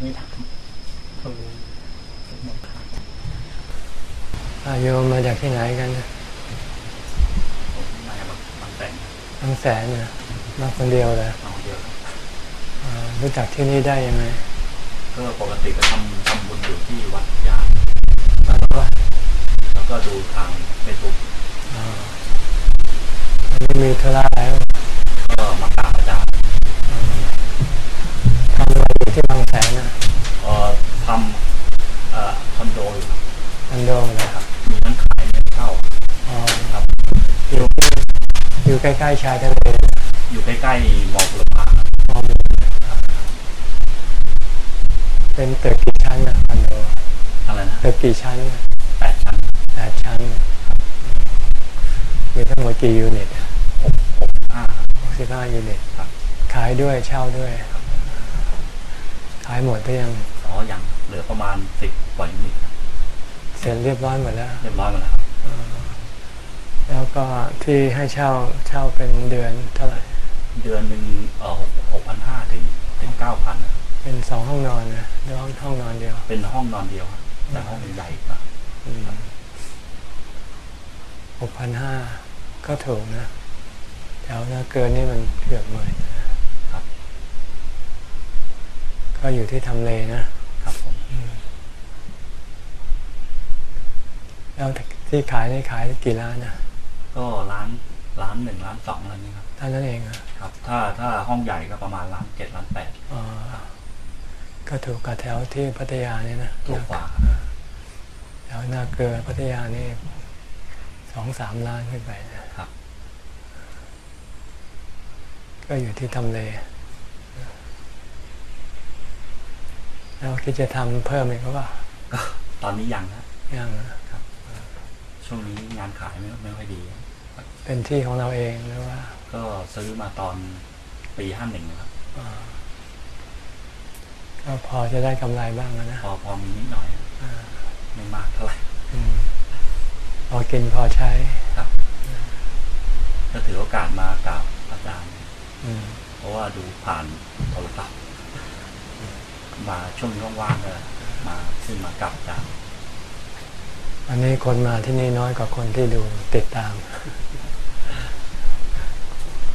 ไม่ถามเขารู้หมดครับอาโยมมาจากที่ไหนกันผมมาจากบางแสนบางแสนเนี่ยมาคนเดียวเลยเอาเดียวอ่ารู้จักที่นี่ได้ยังไงก็ปกติก็ทำทำบุญอยู่ที่วัดยางมาว่าแล้วก็ดูทางเฟซบุ๊กอ่าวันนี้มีธุระอะไรบ้างก็มากราบอาจารย์ทำ อะไรอยู่ที่บางแสนนะเอ่อทำเอ่อคอนโดอยู่ครับอันโดงนะนะครับ มีทั้งขายและเช่าอ๋อครับ อยู่อยู่ใกล้ๆชายทะเลอยู่ใกล้ๆมอบุรพาครับมองเป็นตึกกี่ชั้นนะคอนโดอะไรนะตึกกี่ชั้นนะแปดชั้นแปดชั้นมีทั้งหมดกี่ยูนิตหกหกห้าหกสิบห้ายูนิตครับ ขายด้วยเช่าด้วย ขายหมดไปยังอ๋อยังเหลือประมาณสิบกว่ายูนิตครับเสร็จเรียบร้อยหมดแล้วเรียบร้อยหมดแล้วครับแล้วก็ที่ให้เช่าเช่าเป็นเดือนเท่าไหร่ เดือนหนึ่งเอ่อหกหกพันห้าถึงถึงเก้าพันเป็นสองห้องนอนนะหรือห้องห้องนอนเดียว เป็นห้องนอนเดียวครับแต่ห้องใหญ่กว่าหกพันห้าก็ถูกนะแถวนาเกินนี่มันเกือบหมื่นนะครับ ก็อยู่ที่ทำเลนะครับผมแล้วที่ขายนี่ขายกี่ล้านนะก็ร้านร้านหนึ่งร้านสองอะไรนี้ครับเท่านั้นเองอะครับ ถ้าถ้าห้องใหญ่ก็ประมาณร้านเจ็ดร้านแปดอ๋อก็ถูกกับแถวที่พัทยานี่นะถูกกว่าแถวนาเกลือพัทยานี่สองสามล้านขึ้นไปนะครับ ก็อยู่ที่ทำเล แล้วคิดจะทำเพิ่มอีกหรือเปล่าก็ตอนนี้ยังนะยังนะช่วงนี้งานขายไม่ไม่ค่อยดี เป็นที่ของเราเองหรือว่า ก็ซื้อมาตอนปีห้าหนึ่งนะครับอ่าก็พอจะได้กำไรบ้างนะ พอพอมีนิดหน่อยอ่าไม่มากเท่าไหร่อืมพอกินพอใช้ครับก็ถือโอกาสมากับอาจารย์อืมเพราะว่าดูผ่านโทรศัพท์ มาช่วงนี้ว่างๆก็มาขึ้นมากับอาจารย์วันนี้คนมาที่นี่น้อยกว่าคนที่ดูติดตาม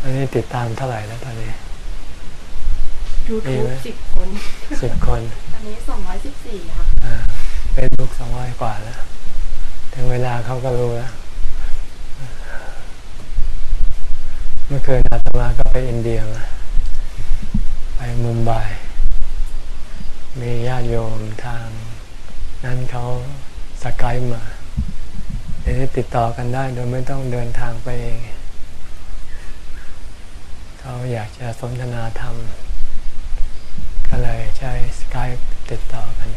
อันนี้ติดตามเท่าไหร่แล้วตอนนี้ยูมีทูบไหมสิบคนสิบคน ตอนนี้สองร้อยสิบสี่ค่ะเฟซบุ๊กสองร้อยกว่าแล้ว ถึงเวลาเขาก็รู้แล้ว เมื่อคืนอาตมาก็ไปอินเดียมา ไปมุมไบ มีญาติโยมทาง นั้นเขาสกายมาเดี๋ยวนี้ติดต่อกันได้โดยไม่ต้องเดินทางไปเองเขาอยากจะสนทนาธรรม ก็เลยใช้สกายติดต่อกัน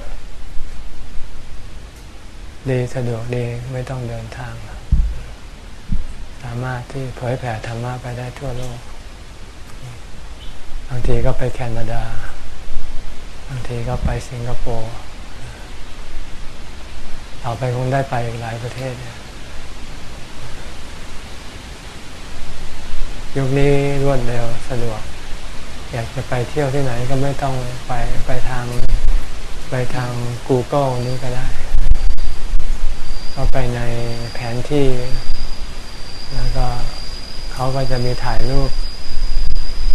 ดีสะดวกดีไม่ต้องเดินทาง สามารถที่เผยแผ่ธรรมะไปได้ทั่วโลก บางทีก็ไปแคนาดา บางทีก็ไปสิงคโปร์ต่อไปคงได้ไปอีกหลายประเทศเนี่ยยุคนี้รวดเร็วสะดวก อยากจะไปเที่ยวที่ไหนก็ไม่ต้องไปไปทางไปทาง Google นี้ก็ได้เข้าไปในแผนที่ แล้วก็เขาก็จะมีถ่ายรูป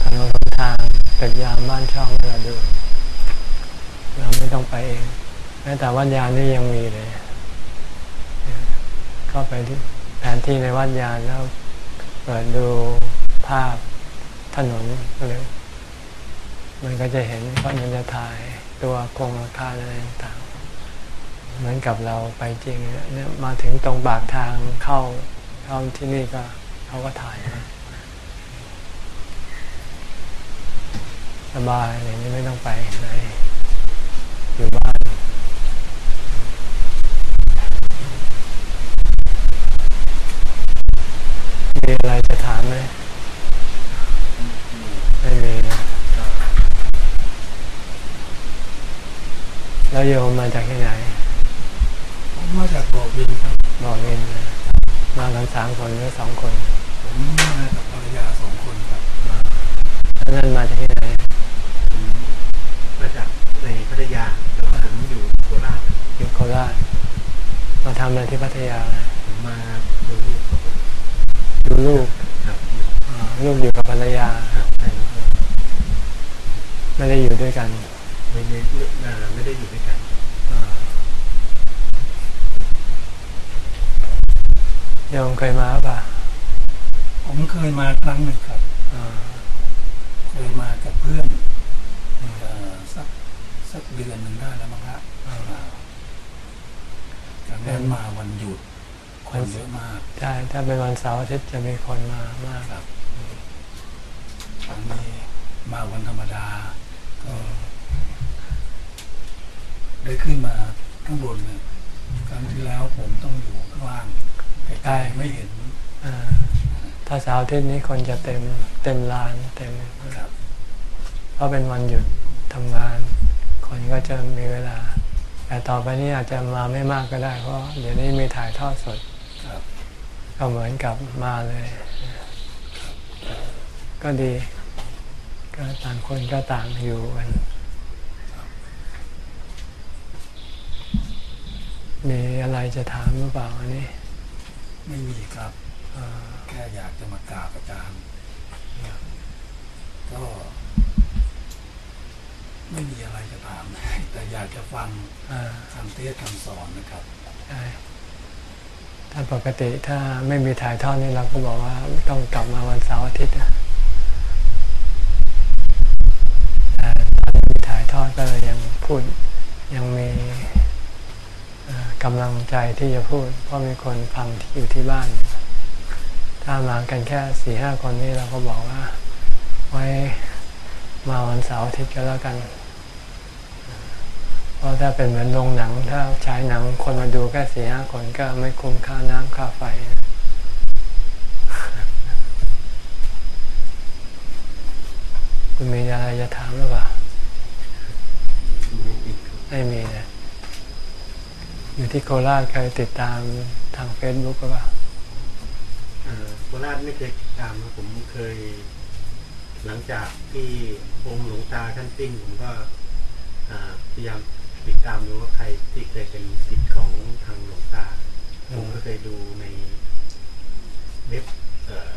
ถนนหนทางตึกยามบ้านช่องให้เราดู เราไม่ต้องไปเองแม้แต่วัดยานนี่ยังมีเลยเข้าไปที่แผนที่ในวัดยานแล้วเปิดดูภาพถนนเลยมันก็จะเห็นว่ามันจะถ่ายตัวโครงอาคารอะไรต่างๆเหมือนกับเราไปจริงเนี่ยมาถึงตรงปากทางเข้าเข้าที่นี่ก็เขาก็ถ่ายสบายเลยนี่ไม่ต้องไปไหน อยู่บ้าน มีอะไรจะถามไหมไม่มีนะแล้วโยมมาจากที่ไหนผมมาจากบ่อวินครับบอกเองนะมากันสามคนหรือสองคน ผมมากับภรรยาสองคนครับแล้วนั่นมาจากที่ไหน ผมมาจากในพัทราชมาทำอะไรที่พัทยาผมมาดูลูกครับผมดูลูกครับอ่าลูกอยู่กับภรรยาครับใช่ครับไม่ได้อยู่ด้วยกัน ไม่ได้อ่าไม่ได้อยู่ด้วยกันอ่าโยมเคยมาป่ะ ผมเคยมาครั้งหนึ่งครับอ่าเคยมากับเพื่อนเอ่อ สักสักเดือนหนึ่งได้แล้วมั้งฮะอ่าครั้งนั้นมาวันหยุดคนเยอะมากใช่ถ้าเป็นวันเสาร์อาทิตย์จะมีคนมามากครับครั้งนี้มาวันธรรมดาก็ได้ขึ้นมาข้างบนเนี่ยครั้งที่แล้วผมต้องอยู่ข้างล่างใกล้ๆไม่เห็นอ่าถ้าเสาร์อาทิตย์นี้คนจะเต็มเต็มลานเต็มครับ เพราะเป็นวันหยุดทำงาน คนก็จะมีเวลา แต่ต่อไปนี้อาจจะมาไม่มากก็ได้ เพราะเดี๋ยวนี้มีถ่ายทอดสดครับก็เหมือนกับมาเลย ก็ดี ก็ต่างคนก็ต่างอยู่กันมีอะไรจะถามหรือเปล่าอันนี้ ไม่มีครับอ่าแค่อยากจะมากราบอาจารย์ก็ ไม่มีอะไรจะถาม แต่อยากจะฟังอ่าคำเทศน์คำสอนนะครับใช่ถ้าปกติถ้าไม่มีถ่ายทอดนี่เราก็บอกว่าต้องกลับมาวันเสาร์อาทิตย์นะแต่ตอนนี้มีถ่ายทอดก็เลยยังพูดยังมีเอ่อกำลังใจที่จะพูด เพราะมีคนฟังที่อยู่ที่บ้าน ถ้ามากันแค่สี่ห้าคนนี่เราก็บอกว่า ไว้มาวันเสาร์อาทิตย์ก็แล้วกัน เพราะถ้าเป็นเหมือนโรงหนัง ถ้าฉายหนังคนมาดูแค่สี่ห้าคนก็ไม่คุ้มค่าน้ำค่าไฟ คุณมีอะไรจะถามหรือเปล่าไม่อีกครับไม่มีนะอยู่ที่โคราชเคยติดตามทางเฟซบุ๊กหรือเปล่าโคราชไม่เคยติดตามนะผมเคย หลังจากที่องค์หลวงตาท่านติ้งผมก็พยายาม ติดตามดูว่าใครที่เคยเป็นศิษย์ของทางหลวงตาอืมผมก็เคยดูในเว็บเอ่อ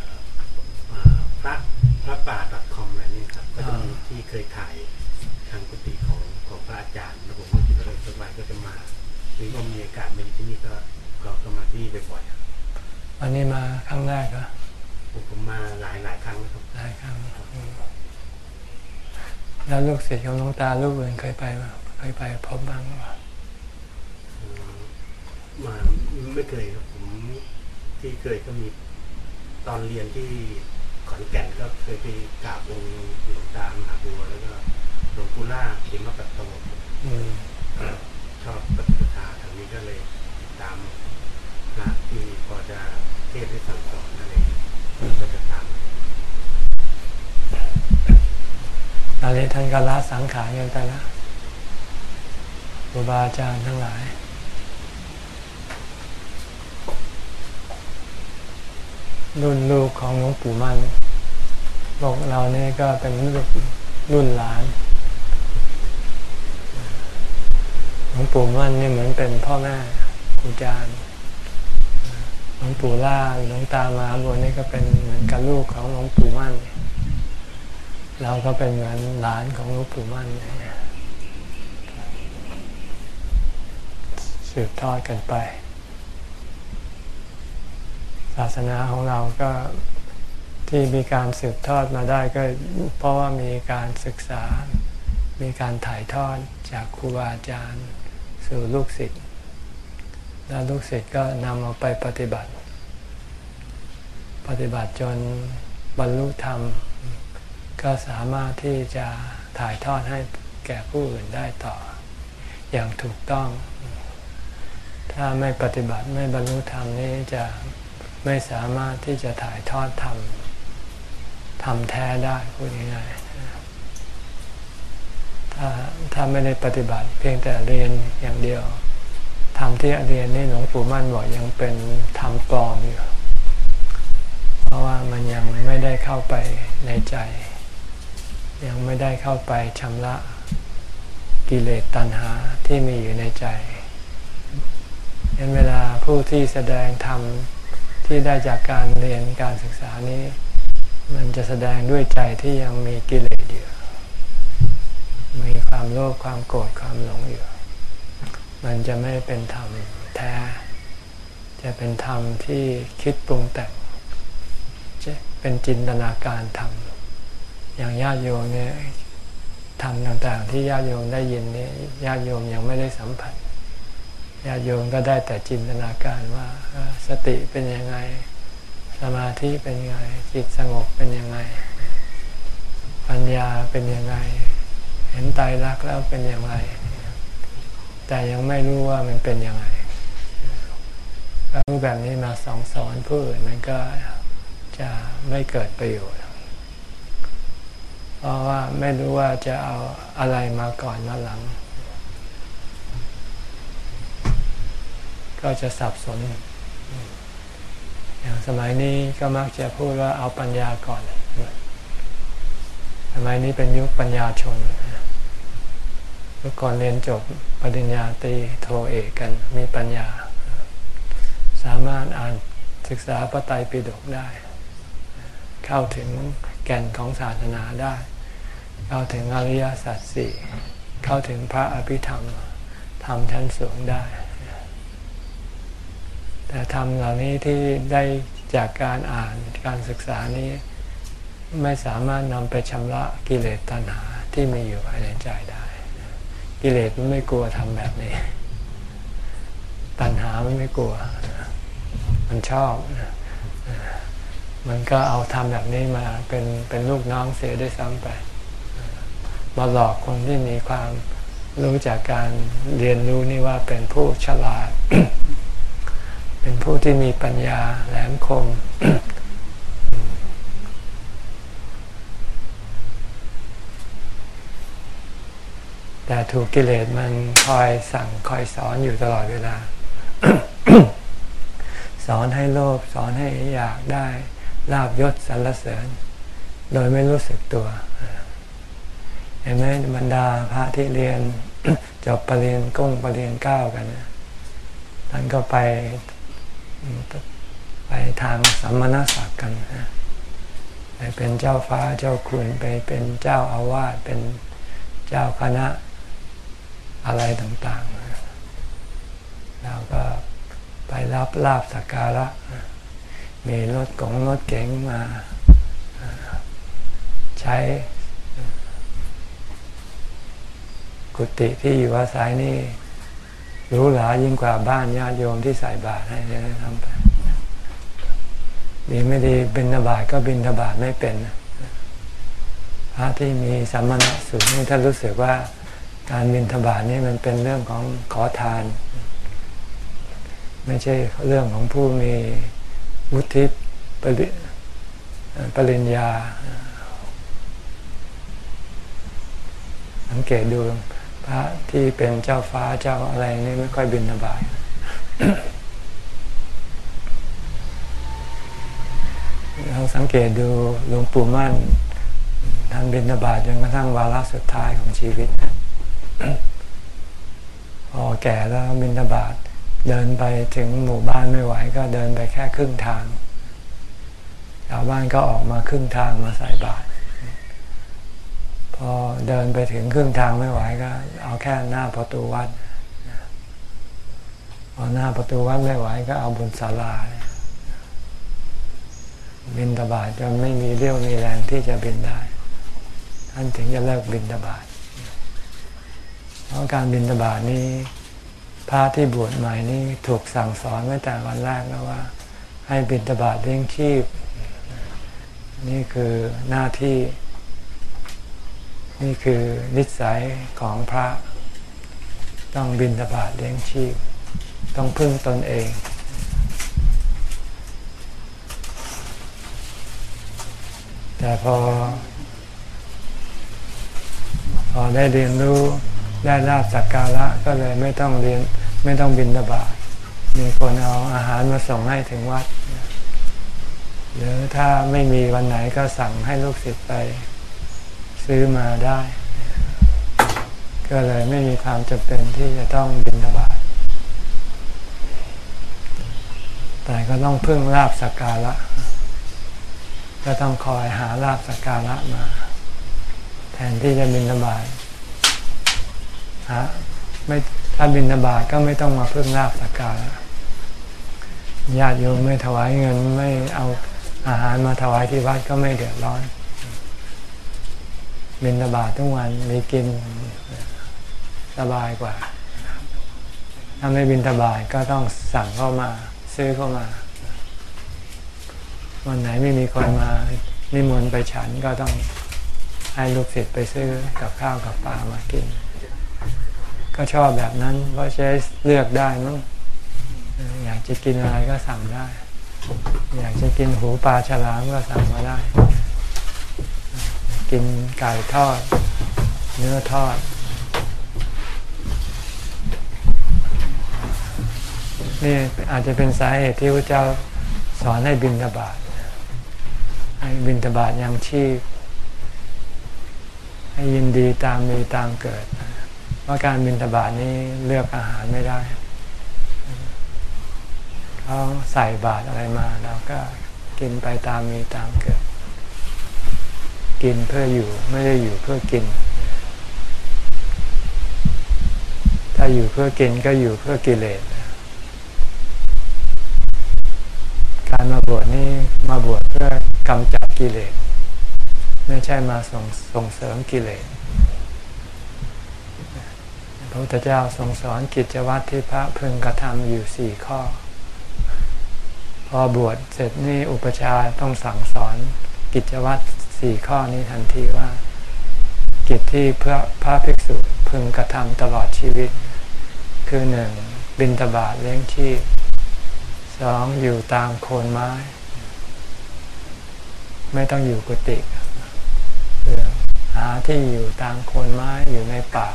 อ่าพระพระป่า .com อะไรนี่ครับก็จะมีที่เคยถ่ายทางกุฏิของของพระอาจารย์แล้วผมก็คิดว่าเออสักวันก็จะมาหรือว่ามีโอกาสมาอยู่ที่นี่ก็ก็ก็มาที่นี่บ่อยๆครับวันนี้มาครั้งแรกเหรอผมผมมาหลายหลายครั้งแล้วครับหลายครั้งอืมแล้วลูกศิษย์ของหลวงตาลูกอื่นเคยไปไหมเค ยไปพบบ้างหรือเปล่าเอ่อมาไม่เคยครับผมที่เคยก็มีตอนเรียนที่ขอนแก่นก็เคยไปกราบองค์หลวงตามหาบัวแล้วก็หลวงปู่ล่าเขมปัตโตอืมชอบปฏิปทาทางนี้ก็เลยติดตามพระที่พอจะเทศน์ให้สั่งสอนอะไรอย่างเงี้ยก็จะตามตอนนี้ท่านก็ละสังขารกันไปแล้วค รูบาอาจารย์ทั้งหลาย รุ่นลูกของหลวงปู่มั่นบอกเราเนี่ยก็เป็นรุ่นหลานหลวงปู่มั่นเนี่ยเหมือนเป็นพ่อแม่ครูอาจารย์หลวงปู่ล่าหลวงตามาบัวนี่ก็เป็นเหมือนกับลูกของหลวงปู่มั่น เราก็เป็นเหมือนหลานของหลวงปู่มั่นเนี่ย สืบทอดกันไป ศาสนาของเราก็ที่มีการสืบทอดมาได้ก็เพราะว่ามีการศึกษา มีการถ่ายทอดจากครูบาอาจารย์สู่ลูกศิษย์ แล้วลูกศิษย์ก็นำเอาไปปฏิบัติ ปฏิบัติจนบรรลุธรรม ก็สามารถที่จะถ่ายทอดให้แก่ผู้อื่นได้ต่อ อย่างถูกต้อง ถ้าไม่ปฏิบัติไม่บรรลุธรรมนี้จะไม่สามารถที่จะถ่ายทอดธรรมทำแท้ได้พูดง่ายๆถ้าถ้าไม่ได้ปฏิบัติเพียงแต่เรียนอย่างเดียวธรรมที่เรียนนี่หลวงปู่มั่นบอกยังเป็นธรรมปลอมอยู่ เพราะว่ามันยังไม่ได้เข้าไปในใจ ยังไม่ได้เข้าไปชำระกิเลสตัณหาที่มีอยู่ในใจ เห็นเวลาผู้ที่แสดงธรรมที่ได้จากการเรียนการศึกษานี้ มันจะแสดงด้วยใจที่ยังมีกิเลสอยู่มีความโลภความโกรธความหลงอยู่มันจะไม่เป็นธรรมแท้ จะเป็นธรรมที่คิดปรุงแต่งจะเป็นจินตนาการธรรม อย่างญาติโยมเนี่ยธรรมต่างๆ ที่ญาติโยมได้ยินนี่ญาติโยมยังไม่ได้สัมผัส ญาโยมก็ได้แต่จินตนาการว่าสติเป็นยังไง สมาธิเป็นยังไง จิตสงบเป็นยังไง ปัญญาเป็นยังไง เห็นไตรลักแล้วเป็นยังไง แต่ยังไม่รู้ว่ามันเป็นยังไงรู้แบบนี้มาสองสอนผู้อื่นมันก็จะไม่เกิดประโยชน์ เพราะว่าไม่รู้ว่าจะเอาอะไรมาก่อนมาหลัง ก็จะสับสน อย่างสมัยนี้ก็มักจะพูดว่าเอาปัญญาก่อน สมัยนี้เป็นยุคปัญญาชนทุกคนเรียนจบปริญญาตรีโทเอกกันมีปัญญา สามารถอ่านศึกษาพระไตรปิฎกได้ เข้าถึงแก่นของศาสนาได้ เข้าถึงอริยสัจสี่เข้าถึงพระอภิธรรมธรรมชั้นสูงได้ แต่ธรรมเหล่านี้ที่ได้จากการอ่านการศึกษานี้ ไม่สามารถนำไปชำระกิเลสตัณหาที่มีอยู่ภายในใจได้ กิเลสมันไม่กลัวทำแบบนี้ ตัณหามันไม่กลัว มันชอบ มันก็เอาทำแบบนี้มาเป็นเป็นลูกน้องเสียด้วยซ้ำไปมาหลอกคนที่มีความรู้จากการเรียนรู้นี่ว่าเป็นผู้ฉลาด เป็นผู้ที่มีปัญญาแหลมคม แต่ถูกกิเลสมันคอยสั่งคอยสอนอยู่ตลอดเวลา สอนให้โลภสอนให้อยากได้ลาบยศสรรเสริญ โดยไม่รู้สึกตัวเห็นไหมบรรดาพระที่เรียนจบปรริญญาก้งปรริญญาเก้ากันนะท่านก็ไป ไปทางสัมมณศักดิ์กันไปเป็นเจ้าฟ้าเจ้าคุณไปเป็นเจ้าอาวาสเป็นเจ้าคณะอะไรต่างๆเราก็ไปรับลาบสักการะ มีรถกงรถเก๋งมาใช้ กุฏิที่อยู่อาศัยนี่ รู้หรายิ่งกว่าบ้านญาติโยมที่ใส่บาตรให้ทำไปดีไม่ดีบินทบาทก็บินทบาทไม่เป็นพระที่มีสัมมาณสูงนี่ท่านรู้สึกว่าการบินทบาทนี่มันเป็นเรื่องของขอทาน ไม่ใช่เรื่องของผู้มีวุฒิปริปริญญาสังเกตดู พระที่เป็นเจ้าฟ้าเจ้าอะไรนี่ไม่ค่อยบินทบาทเราสังเกตดูหลวงปู่มั่นท่านบินทบาทจนกระทั่งวาระสุดท้ายของชีวิตพอแก่แล้วบินทบาทเดินไปถึงหมู่บ้านไม่ไหว ก็เดินไปแค่ครึ่งทางชาวบ้านก็ออกมาครึ่งทางมาใส่บาตร พอเดินไปถึงครึ่งทางไม่ไหวก็ เอาแค่หน้าประตูวัดพอหน้าประตูวัดไม่ไหวก็เอาบนศาลาบินตบาทจนไม่มีเรี่ยวมีแรงที่จะบินได้ท่านถึงจะเลิกบินตบาทเพราะการบินตบาทนี้พระที่บวชใหม่นี่ถูกสั่งสอนตั้งแต่วันแรกแล้วว่า ให้บินตบาทเลี้ยงชีพ นี่คือหน้าที่ นี่คือนิสัยของพระ ต้องบินตบาทเลี้ยงชีพ ต้องพึ่งตนเอง แต่พอ พอได้เรียนรู้ได้ลาบสักการะก็เลยไม่ต้องเรียนไม่ต้องบินตบาทมีคนเอาอาหารมาส่งให้ถึงวัด หรือถ้าไม่มีวันไหนก็สั่งให้ลูกศิษย์ไป ซื้อมาได้ ก็เลยไม่มีความจำเป็นที่จะต้องบินบาทแต่ก็ต้องพึ่งลาบสักการะก็ต้องคอยหาลาบสักการะมา แทนที่จะบินบาตหาไม่ถ้าบินบาตก็ไม่ต้องมาพึ่งลาบสักการะญาติโยมไม่ถวายเงินไม่เอาอาหารมาถวายที่วัดก็ไม่เดือดร้อน บินบาตทุกวันมีกินสบายกว่า ถ้าไม่บินทบาทก็ต้องสั่งเข้ามา ซื้อเข้ามา วันไหนไม่มีคนมานิมนต์ไปฉันก็ต้องให้ลูกศิษย์ไปซื้อกับข้าวกับปลามากิน ก็ชอบแบบนั้นเพราะใช้เลือกได้มั้งอยากจะกินอะไรก็สั่งได้ อยากจะกินหูปลาฉลามก็สั่งมาได้ กินไก่ทอด เนื้อทอด นี่อาจจะเป็นสาเหตุที่พระเจ้าสอนให้บินทบาทให้บินทบาทยังชีพ ให้ยินดีตามมีตามเกิดว่าการบินทบาทนี้เลือกอาหารไม่ได้เขาใส่บาตรอะไรมาเราก็กินไปตามมีตามเกิด กินเพื่ออยู่ไม่ได้อยู่เพื่อกิน ถ้าอยู่เพื่อกินก็อยู่เพื่อกิเลสการมาบวชนี่มาบวชเพื่อกำจัดกิเลสไม่ใช่มาส่งส่งเสริมกิเลสพระพุทธเจ้าทรงสอนกิจวัตรที่พระพึงกระทำอยู่สี่ข้อ พอบวชเสร็จนี่อุปชาต้องสั่งสอนกิจวัตร สี่ข้อนี้ทันทีว่า กิจที่พื่อพระภิกษุพึงกระทำตลอดชีวิต คือหนึ่งบินตบาทเลี้ยงชีพสองอยู่ตามโคนไม้ ไม่ต้องอยู่กุฏิเพื่อหาที่อยู่ตามโคนไม้อยู่ในป่า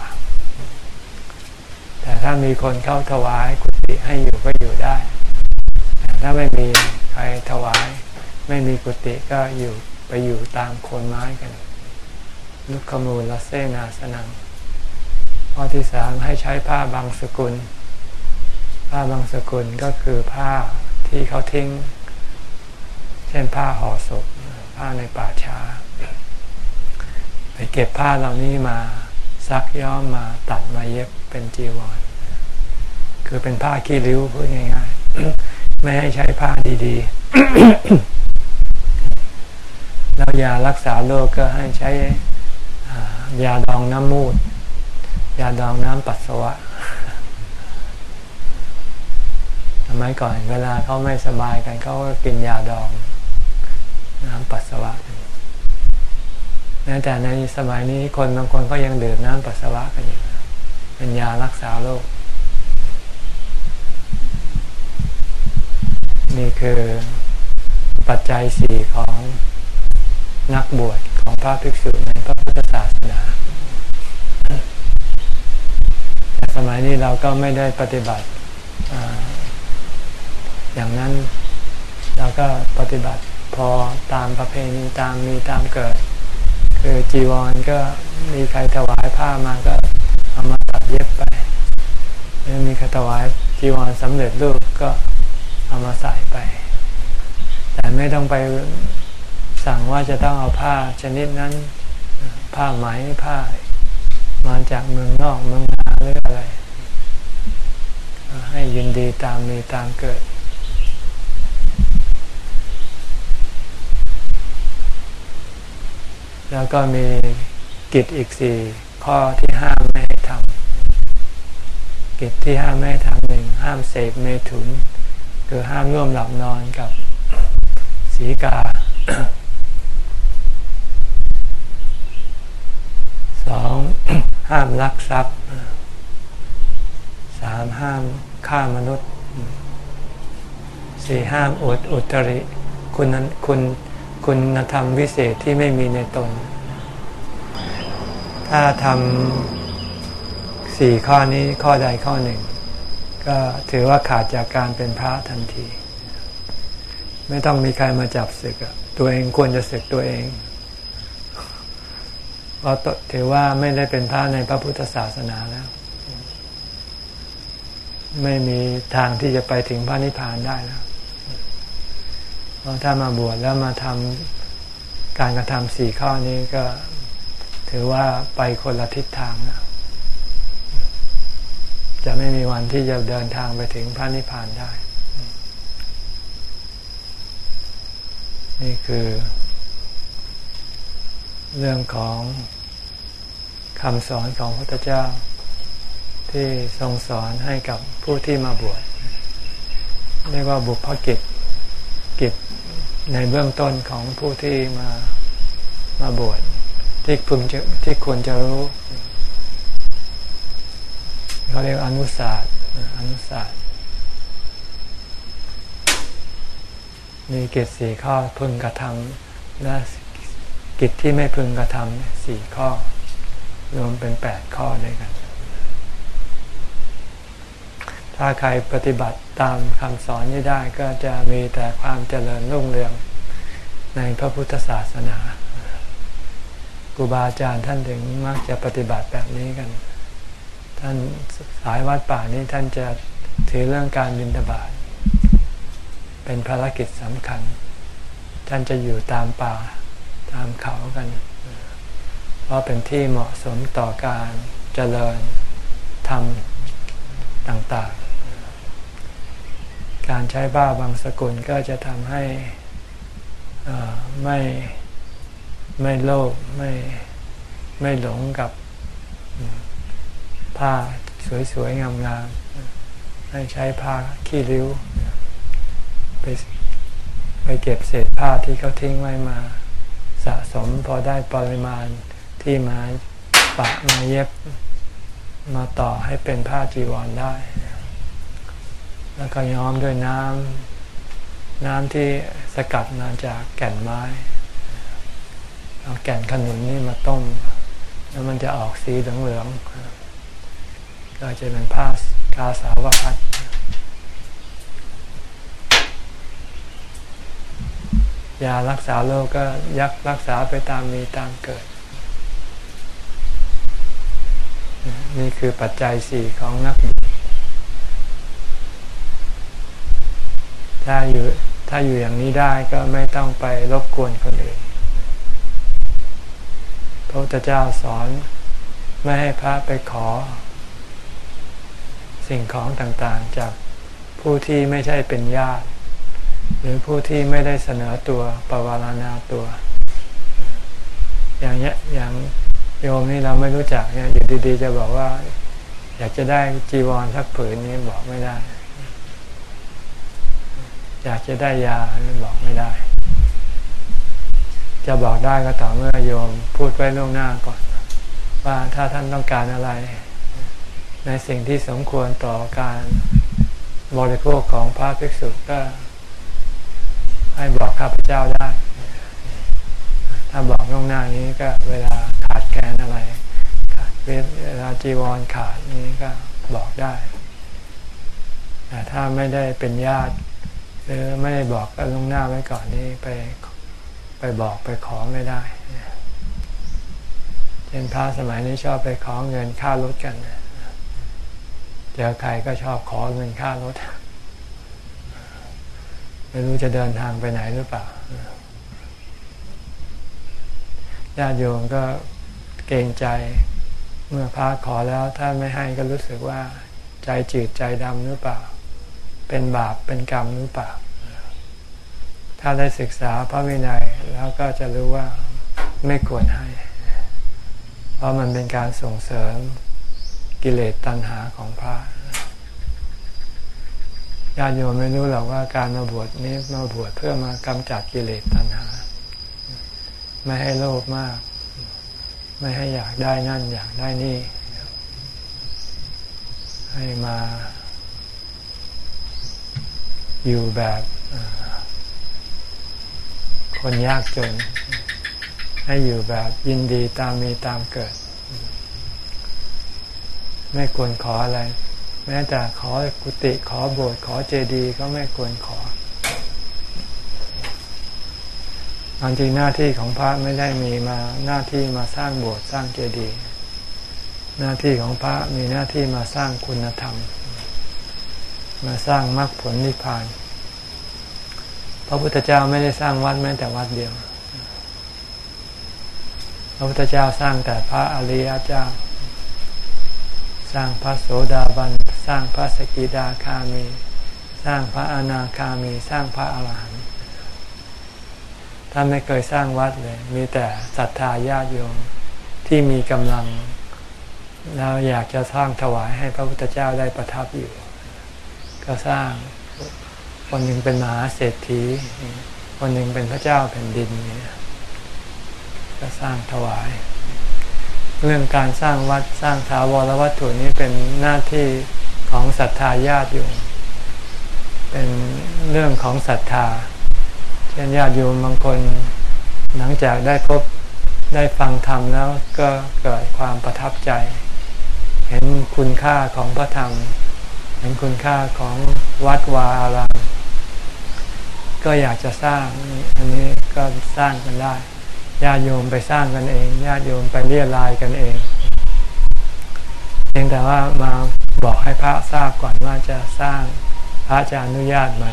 แต่ถ้ามีคนเข้าถวายกุฏิให้อยู่ก็อยู่ได้ แต่ถ้าไม่มีใครถวาย ไม่มีกุฏิก็อยู่ ไปอยู่ตามโคนไม้กัน ลุกขมูลละเสนาสนังข้อที่สามให้ใช้ผ้าบางสกุล ผ้าบางสกุลก็คือผ้าที่เขาทิ้ง เช่นผ้าห่อศพผ้าในป่าช้า ไปเก็บผ้าเหล่านี้มาซักย้อมมาตัดมาเย็บเป็นจีวร คือเป็นผ้าขี้ริ้วพูดง่ายๆ ไม่ให้ใช้ผ้าดีๆ แล้วยารักษาโรคก็ให้ใช้ยาดองน้ำมูด ยาดองน้ำปัสสาวะสมัยก่อนเวลาเขาไม่สบายกันเขาก็กินยาดอง น้ำปัสสาวะแม้แต่ในสมัยนี้คนบางคนก็ยังดื่มน้ำปัสสาวะกันอยู่เป็นยารักษาโรคนี่คือปัจจัยสี่ของ นักบวชของพระภิกษุในพระพุทธศาสนาแต่สมัยนี้เราก็ไม่ได้ปฏิบัติอย่างนั้นเราก็ปฏิบัติพอตามประเพณีตามมีตามเกิด คือจีวรก็มีใครถวายผ้ามาก็เอามาตัดเย็บไปไม่มีใครถวายจีวรสำเร็จรูปก็เอามาใส่ไป แต่ไม่ต้องไป สั่งว่าจะต้องเอาผ้าชนิดนั้น ผ้าไหมผ้า มาจากเมืองนอกเมืองนาหรืออะไร ให้ยินดีตามมีตามเกิด แล้วก็มีกิจอีกสี่ข้อที่ห้ามไม่ให้ทำกิจที่ห้ามไม่ให้ทำหนึ่งห้ามเสพเมถุน คือห้ามร่วมหลับนอนกับสีกา สองห้ามลักทรัพย์สามห้ามฆ่ามนุษย์สี่ห้ามอดอุตริคุณนั้นคุณคุณธรรมวิเศษที่ไม่มีในตน ถ้าทำสี่ข้อนี้ข้อใดข้อหนึ่ง ก็ถือว่าขาดจากการเป็นพระทันที ไม่ต้องมีใครมาจับศึกตัวเองควรจะศึกตัวเอง เพราะถือว่าไม่ได้เป็นพระในพระพุทธศาสนาแล้ว ไม่มีทางที่จะไปถึงพระนิพพานได้แล้วเพราะถ้ามาบวชแล้วมาทำการกระทำสี่ข้อนี้ก็ถือว่าไปคนละทิศทางนะจะไม่มีวันที่จะเดินทางไปถึงพระนิพพานได้ นี่คือ เรื่องของคำสอนของพระพุทธเจ้า ที่ทรงสอนให้กับผู้ที่มาบวชเรียกว่าบุพกิจกิจในเบื้องต้นของผู้ที่มามาบวชที่พึงจะที่ควรจะรู้เขาเรียกอนุศาสตร์อนุศาสตร์มีกิจสี่ข้อพึงกระทำและ กิจที่ไม่พึงกระทำสี่ข้อ รวมเป็นแปดข้อด้วยกัน ถ้าใครปฏิบัติตามคำสอนนี้ได้ก็จะมีแต่ความเจริญรุ่งเรืองในพระพุทธศาสนาครูบาอาจารย์ท่านถึงมักจะปฏิบัติแบบนี้กัน ท่านสายวัดป่านี้ท่านจะถือเรื่องการบินทบาทเป็นภารกิจสำคัญ ท่านจะอยู่ตามป่า ตามเขากัน เพราะเป็นที่เหมาะสมต่อการเจริญธรรมต่างๆ การใช้บ้าบางสกุลก็จะทำให้ไม่ไม่โลภไม่ไม่หลงกับผ้าสวยๆงามๆให้ใช้ผ้าขี้ริ้ว ไปไปเก็บเศษผ้าที่เขาทิ้งไว้มา สะสมพอได้ปริมาณที่มาปะมาเย็บมาต่อให้เป็นผ้าจีวรได้ แล้วก็ย้อมด้วยน้ำน้ำที่สกัดมาจากแก่นไม้ เอาแก่นขนุนนี่มาต้ม แล้วมันจะออกสีเหลืองๆก็จะเป็นผ้ากาสาวพัด ยารักษาโรคก็ยักรักษาไปตามมีตามเกิด นี่คือปัจจัยสี่ของนักบวชถ้าอยู่ถ้าอยู่อย่างนี้ได้ก็ไม่ต้องไปรบกวนคนอื่นพระพุทธเจ้าสอนไม่ให้พระไปขอ สิ่งของต่างๆจากผู้ที่ไม่ใช่เป็นญาติ หรือผู้ที่ไม่ได้เสนอตัวปวารณาตัว อย่างเงี้ยอย่างโยมนี่เราไม่รู้จักเนี่ยอยู่ดีๆ จะบอกว่า อยากจะได้จีวรสักผืนนี้บอกไม่ได้ อยากจะได้ยานี่บอกไม่ได้ จะบอกได้ก็ต่อเมื่อโยมพูดไว้ล่วงหน้าก่อน ว่าถ้าท่านต้องการอะไร ในสิ่งที่สมควรต่อการบริโภคของพระภิกษุก็ ให้บอกข้าพเจ้าได้ ถ้าบอกล่วงหน้านี้ก็เวลาขาดแคลนอะไรขาดเวลาจีวรขาดนี้ก็บอกได้แต่ถ้าไม่ได้เป็นญาติ หรือไม่ได้บอกก็ล่วงหน้าไว้ก่อนนี้ไปไปบอกไปขอไม่ได้เช่นพระสมัยนี้ชอบไปขอเงินค่ารถกันเจอใครก็ชอบขอเงินค่ารถ ไม่รู้จะเดินทางไปไหนหรือเปล่าญาติโยมก็เกรงใจเมื่อพระขอแล้วถ้าไม่ให้ก็รู้สึกว่า ใจจืดใจดำหรือเปล่า เป็นบาปเป็นกรรมหรือเปล่า ถ้าได้ศึกษาพระวินัยแล้วก็จะรู้ว่าไม่ควรให้ เพราะมันเป็นการส่งเสริมกิเลสตัณหาของพระ ญาติโยมไม่รู้หรอกว่าการมาบวชนี้มาบวชเพื่อมากำจัดกิเลสตัณหา ไม่ให้โลภมาก ไม่ให้อยากได้นั่นอยากได้นี่ ให้มาอยู่แบบคนยากจน ให้อยู่แบบยินดีตามมีตามเกิด ไม่ควรขออะไร แม้แต่ขอกุฏิขอโบสถ์ขอเจดีย์ก็ไม่ควรขอบางทีหน้าที่ของพระไม่ได้มีมาหน้าที่มาสร้างโบสถ์สร้างเจดีย์หน้าที่ของพระมีหน้าที่มาสร้างคุณธรรม มาสร้างมรรคผลนิพพาน พระพุทธเจ้าไม่ได้สร้างวัดแม้แต่วัดเดียว พระพุทธเจ้าสร้างแต่พระอริยเจ้า สร้างพระโสดาบัน ร้างพระสกิดาคามี สร้างพระอนาคามี สร้างพระอรหันต์ท่านไม่เคยสร้างวัดเลย มีแต่ศรัทธาญาติโยมที่มีกำลัง แล้วอยากจะสร้างถวายให้พระพุทธเจ้าได้ประทับอยู่ ก็สร้างคนหนึ่งเป็นมหาเศรษฐีคนหนึ่งเป็นพระเจ้าแผ่นดินเนี่ยก็สร้างถวาย เรื่องการสร้างวัดสร้างถาวรวัตถุนี้เป็นหน้าที่ ของศรัทธาญาติโยมเป็นเรื่องของศรัทธา เช่นญาติโยมบางคนหลังจากได้พบได้ฟังธรรมแล้วก็เกิดความประทับใจ เห็นคุณค่าของพระธรรม เห็นคุณค่าของวัดวาอารามก็อยากจะสร้างอันนี้ก็สร้างกันได้ญาติโยมไปสร้างกันเองญาติโยมไปเรียรายกันเองเพียงแต่ว่ามา บอกให้พระทราบก่อนว่าจะสร้างพระจะอนุญาตไหม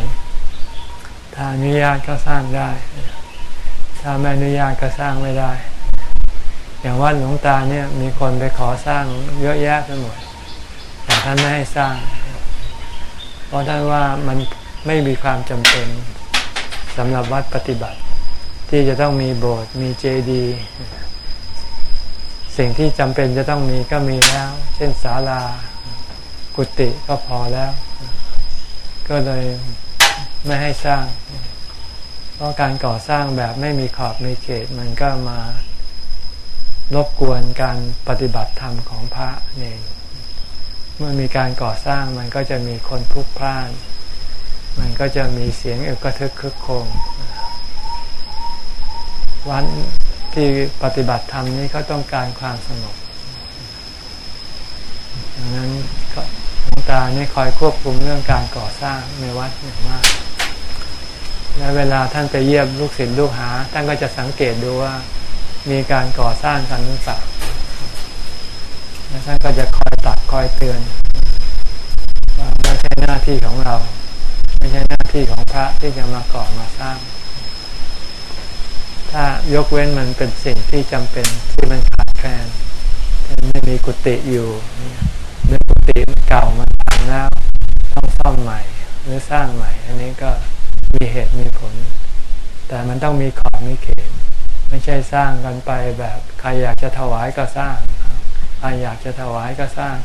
ถ้าอนุญาตก็สร้างได้ ถ้าไม่อนุญาตก็สร้างไม่ได้ อย่างวัดหลวงตาเนี่ยมีคนไปขอสร้างเยอะแยะไปหมด แต่ท่านไม่ให้สร้าง เพราะท่านว่ามันไม่มีความจำเป็นสำหรับวัดปฏิบัติ ที่จะต้องมีโบสถ์มีเจดีย์สิ่งที่จำเป็นจะต้องมีก็มีแล้ว เช่นศาลา กุฏิก็พอแล้ว ก็เลยไม่ให้สร้าง เพราะการก่อสร้างแบบไม่มีขอบมีเขต มันก็มารบกวนการปฏิบัติธรรมของพระเนรเมื่อมีการก่อสร้างมันก็จะมีคนพลุกพล่าน มันก็จะมีเสียงเอกทึกคึกโคมวันที่ปฏิบัติธรรมนี้เขาต้องการความสงบดังนั้น หลวงตานี่คอยควบคุมเรื่องการก่อสร้างในวัดอย่างมาก และเวลาท่านไปเยี่ยมลูกศิษย์ลูกหา ท่านก็จะสังเกตดูว่ามีการก่อสร้างกันหรือเปล่าแล้วท่านก็จะคอยตักคอยเตือนว่าไม่ใช่หน้าที่ของเรา ไม่ใช่หน้าที่ของพระที่จะมาก่อมาสร้าง ถ้ายกเว้นมันเป็นสิ่งที่จำเป็นที่มันขาดแคลนไม่มีกุฏิอยู่ หรือกุฏิเก่ามันพังแล้วต้องซ่อมใหม่ หรือสร้างใหม่ อันนี้ก็มีเหตุมีผล แต่มันต้องมีขอบมีเขต ไม่ใช่สร้างกันไปแบบใครอยากจะถวายก็สร้างใครอยากจะถวายก็สร้าง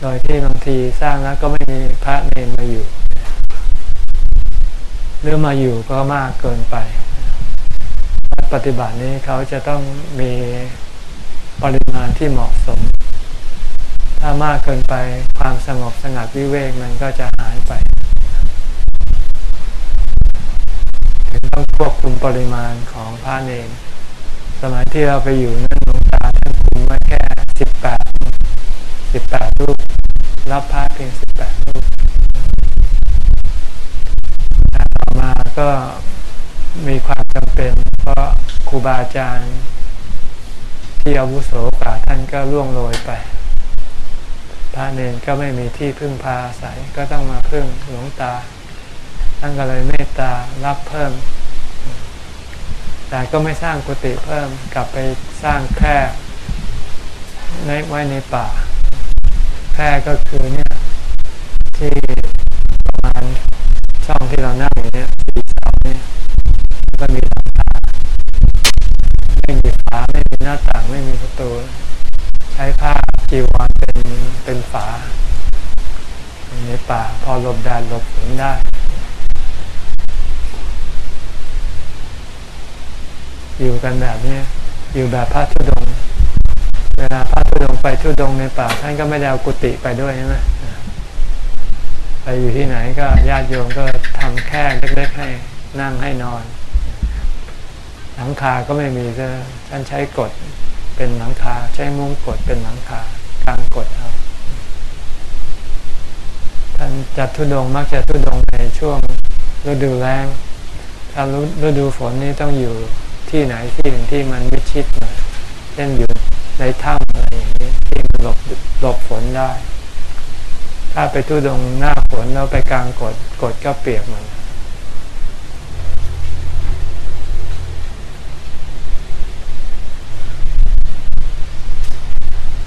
โดยที่บางทีสร้างแล้วก็ไม่มีพระเนรมาอยู่ หรือมาอยู่ก็มากเกินไปปฏิบัตินี้เขาจะต้องมีปริมาณที่เหมาะสม ถ้ามากเกินไปความสงบสงัดวิเวกมันก็จะหายไป ถึงต้องควบคุมปริมาณของพระเนรสมัยที่เราไปอยู่นั้นหลวงตาท่านคุมไว้แค่สิบแปดสิบแปดรูป รับพระเพียงสิบแปดรูปแต่ต่อมาก็มีความจำเป็น เพราะครูบาอาจารย์ที่อาวุโสกว่าท่านก็ล่วงโรยไป พระเนรก็ไม่มีที่พึ่งพาอาศัยก็ต้องมาพึ่งหลวงตาท่านก็เลยเมตตารับเพิ่ม แต่ก็ไม่สร้างกุฏิเพิ่มกลับไปสร้างแค่ในไว้ในป่าแค่ก็คือเนี่ยที่ประมาณช่องที่เรานั่งอยู่เนี่ยสี่เสาเนี่ยก็มีหลังคาไม่มีฝาไม่มีหน้าต่างไม่มีประตู ใช้ผ้า จีวรเป็นเป็นฝาในป่า พอหลบแดดหลบฝนได้ อยู่กันแบบนี้อยู่แบบพระธุดง เวลาพระธุดงไปธุดงในป่า ท่านก็ไม่ได้เอากุฏิไปด้วยใช่ไหมไปอยู่ที่ไหนก็ญาติโยมก็ทำแค่เล็กๆให้นั่งให้นอน หลังคาก็ไม่มีก็ท่านใช้กดเป็นหลังคา ใช้มุ้งกดเป็นหลังคา กลางกดเอาท่านจัดทุดงมักจะทุดงในช่วงฤดูแล้งถ้าฤดูฝนนี่ต้องอยู่ที่ไหนที่หนึ่งที่มันมิชิดหน่อยเช่นอยู่ในถ้ำอะไรอย่างนี้ที่มันหลบหลบฝนได้ ถ้าไปทุดงหน้าฝนแล้วไปกลางกดกดก็เปียกเหมด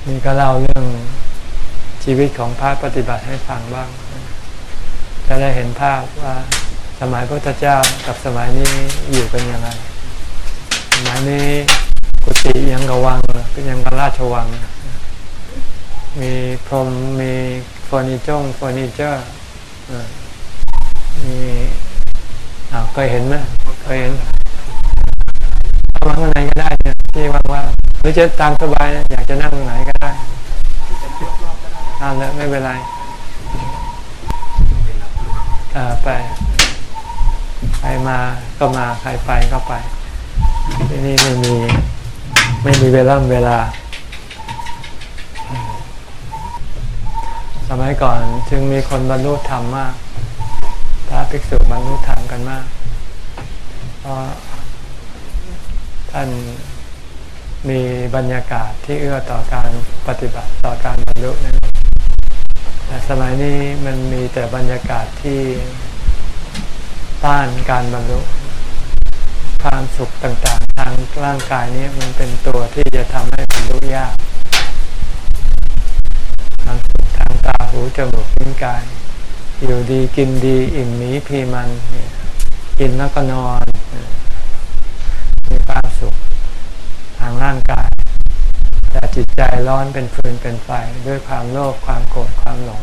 นี่ก็เล่าเรื่องชีวิตของพระปฏิบัติให้ฟังบ้าง จะได้เห็นภาพว่าสมัยพระพุทธเจ้ากับสมัยนี้อยู่กันยังไง สมัยนี้กุฏิยังกวังเป็ยังกับราชวัง มีพรมมีเฟอร์นิเจอร์เฟอร์นิเจอร์มีเคยเห็นไหมเคยเห็นเข้ามาข้างในก็ได้เนี่ยที่ว่างๆ รือจะตามสบายอยากจะนั่งตรงไหนก็ได้นั่นแหละไม่เป็นไรไปใครมาก็มาใครไปก็ไปที่นี่ไม่มีไม่มีเวลาเวลา สมัยก่อนจึงมีคนบรรลุธรรมมากพระภิกษุบรรลุธรรมกันมากเพราะท่าน มีบรรยากาศที่เอื้อต่อการปฏิบัติต่อการบรรลุนั้นแต่สมัยนี้มันมีแต่บรรยากาศที่ต้านการบรรลุ ความสุขต่างๆ ทางร่างกายนี้มันเป็นตัวที่จะทำให้บรรลุยากทางสุขทางตาหูจมูกลิ้นกาย อยู่ดีกินดีอิ่มหมีพีมัน กินแล้วก็นอน ร่างกาย แต่จิตใจร้อนเป็นฟืนเป็นไฟด้วยความโลภความโกรธความหลง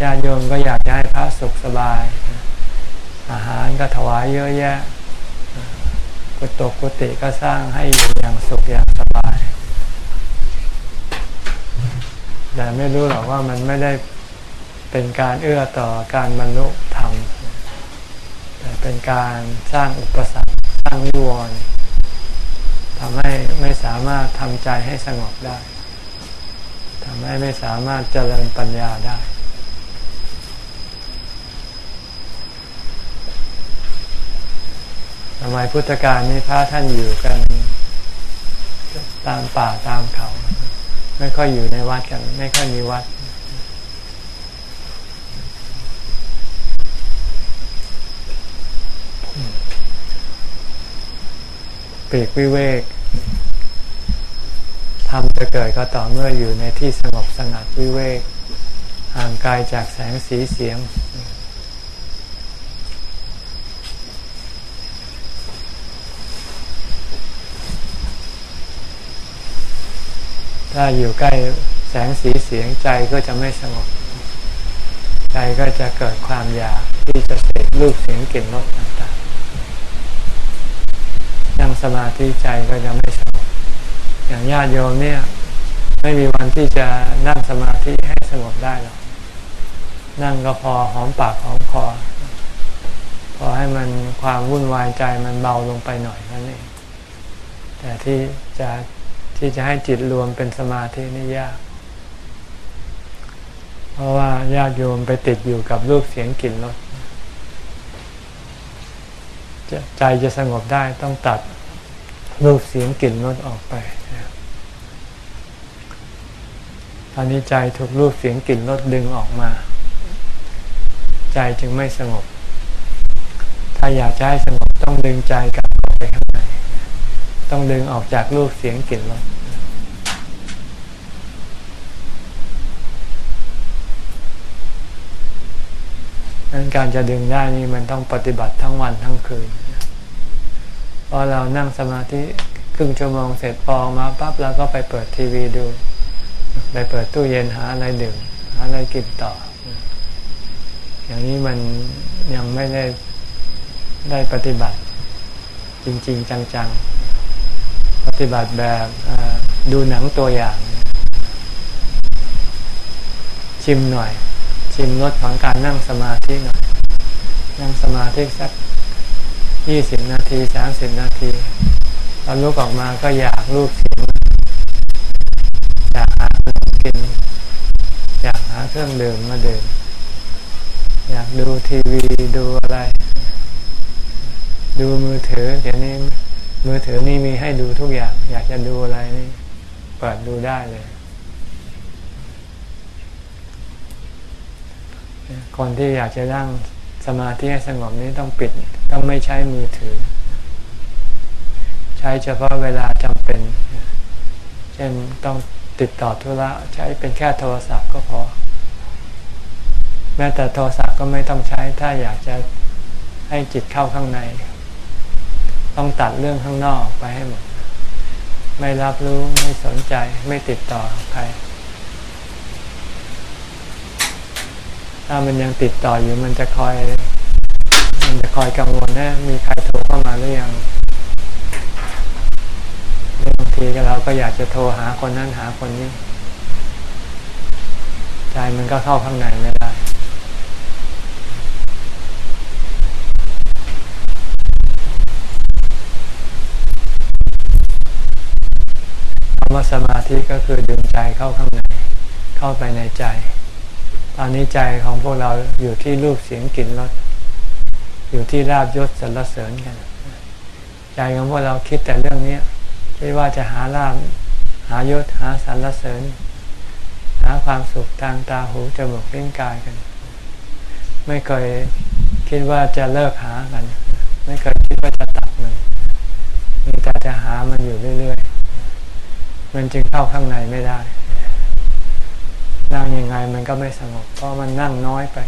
ญาติโยมก็อยากจะให้พระสุขสบาย อาหารก็ถวายเยอะแยะ กุตกกุฏิก็สร้างให้อยู่อย่างสุขอย่างสบาย แต่ไม่รู้หรอกว่ามันไม่ได้เป็นการเอื้อต่อการบรรลุธรรม แต่เป็นการสร้างอุปสรรค ร้างนิวรณ์ทำให้ไม่สามารถทำใจให้สงบได้ทำให้ไม่สามารถเจริญปัญญาได้ สมัยพุทธกาลนี้พระท่านอยู่กัน ตามป่าตามเขา ไม่ค่อยอยู่ในวัดกัน ไม่ค่อยมีวัด ปีกวิเวกทำจะเกิดก็ต่อเมื่ออยู่ในที่สงบสงัดวิเวกห่างไกลจากแสงสีเสียง ถ้าอยู่ใกล้แสงสีเสียงใจก็จะไม่สงบ ใจก็จะเกิดความอยากที่จะเสพรูปเสียงกลิ่นรสต่าง งสมาธิใจก็จะไม่สงบอย่างญาติโยมเนี่ยไม่มีวันที่จะนั่งสมาธิให้สงบได้หรอกนั่งก็พอหอมปากหอมคอ พอให้มันความวุ่นวายใจมันเบาลงไปหน่อยนั่นเองแต่ที่จะที่จะให้จิตรวมเป็นสมาธินี่ยาก เพราะว่าญาติโยมไปติดอยู่กับรูปเสียงกลิ่นรสใจจะสงบได้ต้องตัด รูปเสียงกลิ่นรสออกไปตอนนี้ใจถูกรูปเสียงกลิ่นรสดึงออกมา ใจจึงไม่สงบ ถ้าอยากจะให้สงบต้องดึงใจกลับเข้าไปข้างในต้องดึงออกจากรูปเสียงกลิ่นรสนั้นการจะดึงได้นี่มันต้องปฏิบัติทั้งวันทั้งคืน พอเรานั่งสมาธิครึ่งชั่วโมงเสร็จพอมาปั๊บเราก็ไปเปิดทีวีดู ไปเปิดตู้เย็นหาอะไรดื่มหาอะไรกินต่อ อย่างนี้มันยังไม่ได้ได้ปฏิบัติ จริง ๆ จังๆ ปฏิบัติแบบดูหนังตัวอย่าง ชิมหน่อย ชิมรสของการนั่งสมาธิหน่อย นั่งสมาธิสัก ยี่สิบนาทีสามสิบนาทีตอนลุกออกมาก็อยากรูปเสียงอยากหาขนมกินอยากหาเครื่องดื่มมาดื่มอยากดูทีวีดูอะไร ดูมือถือเดี๋ยวนี้มือถือนี่มีให้ดูทุกอย่าง อยากจะดูอะไรนี่เปิดดูได้เลย คนที่อยากจะนั่งสมาธิให้สงบนี้ต้องปิด ต้องไม่ใช้มือถือ ใช้เฉพาะเวลาจำเป็น เช่นต้องติดต่อธุระใช้เป็นแค่โทรศัพท์ก็พอ แม้แต่โทรศัพท์ก็ไม่ต้องใช้ถ้าอยากจะให้จิตเข้าข้างใน ต้องตัดเรื่องข้างนอกไปให้หมด ไม่รับรู้ไม่สนใจไม่ติดต่อใครถ้ามันยังติดต่ออยู่มันจะคอย มันจะคอยกังวลนะมีใครโทรเข้ามาหรือยังบางทีเราก็อยากจะโทรหาคนนั้นหาคนนี้ใจมันก็เข้าข้างในไม่ได้คำว่าสมาธิก็คือดึงใจเข้าข้างใน เข้าไปในใจ ตอนนี้ใจของพวกเราอยู่ที่รูปเสียงกลิ่นรส อยู่ที่ราบยศสรรเสริญกัน ใจของพวกเราคิดแต่เรื่องนี้คิดว่าจะหาลาบหายศหาสรรเสริญ หาความสุขทางตาหูจมูกลิ้นกายกัน ไม่เคยคิดว่าจะเลิกหากัน ไม่เคยคิดว่าจะตัดมันมีแต่จะหามันอยู่เรื่อยๆ มันจึงเข้าข้างในไม่ได้ นั่งยังไงมันก็ไม่สงบเพราะมันนั่งน้อยไป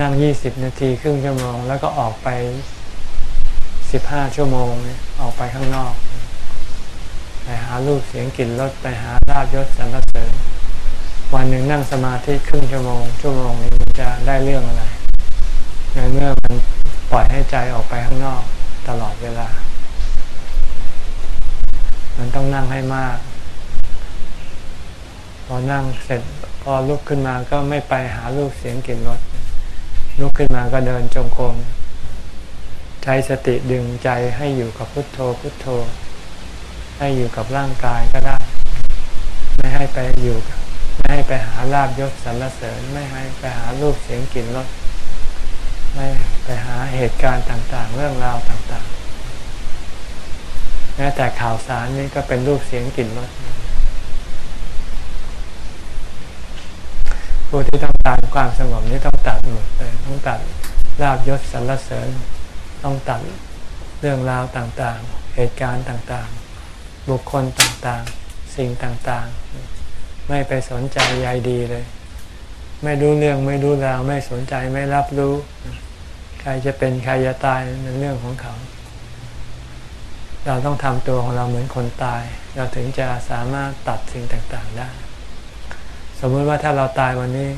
นั่งยี่สิบนาทีครึ่งชั่วโมง แล้วก็ออกไปสิบห้าชั่วโมงออกไปข้างนอกไปหารูปเสียงกลิ่นรสไปหาราบยศสรรเสริญวันหนึ่งนั่งสมาธิครึ่งชั่วโมง ชั่วโมงนี้มันจะได้เรื่องอะไรในเมื่อมันปล่อยให้ใจออกไปข้างนอกตลอดเวลา มันต้องนั่งให้มาก พอนั่งเสร็จพอลุกขึ้นมาก็ไม่ไปหารูปเสียงกลิ่นรส ลุกขึ้นมาก็เดินจงกรมใช้สติดึงใจให้อยู่กับพุทโธพุทโธ ให้อยู่กับร่างกายก็ได้ ไม่ให้ไปอยู่ไม่ให้ไปหาลาบยศสรรเสริญ ไม่ให้ไปหารูปเสียงกลิ่นรสไม่ไปหาเหตุการณ์ต่างๆ เรื่องราวต่างๆแม้แต่ข่าวสารนี่ก็เป็นรูปเสียงกลิ่นรส ผู้ที่ต้องการความสงบนี่ต้องตัดหมดเลยต้องตัดลาบยศสรรเสริญ ต้องตัดเรื่องราวต่างๆ เหตุการณ์ต่างๆ บุคคลต่างๆ สิ่งต่างๆ ไม่ไปสนใจใยดีเลย ไม่รู้เรื่องไม่รู้ราวไม่สนใจไม่รับรู้ ใครจะเป็นใครจะตายเป็นเรื่องของเขา เราต้องทำตัวของเราเหมือนคนตาย เราถึงจะสามารถตัดสิ่งต่างๆได้ สมมติว่าถ้าเราตายวันนี้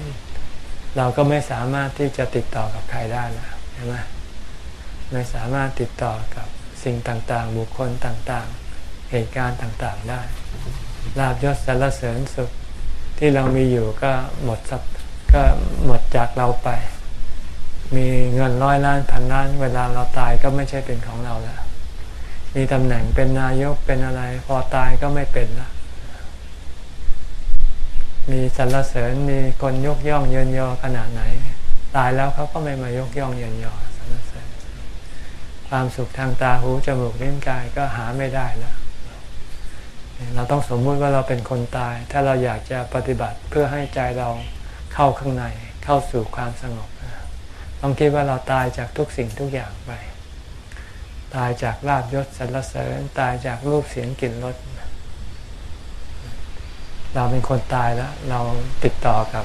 เราก็ไม่สามารถที่จะติดต่อกับใครได้แล้วใช่ไหมไม่สามารถติดต่อกับสิ่งต่างๆ บุคคลต่างๆ เหตุการณ์ต่างๆได้ลาบยศสรรเสริญสุขที่เรามีอยู่ก็หมดสับก็หมดจากเราไป มีเงินร้อยล้านพันล้าน เวลาเราตายก็ไม่ใช่เป็นของเราแล้วมีตำแหน่งเป็นนายกเป็นอะไร พอตายก็ไม่เป็นละ มีสรรเสริญมีคนยกย่องเยินยอขนาดไหน ตายแล้วเขาก็ไม่มายกย่องเยินยอสรรเสริญ ความสุขทางตาหูจมูกลิ้นกายก็หาไม่ได้แล้วเราต้องสมมุติว่าเราเป็นคนตาย ถ้าเราอยากจะปฏิบัติเพื่อให้ใจเราเข้าข้างในเข้าสู่ความสงบต้องคิดว่าเราตายจากทุกสิ่งทุกอย่างไป ตายจากลาบยศสรรเสริญ ตายจากรูปเสียงกลิ่นรส เราเป็นคนตายแล้ว เราติดต่อกับ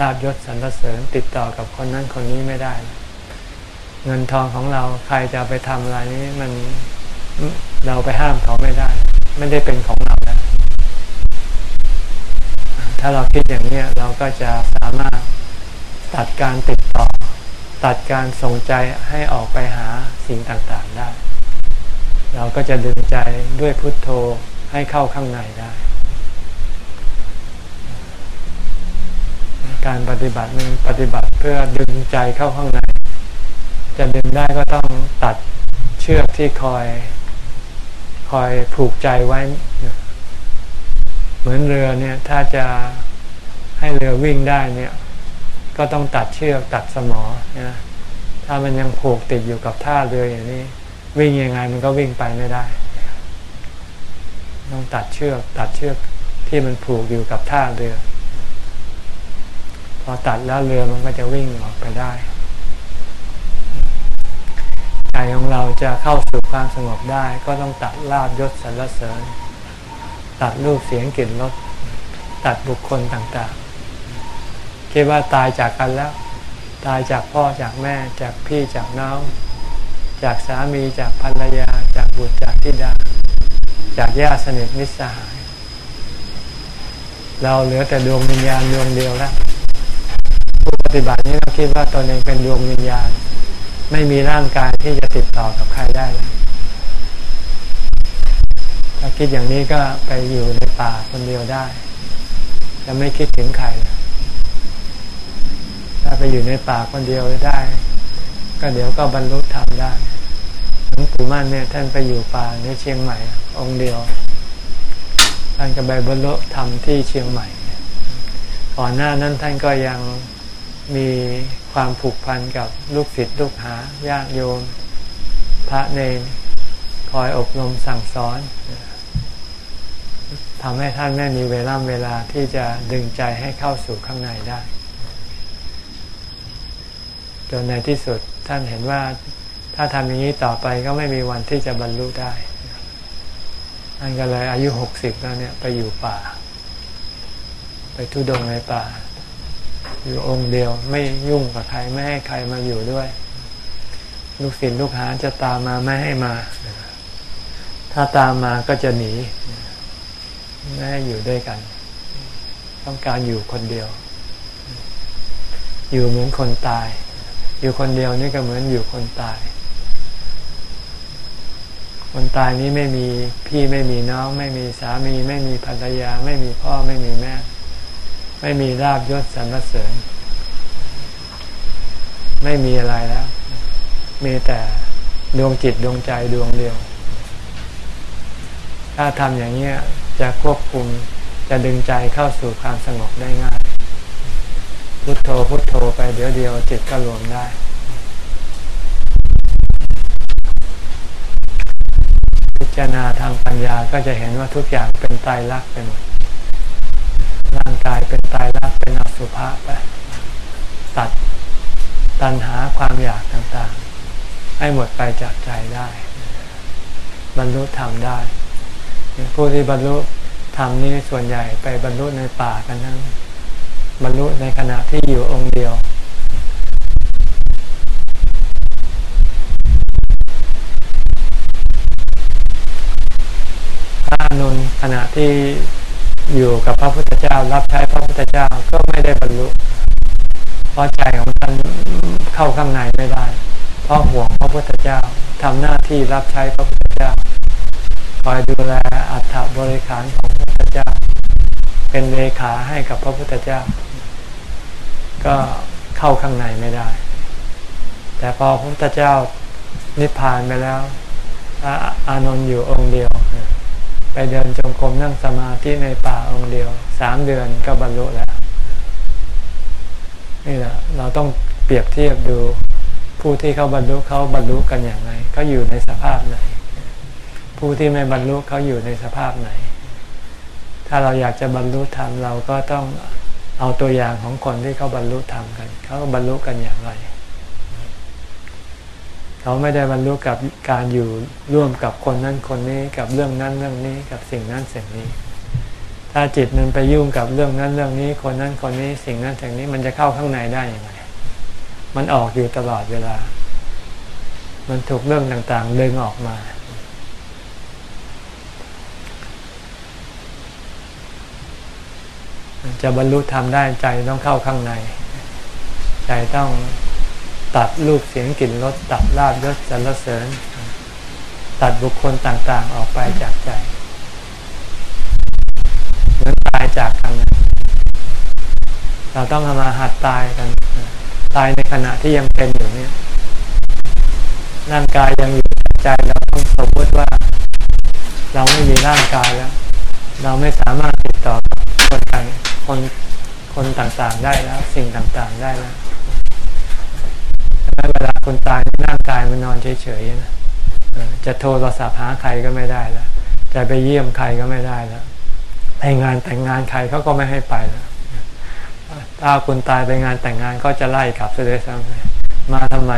ลาบยศสรรเสริญ ติดต่อกับคนนั้นคนนี้ไม่ได้ เงินทองของเราใครจะไปทำอะไรนี้มันเราไปห้ามเขาไม่ได้ ไม่ได้เป็นของเราแล้วถ้าเราคิดอย่างนี้เราก็จะสามารถตัดการติดต่อ ตัดการส่งใจให้ออกไปหาสิ่งต่างๆได้ เราก็จะดึงใจด้วยพุทโธให้เข้าข้างในได้ การปฏิบัตินึงปฏิบัติเพื่อดึงใจเข้าข้างใน จะดึงได้ก็ต้องตัดเชือกที่คอย คอยผูกใจไว้ เหมือนเรือเนี่ยถ้าจะให้เรือวิ่งได้เนี่ย ก็ต้องตัดเชือกตัดสมอนะถ้ามันยังผูกติดอยู่กับท่าเรืออย่างนี้ วิ่งยังไงมันก็วิ่งไปไม่ได้ ต้องตัดเชือกตัดเชือกที่มันผูกอยู่กับท่าเรือ พอตัดแล้วเรือมันก็จะวิ่งออกไปได้ใจของเราจะเข้าสู่ความสงบได้ ก็ต้องตัดลาบยศสรรเสริญ ตัดรูปเสียงกลิ่นรสตัดบุคคลต่างๆคิดว่าตายจากกันแล้ว ตายจากพ่อจากแม่จากพี่จากน้องจากสามีจากภรรยาจากบุตรจากธิดา จากญาติสนิทมิตรสหาย เราเหลือแต่ดวงวิญญาณดวงเดียวแล้ว ฏิบัตินี้เราคิดว่าตนเองเป็นดวงวิญญาณ ไม่มีร่างกายที่จะติดต่อกับใครได้แล้วถ้าคิดอย่างนี้ก็ไปอยู่ในป่าคนเดียวได้ จะไม่คิดถึงใคร ถ้าไปอยู่ในป่าคนเดียวได้ ก็เดี๋ยวก็บรรลุธรรมได้หลวงปู่มั่นเนี่ยท่านไปอยู่ป่าในเชียงใหม่ องค์เดียว ท่านก็ไปบรรลุธรรมที่เชียงใหม่ก่อนหน้านั้นท่านก็ยัง มีความผูกพันกับลูกศิษย์ลูกหาญาติโยม พระเนรคอยอบรมสั่งสอนทำให้ท่านไม่มีเวลาเวลาที่จะดึงใจให้เข้าสู่ข้างในได้ จนในที่สุดท่านเห็นว่าถ้าทำอย่างนี้ต่อไปก็ไม่มีวันที่จะบรรลุได้ท่านก็เลยอายุหกสิบแล้วเนี่ยไปอยู่ป่า ไปทุดงในป่า อยู่องค์เดียวไม่ยุ่งกับใครไม่ให้ใครมาอยู่ด้วย ลูกศิษย์ลูกหาจะตามมาไม่ให้มา ถ้าตามมาก็จะหนีไม่ให้อยู่ด้วยกัน ต้องการอยู่คนเดียว อยู่เหมือนคนตาย อยู่คนเดียวนี่ก็เหมือนอยู่คนตาย คนตายนี้ไม่มีพี่ไม่มีน้อง ไม่มีสามี ไม่มีภรรยา ไม่มีพ่อไม่มีแม่ ไม่มีลาบยศสรรเสริญ ไม่มีอะไรแล้ว มีแต่ดวงจิตดวงใจดวงเดียว ถ้าทำอย่างนี้จะควบคุมจะดึงใจเข้าสู่ความสงบได้ง่าย พุทโธพุทโธไปเดี๋ยวเดียวจิตก็รวมได้พิจารณาทางปัญญาก็จะเห็นว่าทุกอย่างเป็นไตายรักษณ์ไปหมด ร่างกายเป็นตายรักเป็นอสุภะไปตัดตัณหาความอยากต่างๆ ให้หมดไปจากใจได้ บรรลุธรรมได้ ผู้ที่บรรลุธรรมนี่ส่วนใหญ่ไปบรรลุในป่ากันทั้งบรรลุในขณะที่อยู่องค์เดียวพระอนุนขณะที่ อยู่กับพระพุทธเจ้า รับใช้พระพุทธเจ้าก็ไม่ได้บรรลุเพราะใจของท่านเข้าข้างในไม่ได้ เพราะห่วงพระพุทธเจ้าทำหน้าที่รับใช้พระพุทธเจ้าคอยดูแลอัฐบริขารของพระพุทธเจ้า เป็นเลขาให้กับพระพุทธเจ้า ก็เข้าข้างในไม่ได้ แต่พอพระพุทธเจ้านิพพานไปแล้วอานนท์อยู่องค์เดียว ไปเดินจงกรมนั่งสมาธิในป่าองค์เดียวสามเดือนก็บรรลุแล้วนี่แหละเราต้องเปรียบเทียบดูผู้ที่เขาบรรลุเขาบรรลุกันอย่างไรเขาอยู่ในสภาพไหน ผู้ที่ไม่บรรลุเขาอยู่ในสภาพไหน ถ้าเราอยากจะบรรลุธรรมเราก็ต้องเอาตัวอย่างของคนที่เขาบรรลุธรรมกันเขาบรรลุกันอย่างไร เขาไม่ได้บรรลุกับการอยู่ร่วมกับคนนั้นคนนี้กับเรื่องนั้นเรื่องนี้กับสิ่งนั้นสิ่งนี้ ถ้าจิตมันไปยุ่งกับเรื่องนั้นเรื่องนี้ คนนั้นคนนี้สิ่งนั้นสิ่งนี้มันจะเข้าข้างในได้ยังไงมันออกอยู่ตลอดเวลา มันถูกเรื่องต่างๆดึงออกมา จะบรรลุธรรมได้ใจต้องเข้าข้างใน ใจต้อง ตัดรูปเสียงกลิ่นรสตัดลาบยศสรรเสริญ ตัดบุคคลต่างๆออกไปจากใจ เหมือนตายจากกัน เราต้องทำมาหัดตายกัน ตายในขณะที่ยังเป็นอยู่เนี่ยร่างกายยังอยู่ใจเราต้องสมมติว่า เราไม่มีร่างกายแล้ว เราไม่สามารถติดต่อกับคนต่างคนคนต่างๆได้แล้ว สิ่งต่างๆได้แล้ว เวลาคนตายร่างกายมันนอนเฉยๆนะจะโทรศัพท์หาใครก็ไม่ได้แล้วจะไปเยี่ยมใครก็ไม่ได้แล้วไปงานแต่งงานใครเขาก็ไม่ให้ไปแล้วถ้าคุณตายไปงานแต่งงานก็จะไล่กลับเสียซ้ำมาทำไม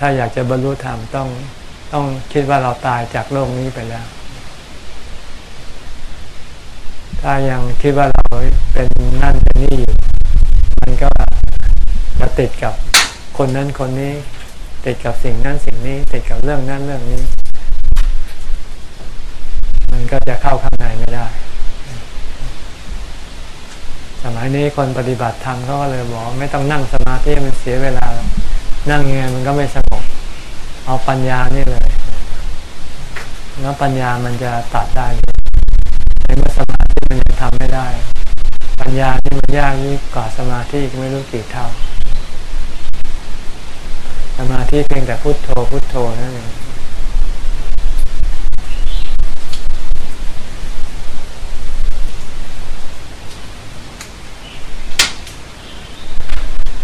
ถ้าอยากจะบรรลุธรรมต้องต้องคิดว่าเราตายจากโลกนี้ไปแล้ว ถ้ายังคิดว่าเราเป็นนั่นเป็นนี่อยู่ มันก็จะติดกับคนนั้นคนนี้ ติดกับสิ่งนั้นสิ่งนี้ ติดกับเรื่องนั้นเรื่องนี้ มันก็จะเข้าข้างในไม่ได้ สมัยนี้คนปฏิบัติธรรมก็เลยบอกไม่ต้องนั่งสมาธิมันเสียเวลา นั่งยังไงมันก็ไม่สงบเอาปัญญานี่เลย แล้วปัญญามันจะตัดได้ในเมื่อส มันยังทำไม่ได้ ปัญญานี่มันยากยิ่งกว่าสมาธิไม่รู้กี่เท่า สมาธิเพียงแต่พุโทโธพุโทโธนั่นเอง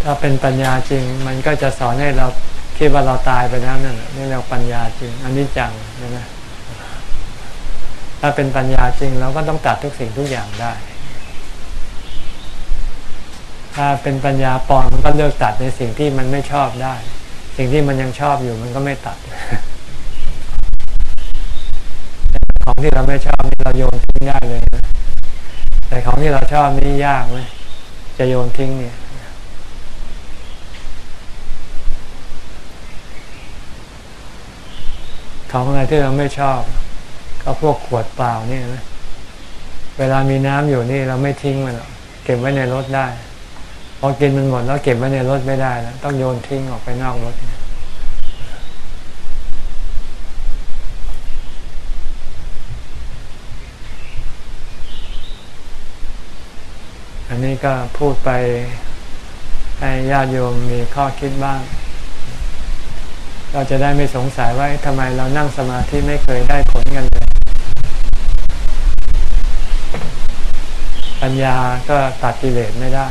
ถ้าเป็นปัญญาจริง มันก็จะสอนให้เราคิดว่าเราตายไปแล้วนั่นนี่เราปัญญาจริงอันนี้จังใช่ไหม ถ้าเป็นปัญญาจริงเราก็ต้องตัดทุกสิ่งทุกอย่างได้ ถ้าเป็นปัญญาปลอมมันก็เลือกตัดในสิ่งที่มันไม่ชอบได้ สิ่งที่มันยังชอบอยู่มันก็ไม่ตัด ของที่เราไม่ชอบนี่เราโยนทิ้งได้เลยนะแต่ของที่เราชอบนี่ยากไหมจะโยนทิ้งเนี่ยของอะไรที่เราไม่ชอบ ก็พวกขวดเปล่านี่นะเวลามีน้ำอยู่นี่เราไม่ทิ้งมันหรอกเก็บไว้ในรถได้ พอกินมันหมดแล้วเก็บไว้ในรถไม่ได้แล้วต้องโยนทิ้งออกไปนอกรถอันนี้ก็พูดไปให้ญาติโยมมีข้อคิดบ้าง เราจะได้ไม่สงสัยว่าทำไมเรานั่งสมาธิไม่เคยได้ผลกันเลย ปัญญาก็ตัดกิเลสไม่ได้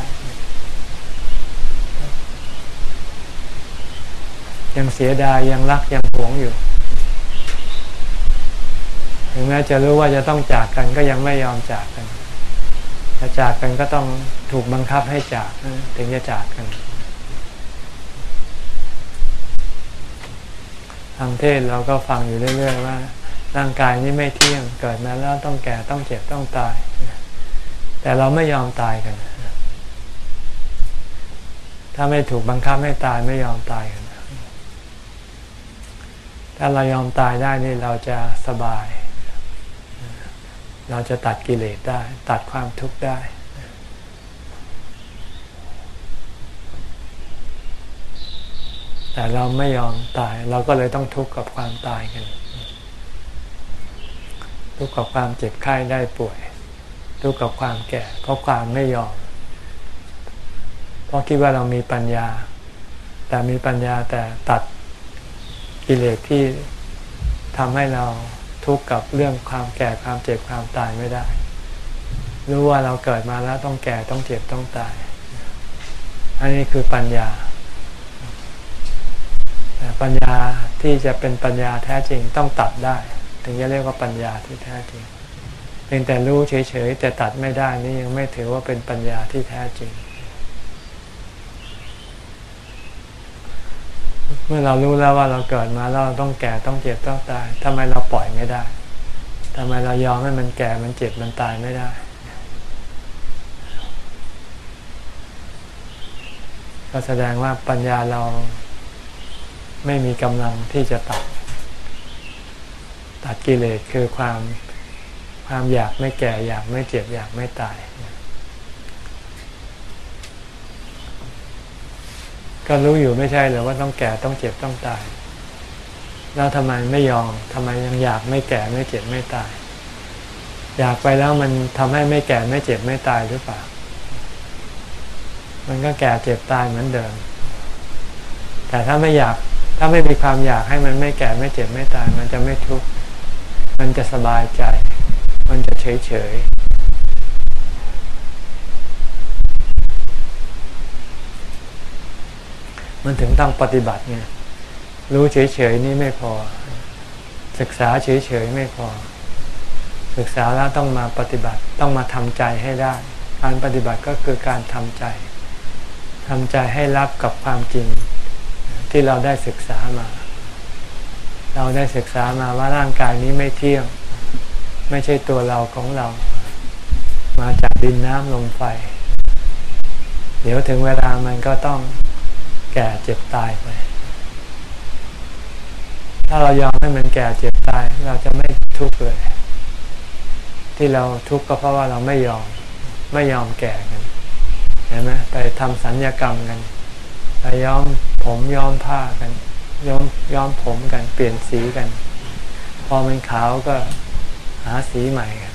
ยังเสียดายยังรักยังหวงอยู่ ถึงแม้จะรู้ว่าจะต้องจากกันก็ยังไม่ยอมจากกันถ้าจากกันก็ต้องถูกบังคับให้จากถึงจะจากกันทางเทศเราก็ฟังอยู่เรื่อยๆว่า ร่างกายนี้ไม่เที่ยงเกิดมาแล้วต้องแก่ต้องเจ็บต้องตาย แต่เราไม่ยอมตายกัน ถ้าไม่ถูกบังคับให้ตายไม่ยอมตายกัน ถ้าเรายอมตายได้นี่เราจะสบาย เราจะตัดกิเลสได้ ตัดความทุกข์ได้แต่เราไม่ยอมตายเราก็เลยต้องทุกข์กับความตายกัน ทุกข์กับความเจ็บไข้ได้ป่วย ทุกข์กับความแก่ เพราะความไม่ยอม เพราะคิดว่าเรามีปัญญา แต่มีปัญญาแต่ตัดกิเลสที่ทำให้เราทุกข์กับเรื่องความแก่ความเจ็บความตายไม่ได้ รู้ว่าเราเกิดมาแล้วต้องแก่ต้องเจ็บต้องตาย อันนี้คือปัญญาแต่ปัญญาที่จะเป็นปัญญาแท้จริงต้องตัดได้ ถึงจะเรียกว่าปัญญาที่แท้จริง เพียงแต่รู้เฉยๆแต่ตัดไม่ได้นี่ยังไม่ถือว่าเป็นปัญญาที่แท้จริง เมื่อเรารู้แล้วว่าเราเกิดมาแล้วเราต้องแก่ต้องเจ็บต้องตายทำไมเราปล่อยไม่ได้ทำไมเรายอมให้มันแก่มันเจ็บมันตายไม่ได้ก็แสดงว่าปัญญาเราไม่มีกำลังที่จะตัด ตัดกิเลสคือความ ความอยากไม่แก่อยากไม่เจ็บอยากไม่ตาย ก็รู้อยู่ไม่ใช่หรือว่าต้องแก่ต้องเจ็บต้องตาย แล้วทำไมไม่ยอมทำไมยังอยากไม่แก่ไม่เจ็บไม่ตาย อยากไปแล้วมันทำให้ไม่แก่ไม่เจ็บไม่ตายหรือเปล่า มันก็แก่เจ็บตายเหมือนเดิม แต่ถ้าไม่อยากถ้าไม่มีความอยากให้มันไม่แก่ไม่เจ็บไม่ตาย มันจะไม่ทุกข์มันจะสบายใจ มันจะเฉยเฉยมันถึงต้องปฏิบัติไงรู้เฉยๆนี่ไม่พอ ศึกษาเฉยๆไม่พอ ศึกษาแล้วต้องมาปฏิบัติต้องมาทำใจให้ได้ การปฏิบัติก็คือการทำใจทำใจให้รับกับความจริงที่เราได้ศึกษามา เราได้ศึกษามาว่าร่างกายนี้ไม่เที่ยง ไม่ใช่ตัวเราของเรา มาจากดินน้ำลมไฟ เดี๋ยวถึงเวลามันก็ต้องแก่เจ็บตายไป ถ้าเรายอมให้มันแก่เจ็บตาย เราจะไม่ทุกข์เลย ที่เราทุกข์ก็เพราะว่าเราไม่ยอมไม่ยอมแก่กันเห็นไหมไปทำสัญญกรรมกันไปย้อมผมย้อมผ้ากันย้อมย้อมผมกันเปลี่ยนสีกัน พอมันขาวก็ หาสีใหม่กัน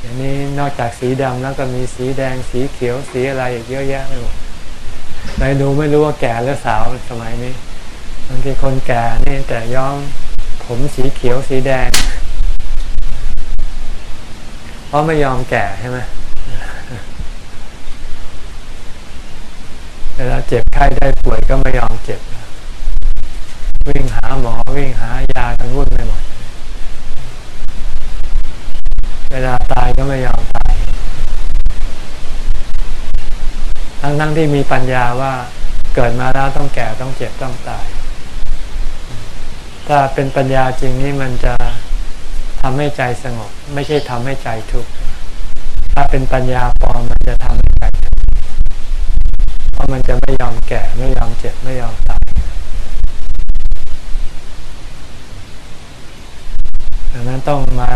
อย่างนี้นอกจากสีดำแล้วก็มีสีแดงสีเขียวสีอะไรอีกเยอะแยะไปหมดไปดูไม่รู้ว่าแก่หรือสาวสมัยนี้บางทีคนแก่นี่แต่ย้อมผมสีเขียวสีแดง เพราะไม่ยอมแก่ใช่ไหมเวลาเจ็บไข้ได้ป่วยก็ไม่ยอมเจ็บ วิ่งหาหมอวิ่งหายากันวุ่นไปหมด เวลาตายก็ไม่ยอมตาย ทั้งทั้งที่มีปัญญาว่าเกิดมาแล้วต้องแก่ต้องเจ็บต้องตาย ถ้าเป็นปัญญาจริงนี่มันจะทำให้ใจสงบ ไม่ใช่ทำให้ใจทุกข์ถ้าเป็นปัญญาปลอมมันจะทำให้ใจทุกข์เพราะมันจะไม่ยอมแก่ไม่ยอมเจ็บไม่ยอมตายดังนั้นต้องมา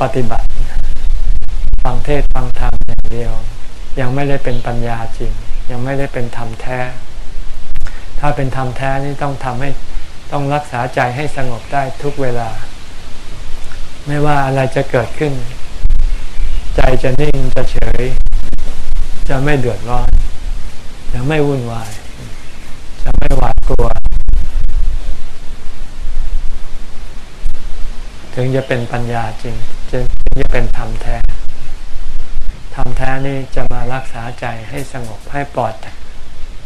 ปฏิบัติ ฟังเทศฟังธรรมอย่างเดียว ยังไม่ได้เป็นปัญญาจริง ยังไม่ได้เป็นธรรมแท้ ถ้าเป็นธรรมแท้นี่ต้องทำให้ต้องรักษาใจให้สงบได้ทุกเวลา ไม่ว่าอะไรจะเกิดขึ้น ใจจะนิ่งจะเฉย จะไม่เดือดร้อนจะไม่วุ่นวาย จะไม่หวาดกลัว ถึงจะเป็นปัญญาจริง จะถึงจะเป็นธรรมแท้ธรรมแท้นี่จะมารักษาใจให้สงบให้ปลอด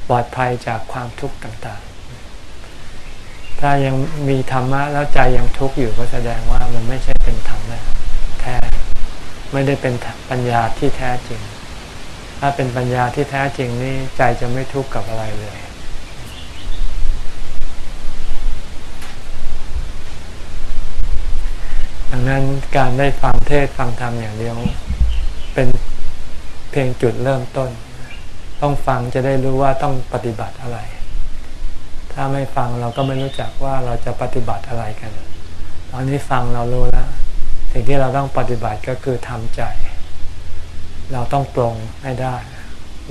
ปลอดภัยจากความทุกข์ต่างๆ ถ้ายังมีธรรมะแล้วใจยังทุกข์อยู่ก็แสดงว่ามันไม่ใช่เป็นธรรมแท้ไม่ได้เป็นปัญญาที่แท้จริง ถ้าเป็นปัญญาที่แท้จริงนี่ใจจะไม่ทุกข์กับอะไรเลย ดังนั้นการได้ฟังเทศฟังธรรมอย่างเดียว เป็นเพียงจุดเริ่มต้น ต้องฟังจะได้รู้ว่าต้องปฏิบัติอะไร ถ้าไม่ฟังเราก็ไม่รู้จักว่าเราจะปฏิบัติอะไรกัน ตอนนี้ฟังเรารู้แล้วสิ่งที่เราต้องปฏิบัติก็คือทำใจ เราต้องปรงให้ได้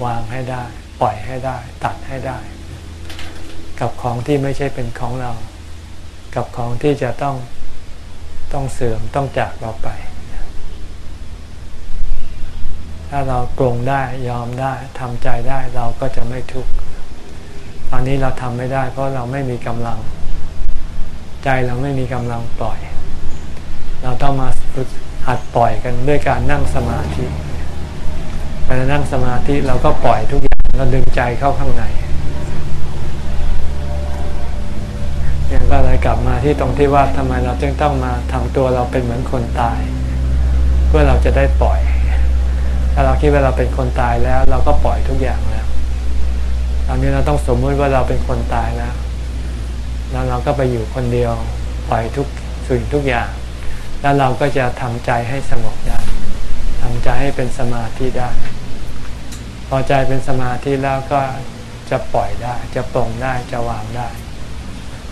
วางให้ได้ ปล่อยให้ได้ ตัดให้ได้ กับของที่ไม่ใช่เป็นของเรา กับของที่จะต้อง ต้องเสื่อมต้องจากเราไป ถ้าเราปรงได้ยอมได้ทำใจได้เราก็จะไม่ทุกข์ตอนนี้เราทำไม่ได้เพราะเราไม่มีกำลัง ใจเราไม่มีกำลังปล่อย เราต้องมาหัดปล่อยกันด้วยการนั่งสมาธิเวลานั่งสมาธิเราก็ปล่อยทุกอย่างเราดึงใจเข้าข้างใน ก็เลยกลับมาที่ตรงที่ว่าทำไมเราจึงต้องมาทำตัวเราเป็นเหมือนคนตาย เพื่อเราจะได้ปล่อย ถ้าเราคิดว่าเราเป็นคนตายแล้ว เราก็ปล่อยทุกอย่างแล้วตอนนี้เราต้องสมมติว่าเราเป็นคนตายแล้ว แล้วเราก็ไปอยู่คนเดียวปล่อยทุกสิ่งทุกอย่าง แล้วเราก็จะทำใจให้สงบได้ทำใจให้เป็นสมาธิได้ พอใจเป็นสมาธิแล้วก็จะปล่อยได้ จะปลงได้จะวางได้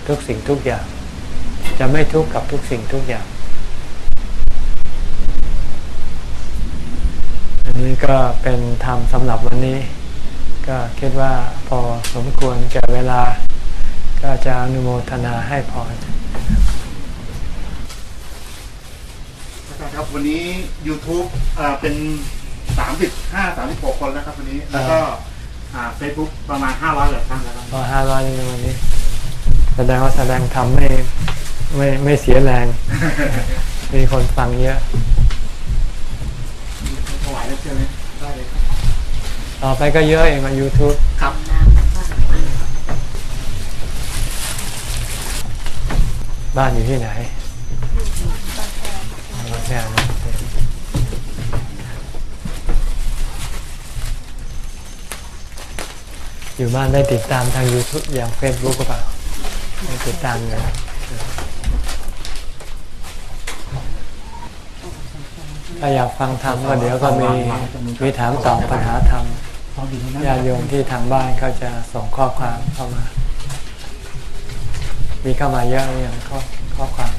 ทุกสิ่งทุกอย่าง จะไม่ทุกข์กับทุกสิ่งทุกอย่าง อันนี้ก็เป็นธรรมสำหรับวันนี้ ก็คิดว่าพอสมควรแก่เวลา ก็จะอนุโมทนาให้พรอาจารย์ครับวันนี้ YouTube อ่าเป็นสามสิบห้าสามสิบหกคนแล้วครับวันนี้ แล้วก็อ่าเฟซบุ๊กประมาณห้าร้อยกว่าท่านแล้วครับพอห้าร้อยในวันนี้ แสดงว่าแสดงทำไม่ไม่ไม่เสียแรง มีคนฟังเยอะถวายแล้วใช่ไหมได้เลยครับต่อไปก็เยอะเองมา YouTube ครับบ้านอยู่ที่ไหนบางแคนะอยู่บ้านได้ติดตามทาง YouTube อย่าง Facebook ก็เปล่า ได้ติดตามเลยถ้าอยากฟังธรรมก็เดี๋ยวก็มีมีถามตอบปัญหาธรรมญาติโยมที่ทางบ้านเขาจะส่งข้อความเข้ามา มีเข้ามาเยอะหรือยังข้อข้อความ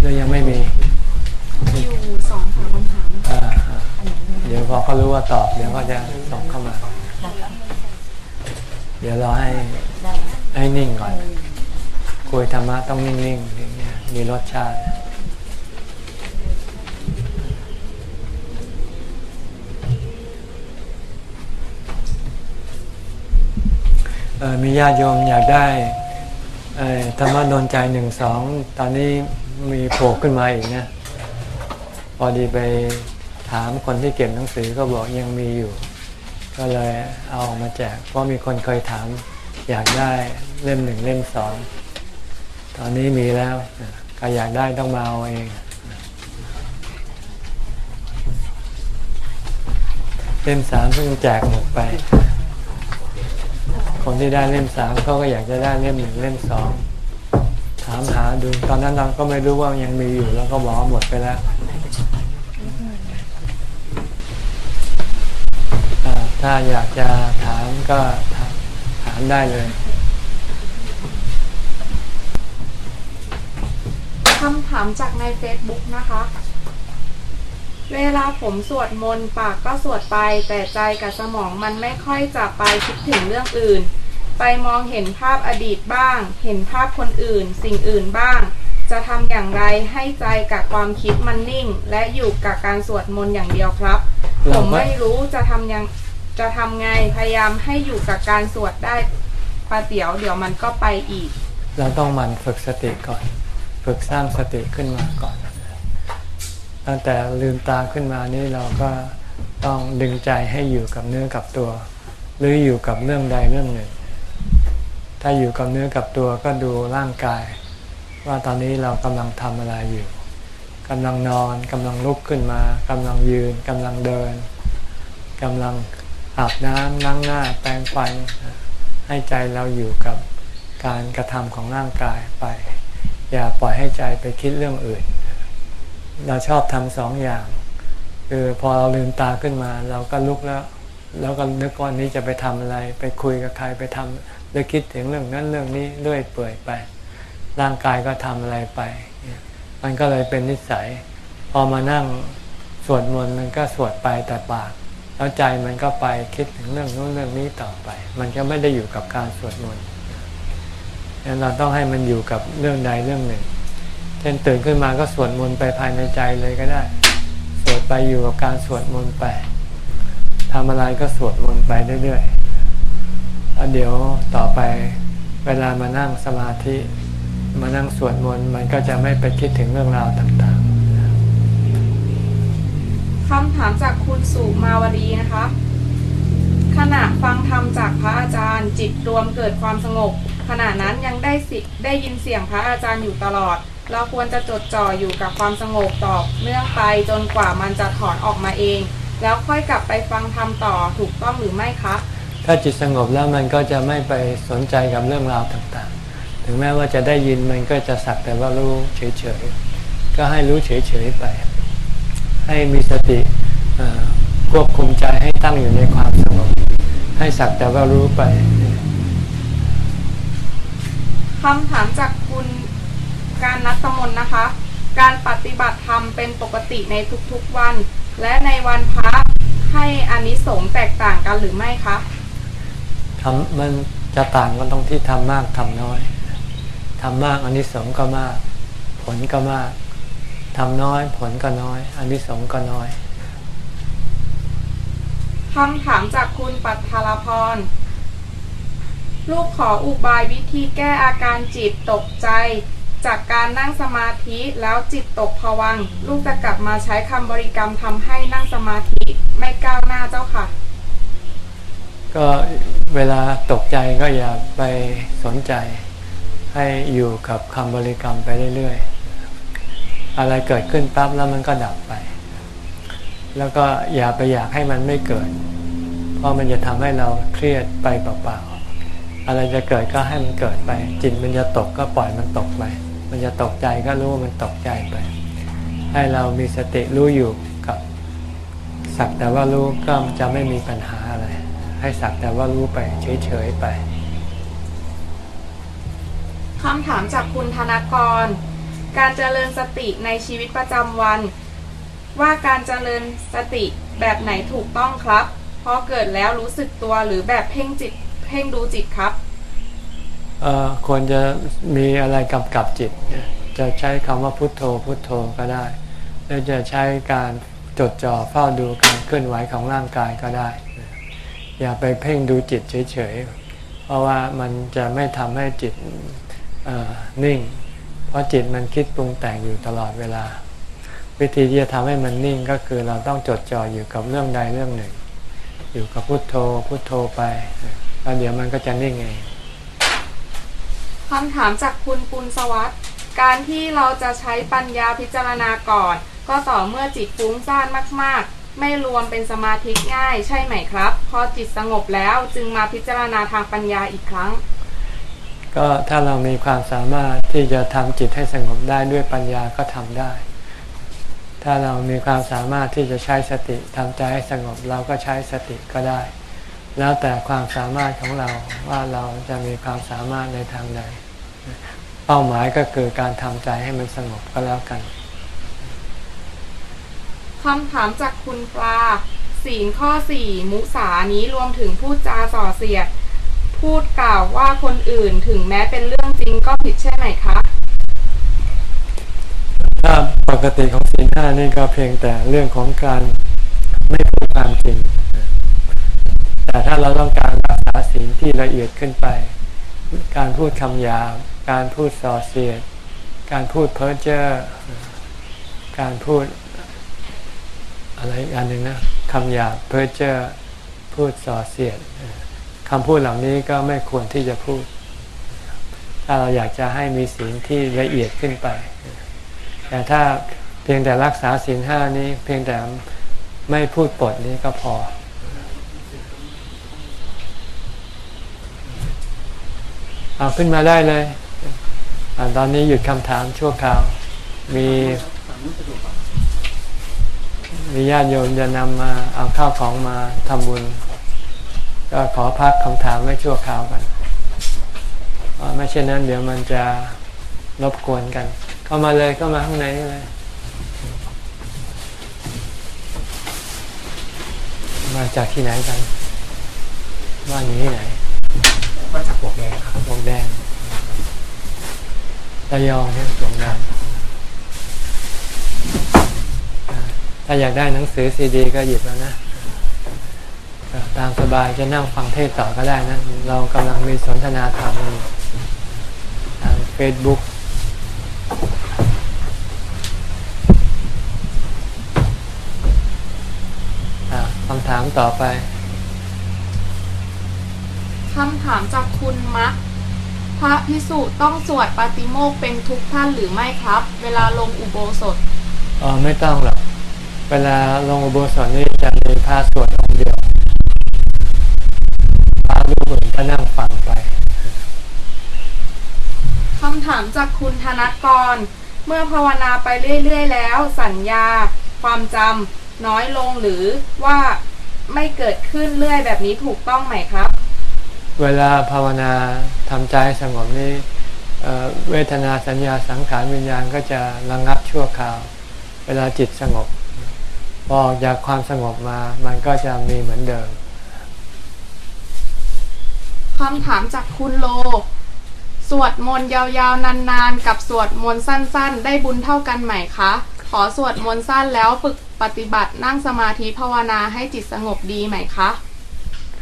หรือยังไม่มีอยู่สองสามคำถามเดี๋ยวพอเขารู้ว่าตอบเดี๋ยวก็จะส่งเข้ามา เดี๋ยวรอให้ ให้นิ่งก่อน คุยธรรมะต้องนิ่งๆอย่างเงี้ยมีรสชาติเออมีญาติโยมอยากได้ธรรมะโดนใจหนึ่งสองตอนนี้มีโผล่ขึ้นมาอีกนะ พอดีไปถามคนที่เก็บหนังสือก็บอกยังมีอยู่ ก็เลยเอามาแจกเพราะมีคนเคยถาม อยากได้เล่มหนึ่งเล่มสองตอนนี้มีแล้วใครอยากได้ต้องมาเอาเองเล่มสามเพิ่งแจกหมดไป คนที่ได้เล่มสามเขาก็อยากจะได้เล่มหนึ่งเล่มสองถามหาดูตอนนั้นเราก็ไม่รู้ว่ายังมีอยู่แล้วก็บอกว่าหมดไปแล้วถ้าอยากจะถามก็ถามถามได้เลยคำถามจากใน Facebook นะคะ เวลาผมสวดมนต์ปากก็สวดไป แต่ใจกับสมองมันไม่ค่อยจะไปคิดถึงเรื่องอื่น ไปมองเห็นภาพอดีตบ้าง เห็นภาพคนอื่น สิ่งอื่นบ้าง จะทำอย่างไรให้ใจกับความคิดมันนิ่ง และอยู่กับการสวดมนต์อย่างเดียวครับ ผมไม่รู้จะทำยัง จะทำไงพยายามให้อยู่กับการสวดได้ประเดี๋ยวเดี๋ยวมันก็ไปอีก เราต้องมันฝึกสติก่อน ฝึกสร้างสติขึ้นมาก่อน ตั้งแต่ลืมตาขึ้นมานี่เราก็ต้องดึงใจให้อยู่กับเนื้อกับตัว หรืออยู่กับเรื่องใดเรื่องหนึ่ง ถ้าอยู่กับเนื้อกับตัวก็ดูร่างกาย ว่าตอนนี้เรากำลังทำอะไรอยู่กำลังนอนกำลังลุกขึ้นมากำลังยืนกำลังเดินกำลัง อาบน้ำล้างหน้าแปรงฟันให้ใจเราอยู่กับการกระทำของร่างกายไป อย่าปล่อยให้ใจไปคิดเรื่องอื่น เราชอบทำสองอย่าง คือพอเราลืมตาขึ้นมาเราก็ลุกแล้ว แล้วก็นึกว่านี้จะไปทำอะไร ไปคุยกับใครไปทำหรือคิดถึงเรื่องนั้นเรื่องนี้เรื่อยเปื่อยไป ร่างกายก็ทำอะไรไป มันก็เลยเป็นนิสัย พอมานั่งสวดมนต์มันก็สวดไปแต่ปาก แล้วใจมันก็ไปคิดถึงเรื่องนู้นเรื่องนี้ต่อไป มันก็ไม่ได้อยู่กับการสวดมนต์ดังนั้นเราต้องให้มันอยู่กับเรื่องใดเรื่องหนึ่ง เช่นตื่นขึ้นมาก็สวดมนต์ไปภายในใจเลยก็ได้ สวดไปอยู่กับการสวดมนต์ไปทำอะไรก็สวดมนต์ไปเรื่อยๆแล้วเดี๋ยวต่อไปเวลามานั่งสมาธิ มานั่งสวดมนต์มันก็จะไม่ไปคิดถึงเรื่องราวต่างๆ คำถามจากคุณสุมาวดีนะคะ ขณะฟังธรรมจากพระอาจารย์ จิตรวมเกิดความสงบ ขณะนั้นยังได้สิได้ยินเสียงพระอาจารย์อยู่ตลอด เราควรจะจดจ่ออยู่กับความสงบต่อเนื่องไปจนกว่ามันจะถอนออกมาเอง แล้วค่อยกลับไปฟังธรรมต่อถูกต้องหรือไม่คะถ้าจิตสงบแล้วมันก็จะไม่ไปสนใจกับเรื่องราวต่างๆ ถึงแม้ว่าจะได้ยินมันก็จะสักแต่ว่ารู้เฉยๆ ก็ให้รู้เฉยๆไป ให้มีสติเอ่อควบคุมใจให้ตั้งอยู่ในความสงบให้สักแต่ว่ารู้ไปคำถามจากคุณการนัตมนนะคะ การปฏิบัติธรรมเป็นปกติในทุกๆวัน และในวันพระให้อานิสงส์แตกต่างกันหรือไม่คะทำมันจะต่างกันตรงที่ทำมากทำน้อยทำมากอันนี้สงส์ก็มาก ผลก็มาก ทำน้อยผลก็น้อยอันนี้สงส์ก็น้อยคำถามจากคุณปัทรพร ลูกขออุบายวิธีแก้อาการจิตตกใจ จากการนั่งสมาธิแล้วจิตตกผวังค์ลูกจะกลับมาใช้คำบริกรรมทำให้นั่งสมาธิไม่ก้าวหน้าเจ้าค่ะ ก็เวลาตกใจก็อย่าไปสนใจ ให้อยู่กับคำบริกรรมไปเรื่อยๆ อะไรเกิดขึ้นปั๊บแล้วมันก็ดับไป แล้วก็อย่าไปอยากให้มันไม่เกิด เพราะมันจะทำให้เราเครียดไปเปล่าๆ อะไรจะเกิดก็ให้มันเกิดไป จิตมันจะตกก็ปล่อยมันตกไป มันจะตกใจก็รู้ว่ามันตกใจไป ให้เรามีสติรู้อยู่กับสักแต่ว่ารู้ก็จะไม่มีปัญหาอะไร ให้สักแต่ว่ารู้ไปเฉยๆไปคำถามจากคุณธนกร การเจริญสติในชีวิตประจำวัน ว่าการเจริญสติแบบไหนถูกต้องครับ เพราะเกิดแล้วรู้สึกตัวหรือแบบเพ่งจิตเพ่งดูจิตครับเอ่อควรจะมีอะไรกำกับจิต จะใช้คำว่าพุทโธพุทโธก็ได้ หรือจะใช้การจดจ่อเฝ้าดูการเคลื่อนไหวของร่างกายก็ได้ อย่าไปเพ่งดูจิตเฉยๆ เพราะว่ามันจะไม่ทำให้จิตนิ่ง เพราะจิตมันคิดปรุงแต่งอยู่ตลอดเวลา วิธีที่จะทำให้มันนิ่งก็คือเราต้องจดจ่ออยู่กับเรื่องใดเรื่องหนึ่ง อยู่กับพุทโธพุทโธไปแล้วเดี๋ยวมันก็จะนิ่งเองคำถามจากคุณปุณสวัสด์การที่เราจะใช้ปัญญาพิจารณาก่อน ก็ต่อเมื่อจิตฟุ้งซ่านมาก ๆ ไม่รวมเป็นสมาธิง่ายใช่ไหมครับ พอจิตสงบแล้วจึงมาพิจารณาทางปัญญาอีกครั้ง ก็ถ้าเรามีความสามารถที่จะทำจิตให้สงบได้ด้วยปัญญาก็ทำได้ ถ้าเรามีความสามารถที่จะใช้สติทำใจให้สงบเราก็ใช้สติก็ได้ แล้วแต่ความสามารถของเราว่าเราจะมีความสามารถในทางใด เป้าหมายก็คือการทำใจให้มันสงบก็แล้วกันคำถามจากคุณปลา ศีลข้อสี่มุสานี้รวมถึงพูดจาส่อเสียด พูดกล่าวว่าคนอื่นถึงแม้เป็นเรื่องจริงก็ผิดใช่ไหมคะถ้าปกติของศีลห้านี่ก็เพียงแต่เรื่องของการไม่พูดความจริง แต่ถ้าเราต้องการรักษาศีลที่ละเอียดขึ้นไป การพูดคำหยาบการพูดส่อเสียด การพูดเพ้อเจ้อการพูดอะไรอันหนึ่งนะคำหยาบเพ้อเจ้อพูดส่อเสียด คำพูดเหล่านี้ก็ไม่ควรที่จะพูด ถ้าเราอยากจะให้มีศีลที่ละเอียดขึ้นไป แต่ถ้าเพียงแต่รักษาศีลห้านี้ เพียงแต่ไม่พูดปดนี้ก็พอ เอาขึ้นมาได้เลยอตอนนี้หยุดคำถามชั่วคราว มีมีญาติโยมจะนำมาเอาข้าวของมาทำบุญ ก็ขอพักคำถามไว้ชั่วคราวกันเพราะไม่เช่นนั้น เดี๋ยวมันจะรบกวนกัน เข้ามาเลยเข้ามาข้างในนี่เลยมาจากที่ไหนกันบ้านอยู่ที่ไหนมาจากปลวกแดงครับวงแดงระยองเนี่ยวงแดงอ่าถ้าอยากได้หนังสือซีดี ก็หยิบแล้วนะก็ ตามสบายจะนั่งฟังเทศต่อก็ได้นะ เรากำลังมีสนทนาธรรมอยู่ทางเฟซบุ๊กคำถามต่อไปคำถามจากคุณมักพระพิสุต้องสวดปาติโมกข์เป็นทุกท่านหรือไม่ครับ เวลาลงอุโบสถอ๋อไม่ต้องหรอก เวลาลงอุโบสถนี่จะมีพระสวด ก็นั่งฟังไปคำถามจากคุณธนกร เมื่อภาวนาไปเรื่อยๆ แล้ว สัญญา ความจำน้อยลงหรือว่าไม่เกิดขึ้นเรื่อยแบบนี้ถูกต้องไหมครับ เวลาภาวนาทำใจให้สงบนี่เอ่อเวทนาสัญญาสังขารวิญญาณก็จะระงับชั่วคราว เวลาจิตสงบพอออกจากความสงบมามันก็จะมีเหมือนเดิม คำถามจากคุณโล สวดมนต์ยาวๆ นานๆ กับสวดมนต์สั้นๆ ได้บุญเท่ากันไหมคะ ขอสวดมนต์สั้นแล้วฝึกปฏิบัตินั่งสมาธิภาวนาให้จิตสงบดีไหมคะ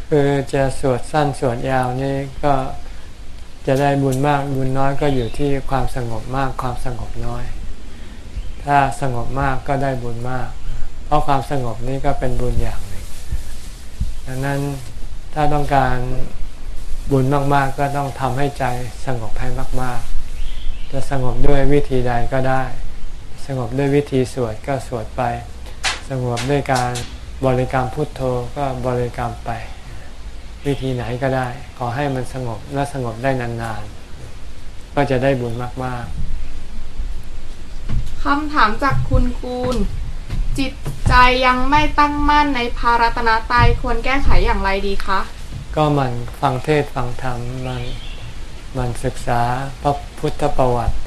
คือจะสวดสั้นสวดยาวนี่ก็จะได้บุญมากบุญน้อยก็อยู่ที่ความสงบมากความสงบน้อย ถ้าสงบมากก็ได้บุญมาก เพราะความสงบนี้ก็เป็นบุญอย่างหนึ่งดังนั้นถ้าต้องการ บุญมากๆก็ต้องทำให้ใจสงบให้มาก ๆ จะสงบด้วยวิธีใดก็ได้ สงบด้วยวิธีสวดก็สวดไป สงบด้วยการบริกรรมพุทโธก็บริกรรมไป วิธีไหนก็ได้ ขอให้มันสงบและสงบได้นานๆ ก็จะได้บุญมากๆคำถามจากคุณคูณจิตใจยังไม่ตั้งมั่นในภารตนาตรัยควรแก้ไขอย่างไรดีคะ ก็มันฟังเทศฟังธรรมมันมันศึกษาพระพุทธประวัติ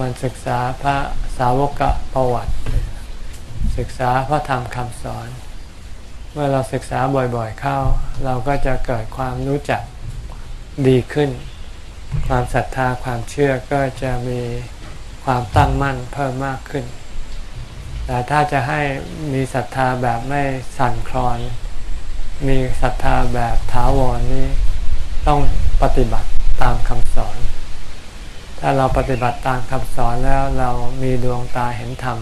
มันศึกษาพระสาวกประวัติ ศึกษาพระธรรมคำสอน เมื่อเราศึกษาบ่อยๆเข้า เราก็จะเกิดความรู้จักดีขึ้น ความศรัทธาความเชื่อก็จะมีความตั้งมั่นเพิ่มมากขึ้น แต่ถ้าจะให้มีศรัทธาแบบไม่สั่นคลอน มีศรัทธาแบบถาวรนี้ต้องปฏิบัติตามคำสอน ถ้าเราปฏิบัติตามคำสอนแล้วเรามีดวงตาเห็นธรรม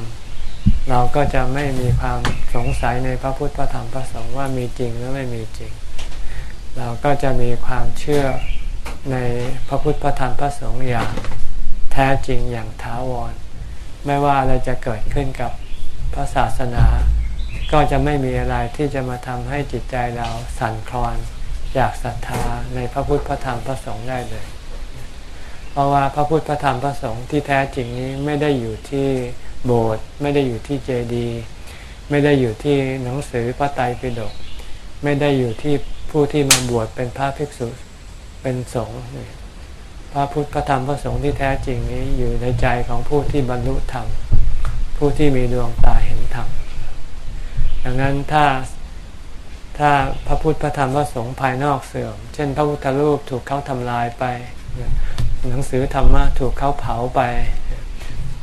เราก็จะไม่มีความสงสัยในพระพุทธพระธรรมพระสงฆ์ว่ามีจริงหรือไม่มีจริง เราก็จะมีความเชื่อในพระพุทธพระธรรมพระสงฆ์อย่างแท้จริงอย่างถาวร ไม่ว่าอะไรจะเกิดขึ้นกับพระศาสนา ก็จะไม่มีอะไรที่จะมาทำให้จิตใจเราสั่นคลอนจากศรัทธาในพระพุทธพระธรรมพระสงฆ์ได้เลย เพราะว่าพระพุทธพระธรรมพระสงฆ์ที่แท้จริงนี้ไม่ได้อยู่ที่โบสถ์ไม่ได้อยู่ที่เจดีย์ไม่ได้อยู่ที่หนังสือพระไตรปิฎกไม่ได้อยู่ที่ผู้ที่มาบวชเป็นพระภิกษุเป็นสงฆ์พระพุทธพระธรรมพระสงฆ์ที่แท้จริงนี้อยู่ในใจของผู้ที่บรรลุธรรม ผู้ที่มีดวงตาเห็นธรรม ดังนั้นถ้าถ้าพระพุทธพระธรรมพระสงฆ์ภายนอกเสื่อม เช่น พระพุทธรูปถูกเขาทำลายไป หนังสือธรรมะถูกเขาเผาไป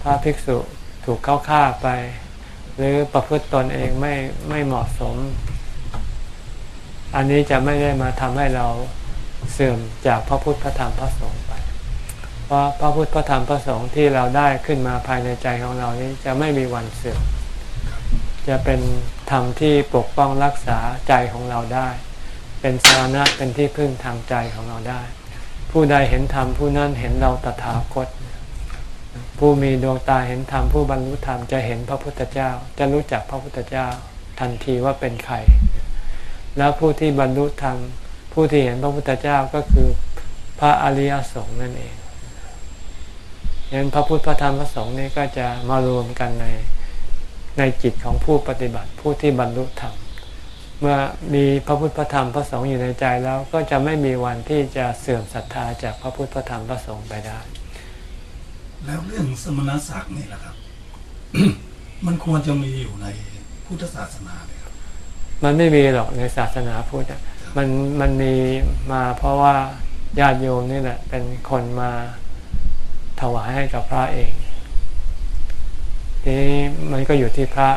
พระภิกษุถูกเขาฆ่าไป หรือประพฤติตนเองไม่ไม่เหมาะสม อันนี้จะไม่ได้มาทำให้เราเสื่อมจากพระพุทธพระธรรมพระสงฆ์ไป เพราะพระพุทธพระธรรมพระสงฆ์ที่เราได้ขึ้นมาภายในใจของเรานี้จะไม่มีวันเสื่อมจะเป็น ธรรมที่ปกป้องรักษาใจของเราได้ เป็นสาระเป็นที่พึ่งทางใจของเราได้ ผู้ใดเห็นธรรมผู้นั้นเห็นเราตถาคต ผู้มีดวงตาเห็นธรรมผู้บรรลุธรรมจะเห็นพระพุทธเจ้า จะรู้จักพระพุทธเจ้าทันทีว่าเป็นใคร แล้วผู้ที่บรรลุธรรมผู้ที่เห็นพระพุทธเจ้าก็คือพระอริยสงฆ์นั่นเองยันพระพุทธพระธรรมพระสงฆ์นี่ก็จะมารวมกันใน ในจิตของผู้ปฏิบัติผู้ที่บรรลุธรรม เมื่อมีพระพุทธพระธรรมพระสงฆ์อยู่ในใจแล้วก็จะไม่มีวันที่จะเสื่อมศรัทธาจากพระพุทธพระธรรมพระสงฆ์ไปได้ แล้วเรื่องสมณศักดิ์นี่แหละครับ มันควรจะมีอยู่ในพุทธศาสนาไหมครับ มันไม่มีหรอกในศาสนาพุทธอะมันมันมีมาเพราะว่าญาติโยมนี่แหละเป็นคนมาถวายให้กับพระเอง ทีนี้มันก็อยู่ที่พระ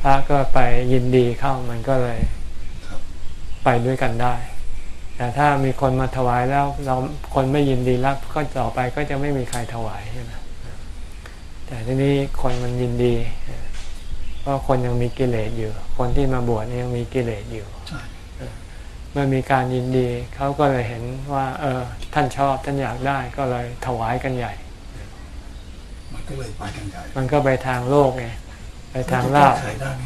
พระก็ไปยินดีเข้ามันก็เลยไปด้วยกันได้ แต่ถ้ามีคนมาถวายแล้วเราคนไม่ยินดีรับก็ต่อไปก็จะไม่มีใครถวายใช่ไหมแต่ทีนี้คนมันยินดี เพราะคนยังมีกิเลสอยู่ คนที่มาบวชยังมีกิเลสอยู่เมื่อมีการยินดีเขาก็เลยเห็นว่า เออ ท่านชอบท่านอยากได้ก็เลยถวายกันใหญ่ ก็เลยไปกันใหญ่มันก็ไปทางโลกไงไปทางลาบแก้ไขได้ไหม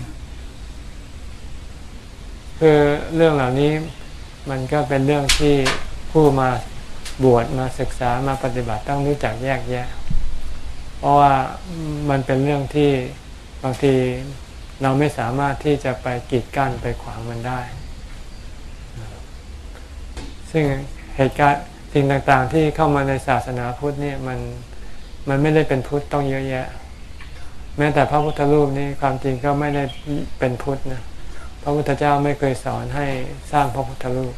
คือเรื่องเหล่านี้มันก็เป็นเรื่องที่ผู้มาบวชมาศึกษามาปฏิบัติต้องรู้จักแยกแยะ เพราะว่ามันเป็นเรื่องที่บางทีเราไม่สามารถที่จะไปกีดกั้นไปขวางมันได้ ซึ่งเหตุการณ์สิ่งต่างๆที่เข้ามาในศาสนาพุทธเนี่ยมัน มันไม่ได้เป็นพุทธต้องเยอะแยะ แม้แต่พระพุทธรูปนี่ความจริงก็ไม่ได้เป็นพุทธนะพระพุทธเจ้าไม่เคยสอนให้สร้างพระพุทธรูป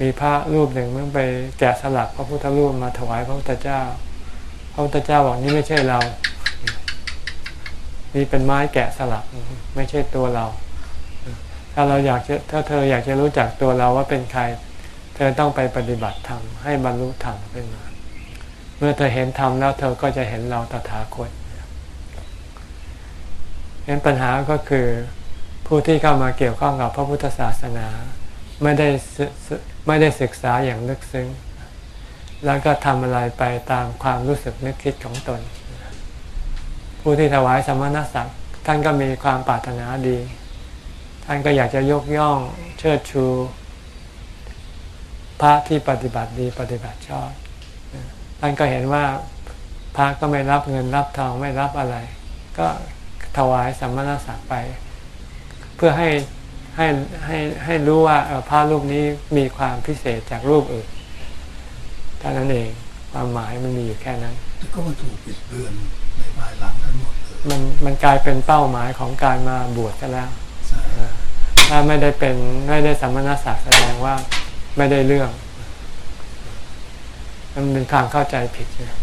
มีพระรูปหนึ่งมันไปแกะสลักพระพุทธรูปมาถวายพระพุทธเจ้า พระพุทธเจ้าบอกนี่ไม่ใช่เรานี่เป็นไม้แกะสลักไม่ใช่ตัวเรา ถ้าเราอยากจะถ้าเธออยากจะรู้จักตัวเราว่าเป็นใคร เธอต้องไปปฏิบัติธรรมให้บรรลุธรรมขึ้นมา เมื่อเธอเห็นธรรมแล้วเธอก็จะเห็นเราตถาคตเห็นปัญหาก็คือผู้ที่เข้ามาเกี่ยวข้องกับพระพุทธศาสนา ไม่ได้ศึศึไม่ได้ศึกษาอย่างลึกซึ้ง แล้วก็ทำอะไรไปตามความรู้สึกนึกคิดของตน ผู้ที่ถวายสมณศักดิ์ท่านก็มีความปรารถนาดี ท่านก็อยากจะยกย่องเชิดชู พระที่ปฏิบัติดีปฏิบัติชอบ ท่านก็เห็นว่าพระก็ไม่รับเงินรับทองไม่รับอะไร ก็ถวายสัมมาณศักดิ์ไป เพื่อให้ให้ให้ให้รู้ว่าเอ่อพระรูปนี้มีความพิเศษจากรูปอื่นเท่านั้นเองความหมายมันมีอยู่แค่นั้นแต่ก็มาถูกปิดเบือนในภายหลังทั้งหมดเลยมันมันกลายเป็นเป้าหมายของการมาบวชซะแล้วใช่ถ้าไม่ได้เป็นไม่ได้สัมมณศักดิ์แสดงว่าไม่ได้เรื่อง มันเป็นความเข้าใจผิดนะ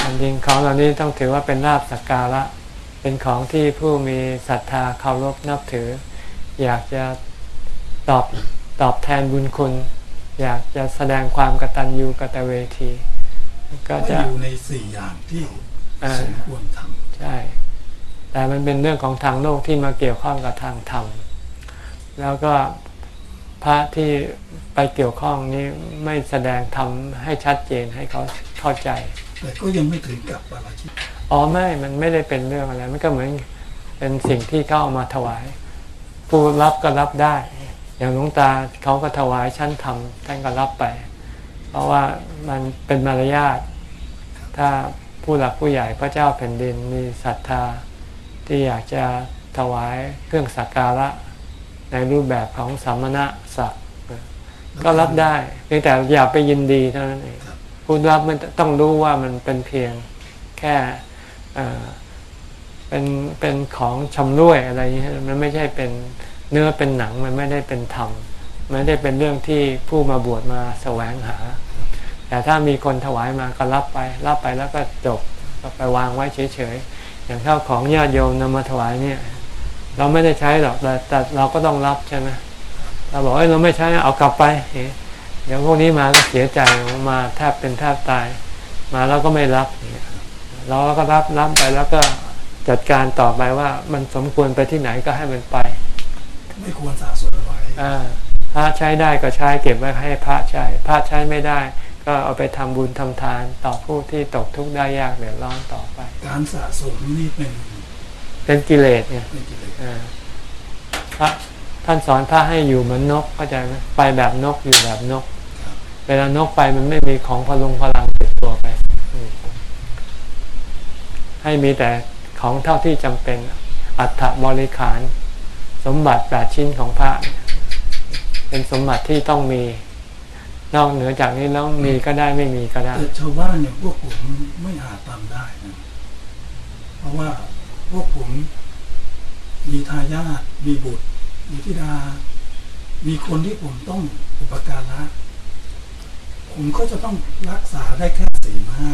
ความจริงของเหล่านี้ต้องถือว่าเป็นลาบสักการะ เป็นของที่ผู้มีศรัทธาเคารพนับถือ อยากจะตอบตอบแทนบุญคุณ อยากจะแสดงความกตัญญูกตเวที ก็ก็จะอยู่ในสี่อย่างที่อ่าสมควรทใช่แต่มันเป็นเรื่องของทางโลกที่มาเกี่ยวข้องกับทางธรรม แล้วก็พระที่ ไปเกี่ยวข้องนี้ไม่แสดงธรรมให้ชัดเจนให้เขาเข้าใจำแต่ก็ยังไม่ถึงกับปาราชิกอ๋อไม่ มันไม่ได้เป็นเรื่องอะไร มันก็เหมือนเป็นสิ่งที่เขาเอามาถวาย ผู้รับก็รับได้ อย่างหลวงตาเขาก็ถวายชั้นธรรมท่านก็รับไป เพราะว่ามันเป็นมารยาท ถ้าผู้หลักผู้ใหญ่พระเจ้าแผ่นดินมีศรัทธา ที่อยากจะถวายเครื่องสักการะในรูปแบบของสามณะศักดิ์ ก็รับได้เพียงแต่อย่าไปยินดีเท่านั้นเองผู้รับมันต้องรู้ว่ามันเป็นเพียงแค่เอ่อเป็นเป็นของชำร่วยอะไรอย่างเงี้ยมันไม่ใช่เป็นเนื้อเป็นหนังมันไม่ได้เป็นธรรมไม่ได้เป็นเรื่องที่ผู้มาบวชมาแสวงหา แต่ถ้ามีคนถวายมาก็รับไป รับไปแล้วก็จบก็ไปวางไว้เฉยๆอย่างข้าวของญาติโยมนำมาถวายเนี่ย เราไม่ได้ใช้หรอกแต่แต่เราก็ต้องรับใช่ไหม เราบอกเอ้ยเราไม่ใช้เอากลับไปเอ๊ะเดี๋ยวพวกนี้มาก็เสียใจมาแทบเป็นแทบตาย มาแล้วก็ไม่รับเนี่ยเราก็รับรับไปแล้วก็จัดการต่อไปว่ามันสมควรไปที่ไหนก็ให้มันไป ไม่ควรสะสมไว้อ่าพระใช้ได้ก็ใช้เก็บไว้ให้พระใช้พระใช้ไม่ได้ ก็เอาไปทำบุญทำทานต่อผู้ที่ตกทุกข์ได้ยากเดือดร้อนต่อไป การสะสมนี่เป็น เป็นกิเลสไงเป็นกิเลสอ่าพระ ท่านสอนพระให้อยู่เหมือนนกเข้าใจไหมไปแบบนกอยู่แบบนก เวลานกไปมันไม่มีของพลุงพลังติดตัวไป ให้มีแต่ของเท่าที่จำเป็นอัฐบริขาร สมบัติแปดชิ้นของพระ เป็นสมบัติที่ต้องมี นอกเหนือจากนี้แล้วมีก็ได้ไม่มีก็ได้แต่ชาวบ้านอย่างพวกผมไม่อาจทำได้นะเพราะว่าพวกผมมีทายาทมีบุตร มีธิดา มีคนที่ผมต้องอุปการะผมก็จะต้องรักษาได้แค่สี่ห้า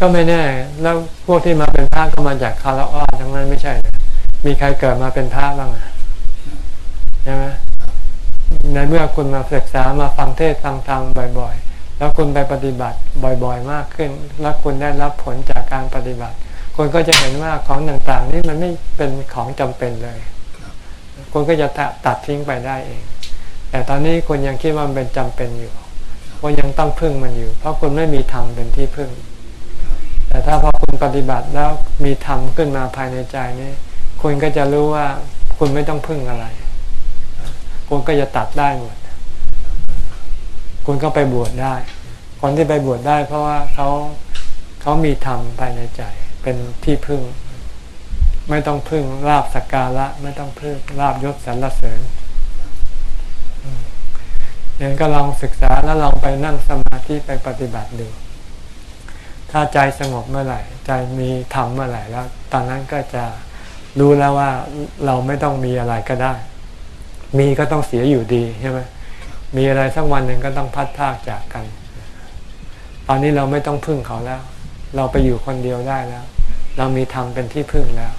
ก็ไม่แน่ แล้วพวกที่มาเป็นพระก็มาจากคารวะทั้งนั้นไม่ใช่ มีใครเกิดมาเป็นพระบ้างอะใช่ไหมในเมื่อคุณมาศึกษามาฟังเทศฟังธรรมบ่อยๆ แล้วคุณไปปฏิบัติบ่อยๆ มากขึ้น แล้วคุณได้รับผลจากการปฏิบัติคุณก็จะเห็นว่าของต่างๆ นี่มันไม่เป็นของจำเป็นเลย คุณก็จะตัดทิ้งไปได้เอง แต่ตอนนี้คุณยังคิดว่ามันเป็นจำเป็นอยู่ว่ายังต้องพึ่งมันอยู่ เพราะคุณไม่มีธรรมเป็นที่พึ่ง แต่ถ้าพอคุณปฏิบัติแล้วมีธรรมขึ้นมาภายในใจนี้ คุณก็จะรู้ว่าคุณไม่ต้องพึ่งอะไร คุณก็จะตัดได้หมด คุณก็ไปบวชได้ คนที่ไปบวชได้ เพราะว่าเขาเขามีธรรมภายในใจเป็นที่พึ่ง ไม่ต้องพึ่งลาบสักการะ ไม่ต้องพึ่งลาบยศสรรเสริญอืมอย่างนั้นก็ลองศึกษาแล้วลองไปนั่งสมาธิไปปฏิบัติดู ถ้าใจสงบเมื่อไหร่ ใจมีธรรมเมื่อไหร่แล้ว ตอนนั้นก็จะรู้แล้วว่าเราไม่ต้องมีอะไรก็ได้ มีก็ต้องเสียอยู่ดีใช่ไหมมีอะไรสักวันหนึ่งก็ต้องพัดพากจากกัน ตอนนี้เราไม่ต้องพึ่งเขาแล้ว เราไปอยู่คนเดียวได้แล้ว เรามีธรรมเป็นที่พึ่งแล้ว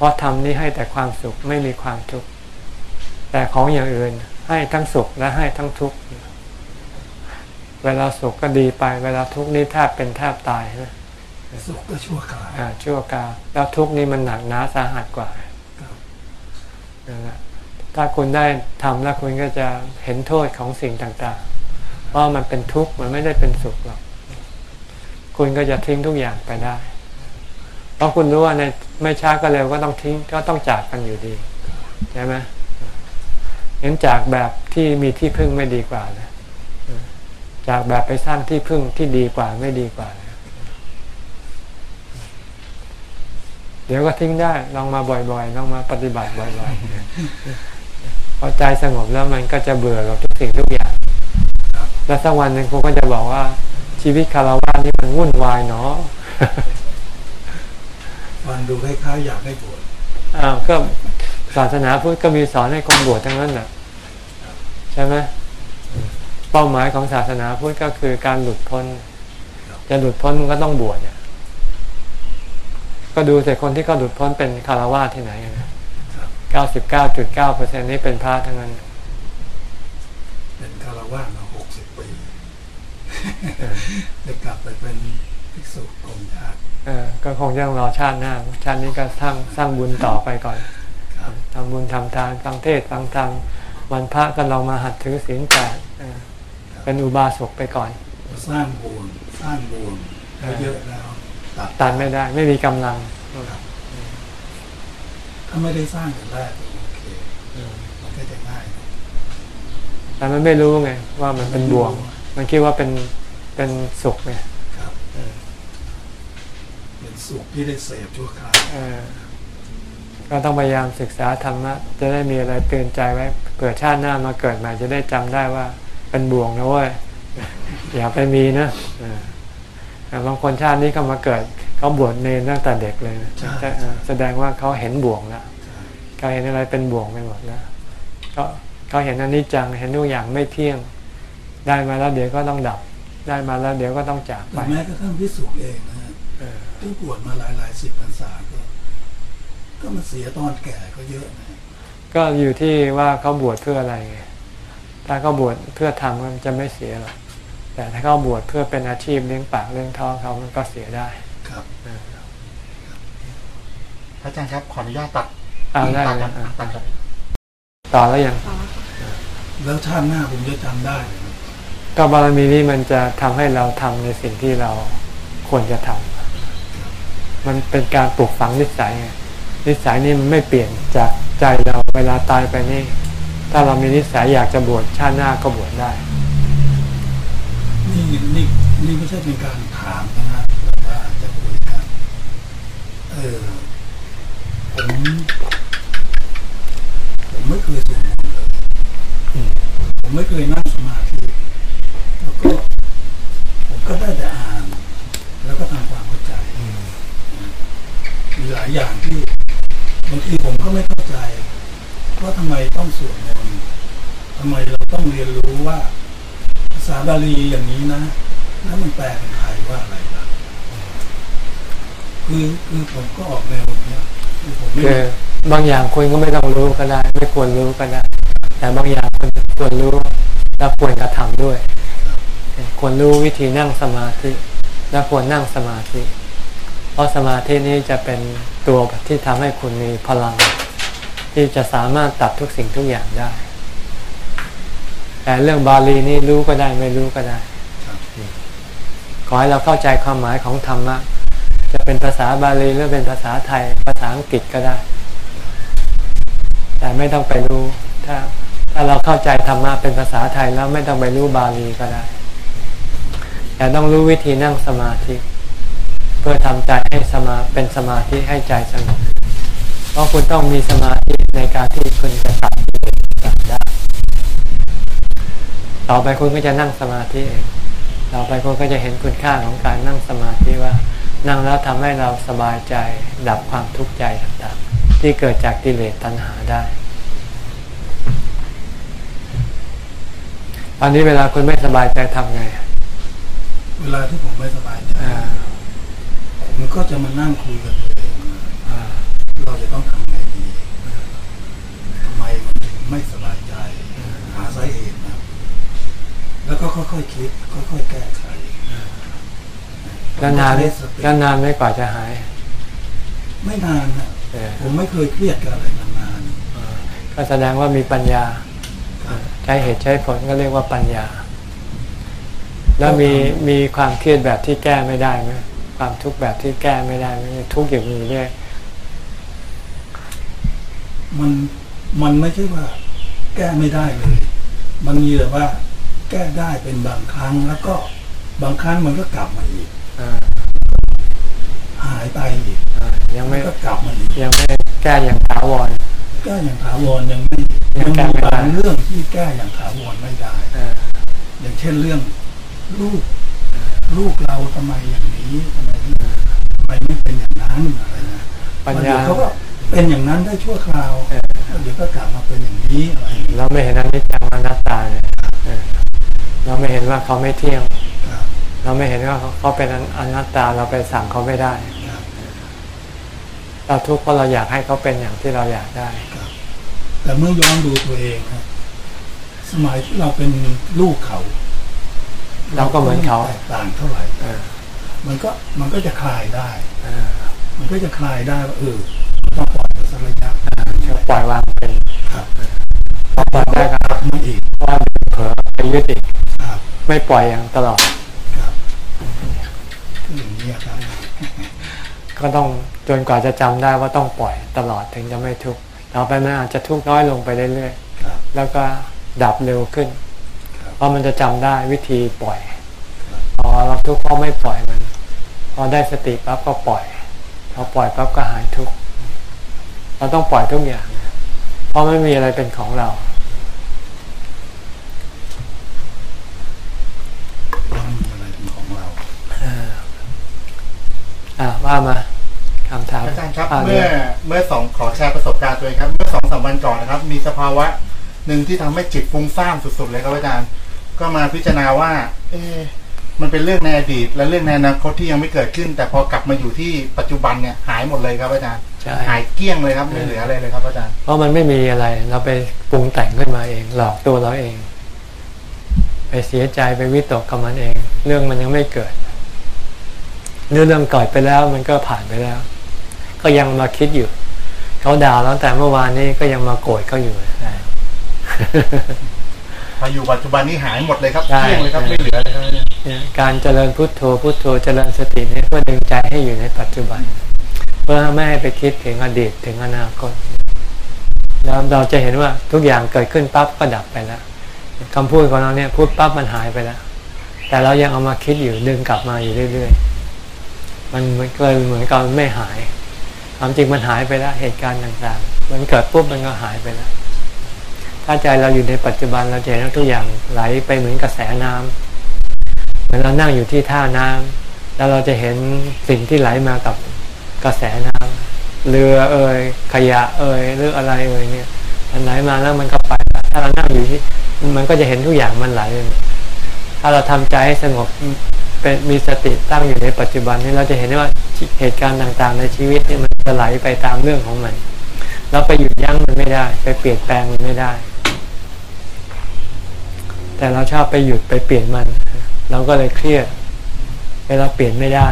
เพราะธรรมนี้ให้แต่ความสุขไม่มีความทุกข์แต่ของอย่างอื่นให้ทั้งสุขและให้ทั้งทุกข์เวลาสุขก็ดีไป เวลาทุกข์นี่แทบเป็นแทบตายนะสุขก็ชั่วคราวอ่าชั่วกาวแล้วทุกข์นี่มันหนักหนาสาหัสกว่าครับนั่นแหละถ้าคุณได้ทำแล้วคุณก็จะเห็นโทษของสิ่งต่างๆเพราะมันเป็นทุกข์มันไม่ได้เป็นสุขหรอก คุณก็จะทิ้งทุกอย่างไปได้ เพราะคุณรู้ว่าในไม่ช้าก็เร็วก็ต้องทิ้งก็ต้องจากกันอยู่ดีใช่ไหมงั้นจากแบบที่มีที่พึ่งไม่ดีกว่านะจากแบบไปสร้างที่พึ่งที่ดีกว่าไม่ดีกว่านะเดี๋ยวก็ทิ้งได้ลองมาบ่อยๆลองมาปฏิบัติบ่อยๆพอใจสงบแล้วมันก็จะเบื่อกับทุกสิ่งทุกอย่าง แล้วสักวันหนึ่งคงก็จะบอกว่าชีวิตคารวะนี่มันวุ่นวายเนาะ ฟังดูคล้ายๆอยากให้บวชอ้าวก็ศาสนาพุทธก็มีสอนให้คนบวชทั้งนั้นแหละใช่ไหมเป้าหมายของศาสนาพุทธก็คือการหลุดพ้น จะหลุดพ้นมันก็ต้องบวชเนี่ยก็ดูแต่คนที่เขาหลุดพ้นเป็นคารวะที่ไหนกันนะเก้าสิบเก้าจุดเก้าเปอร์เซ็นนี้เป็นพระทั้งนั้น เป็นคารวะมาหกสิบปีจะกลับไปเป็นภิกษุกรมญาติเออ ก็คงจะต้องรอชาติหน้า ชาตินี้ก็สร้างสร้างบุญต่อไปก่อนครับทำบุญทำทานฟังเทศน์ฟังธรรมวันพระก็ลองมาหัดถือศีลแปดเออเป็นอุบาสกไปก่อน สร้างบุญสร้างบุญเยอะๆแล้วตัดตันไม่ได้ ไม่มีกำลังครับถ้าไม่ได้สร้างแต่แรกโอเคมันก็จะง่ายแต่มันไม่รู้ไงว่ามันเป็นบ่วง มันคิดว่าเป็นเป็นสุขไงครับเป็น สุขที่ได้เสพชั่วคราวเออก็ต้องพยายามศึกษาธรรมะจะได้มีอะไรเตือนใจไว้เผื่อชาติหน้ามาเกิดใหม่จะได้จำได้ว่าเป็นบ่วงนะเว้ยอย่าไปมีนะเออแต่บางคนชาตินี้เขามาเกิดเขาบวชเนรตั้งแต่เด็กเลยนะแต่เออแสดงว่าเขาเห็นบ่วงแล้วเขาเห็นอะไรเป็นบ่วงไปหมดแล้วเขาเขาเห็นอนิจจังเห็นทุกอย่างไม่เที่ยง ได้มาแล้วเดี๋ยวก็ต้องดับ ได้มาแล้วเดี๋ยวก็ต้องจากไปแต่แม้กระทั่งพิสุเองนะฮะเออ ที่บวชมาหลายหลายๆสิบพรรษาก็ก็มาเสียตอนแก่ก็เยอะนะก็อยู่ที่ว่าเขาบวชเพื่ออะไรไงถ้าเขาบวชเพื่อทำมันจะไม่เสียหรอกแต่ถ้าเขาบวชเพื่อเป็นอาชีพเลี้ยงปากเลี้ยงท้องเขามันก็เสียได้ครับพระอาจารย์ครับขออนุญาตตัดเอาได้ตัดเลก่อยนอะตัดก่อนต่อแล้วยังต่อค่ะแล้วชาติหน้าผมจะจำได้เลยนะก็บารมีนี้มันจะทำให้เราทำในสิ่งที่เราควรจะทำ มันเป็นการปลูกฝังนิสัยไงนิสัยนี่มันไม่เปลี่ยนจากใจเราเวลาตายไปนี่ ถ้าเรามีนิสัยอยากจะบวชชาติหน้าก็บวชได้ นี่นี่นี่ไม่ใช่เป็นการถามนะฮะแต่ว่าจะคุยกันเออผมผมไม่เคยสวดมนต์เลยผมไม่เคยนั่งสมาธิแล้วก็ผมก็ได้แต่อ่าน แล้วก็ทำความเข้าใจมี หลายอย่างที่บางทีผมก็ไม่เข้าใจ ว่าทำไมต้องสวดมนต์ทำไมเราต้องเรียนรู้ว่า ภาษาบาลีอย่างนี้นะแล้วมันแปลเป็นไทยว่าอะไรล่ะคือคือผมก็ออกแนวอย่างเนี้ยคือผมไม่คือบางอย่างคุณก็ไม่ต้องรู้ก็ได้ ไม่ควรรู้ก็ได้แต่บางอย่างคุณควรรู้และควรกระทำด้วยควรรู้วิธีนั่งสมาธิและควรนั่งสมาธิ เพราะสมาธินี้จะเป็นตัวที่ทำให้คุณมีพลัง ที่จะสามารถตัดทุกสิ่งทุกอย่างได้ แต่เรื่องบาลีนี่รู้ก็ได้ไม่รู้ก็ได้ ขอให้เราเข้าใจความหมายของธรรมะจะเป็นภาษาบาลีหรือเป็นภาษาไทย ภาษาอังกฤษก็ได้ แต่ไม่ต้องไปรู้ถ้าถ้าเราเข้าใจธรรมะเป็นภาษาไทยแล้วไม่ต้องไปรู้บาลีก็ได้ แต่ต้องรู้วิธีนั่งสมาธิ เพื่อทำใจให้สมาเป็นสมาธิให้ใจสงบเพราะคุณต้องมีสมาธิในการที่คุณจะตัดกิเลสตัดได้ ต่อไปคุณก็จะนั่งสมาธิเองต่อไปคุณก็จะเห็นคุณค่าของการนั่งสมาธิว่านั่งแล้วทำให้เราสบายใจดับความทุกข์ใจต่างๆ ที่เกิดจากกิเลสตัณหาได้ตอนนี้เวลาคุณไม่สบายใจทำไง เวลาที่ผมไม่สบายใจ อ่าผมก็จะมานั่งคุยกับตัวเองว่าอ่าเราจะต้องทำไงดีทำไมมันถึงไม่สบายใจ หาสาเหตุนะ แล้วก็ค่อยๆคิด ค่อยๆแก้ไขแล้วนานไหมแล้วนานไหม่กว่าจะหาย ไม่นานนะเออผมไม่เคยเครียดกับอะไรนานก็แสดงว่ามีปัญญาๆครับใช้เหตุใช้ผลก็เรียกว่าปัญญา แล้วมีมีความเครียดแบบที่แก้ไม่ได้ไหม ความทุกข์แบบที่แก้ไม่ได้ไหมทุกข์อย่างนี้เรื่อยมันมันไม่ใช่ว่า แก้ไม่ได้เลยมันมีแต่ว่า แก้ได้เป็นบางครั้งแล้วก็บางครั้งมันก็กลับมาอีกอ่าหายไปอีกอ่ายังมัไม่นก็กลับมาอีกยังไม่แก้อย่างถาวรแก้อย่างถาวรยังไม่ยัยังงแก้มีไม่ได้บางเรื่องที่แก้อย่างถาวรไม่ได้อ่าอย่างเช่นเรื่องลูก ลูกเราทำไมอย่างนี้ทำไมทำไมไม่เป็นอย่างนั้นอะไรนะปัญเดี๋ญายวเขาก็เป็นอย่างนั้นได้ชั่วคราวเออแล้วเดี๋ยวก็กลับมาเป็นอย่างนี้อะไรอย่างนี้เราไม่เห็นอนิจจังอนัตตาเนี่ยเออเราไม่เห็นว่าเขาไม่เที่ยงครับเราไม่เห็นว่าเขาเขาเป็นอนัตตาเราไปสั่งเขาไม่ได้ครับเราทุกข์เพราะเราอยากให้เขาเป็นอย่างที่เราอยากได้แต่เมื่อย้อนดูตัวเองครับสมัยที่เราเป็นลูกเขา เราก็เหมือนเขาแตกต่างเท่าไหร่เออมันก็มันก็จะคลายได้เออมันก็จะคลายได้ว่าเออต้องปล่อยไปสักระยะก็ปล่อยวางเป็นครับพอปล่อยได้ก็กลับมาอีกว่าเผลอไปยึดอีกครับไม่ปล่อยอย่างตลอดครับคืออย่างนี้ยครับก็ต้องจนกว่าจะจำได้ว่าต้องปล่อยตลอดถึงจะไม่ทุกข์ต่อไปมันอาจจะทุกข์น้อยลงไปเรื่อยครับๆแล้วก็ดับเร็วขึ้นครับ เพราะมันจะจำได้วิธีปล่อยครับพอเราทุกข์ก็ไม่ปล่อยมัน พอได้สติปั๊บก็ปล่อยพอปล่อยปั๊บก็หายทุกข์เราต้องปล่อยทุกอย่าง เพราะไม่มีอะไรเป็นของเราไม่มีอะไรเป็นของเราอ่าว่ามาคำถามอาจารย์ครับะเมื่อเมื่อสองขอแชร์ประสบการณ์ตัวเองครับ เมื่อสองสามวันก่อนนะครับ มีสภาวะหนึ่งที่ทำให้จิตฟุ้งซ่านสุดๆเลยครับอาจารย์ ก็มาพิจารณาว่า เอ๊ะมันเป็นเรื่องในอดีต และเรื่องในอนาคตที่ยังไม่เกิดขึ้น แต่พอกลับมาอยู่ที่ปัจจุบันเนี่ยหายหมดเลยครับอาจารย์ใช่หายเกลี้ยงเลยครับไม่เหลืออะไรเลยครับอาจารย์เพราะมันไม่มีอะไร เราไปปรุงแต่งขึ้นมาเอง หลอกตัวเราเอง ไปเสียใจไปวิตกกับมันเอง เรื่องมันยังไม่เกิดเรื่องเรื่องเกิดไปแล้วมันก็ผ่านไปแล้ว ก็ยังมาคิดอยู่ เขาด่าแล้วแต่เมื่อวานนี้ก็ยังมาโกรธเขาอยู่นะ พออยู่ปัจจุบันนี้หายหมดเลยครับใช่เกลี้ยงเลยครับไม่เหลือเลยครับอาจารย์เนี่ยการเจริญพุทโธพุทโธเจริญสตินี่เพื่อดึงใจให้อยู่ในปัจจุบัน เพื่อไม่ให้ไปคิดถึงอดีตถึงอนาคตแล้วเราจะเห็นว่าทุกอย่างเกิดขึ้นปั๊บก็ดับไปแล้วคำพูดของเราเนี่ยพูดปั๊บมันหายไปแล้ว แต่เรายังเอามาคิดอยู่ดึงกลับมาอยู่เรื่อยๆ มันมันก็เลยเหมือนกับไม่หายความจริงมันหายไปแล้วเหตุการณ์ต่างๆ มันเกิดปุ๊บมันก็หายไปแล้ว ถ้าใจเราอยู่ในปัจจุบันเราจะเห็นทุกอย่างไหลไปเหมือนกระแสน้ำเหมือนเรานั่งอยู่ที่ท่าน้ำแล้วเราจะเห็นสิ่งที่ไหลมากับกระแสน้ำเรือเอ่ยขยะเอ่ยหรืออะไรเอ่ยเนี่ยมันไหลมาแล้วมันก็ไป ถ้าเรานั่งอยู่ที่มันก็จะเห็นทุกอย่างมันไหลไปถ้าเราทำใจให้สงบเป็นมีสติตั้งอยู่ในปัจจุบันนี้เราจะเห็นได้ว่าเหตุการณ์ต่างๆ ในชีวิตนี่มันจะไหลไปตามเรื่องของมัน เราไปหยุดยั้งมันไม่ได้ ไปเปลี่ยนแปลงมันไม่ได้ แต่เราชอบไปหยุดไปเปลี่ยนมัน เราก็เลยเครียดเวลาเปลี่ยนไม่ได้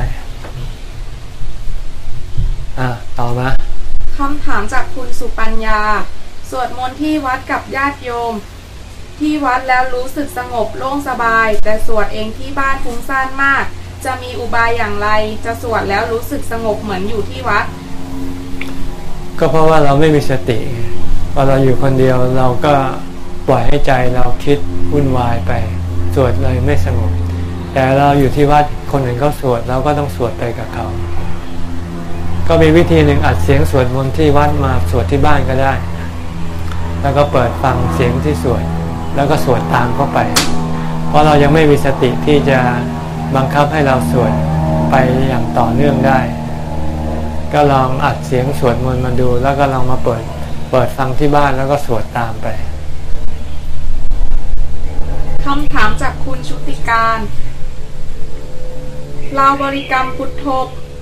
อ่าต่อมาคำถามจากคุณสุปัญญา สวดมนต์ที่วัดกับญาติโยม ที่วัดแล้วรู้สึกสงบโล่งสบาย แต่สวดเองที่บ้านฟุ้งซ่านมาก จะมีอุบายอย่างไร จะสวดแล้วรู้สึกสงบเหมือนอยู่ที่วัด ก็เพราะว่าเราไม่มีสติไงพอเราอยู่คนเดียวเราก็ ปล่อยให้ใจเราคิดวุ่นวายไป สวดเลยไม่สงบแต่เราอยู่ที่วัดคนอื่นเขาสวดเราก็ต้องสวดไปกับเขา ก็มีวิธีหนึ่งอัดเสียงสวดมนต์ที่วัดมาสวดที่บ้านก็ได้ แล้วก็เปิดฟังเสียงที่สวด แล้วก็สวดตามเข้าไป เพราะเรายังไม่มีสติที่จะบังคับให้เราสวดไปอย่างต่อเนื่องได้ ก็ลองอัดเสียงสวดมนต์มาดู แล้วก็ลองมาเปิดเปิดฟังที่บ้านแล้วก็สวดตามไป คำถามจากคุณชุติการ เราบริกรรมพุทโธ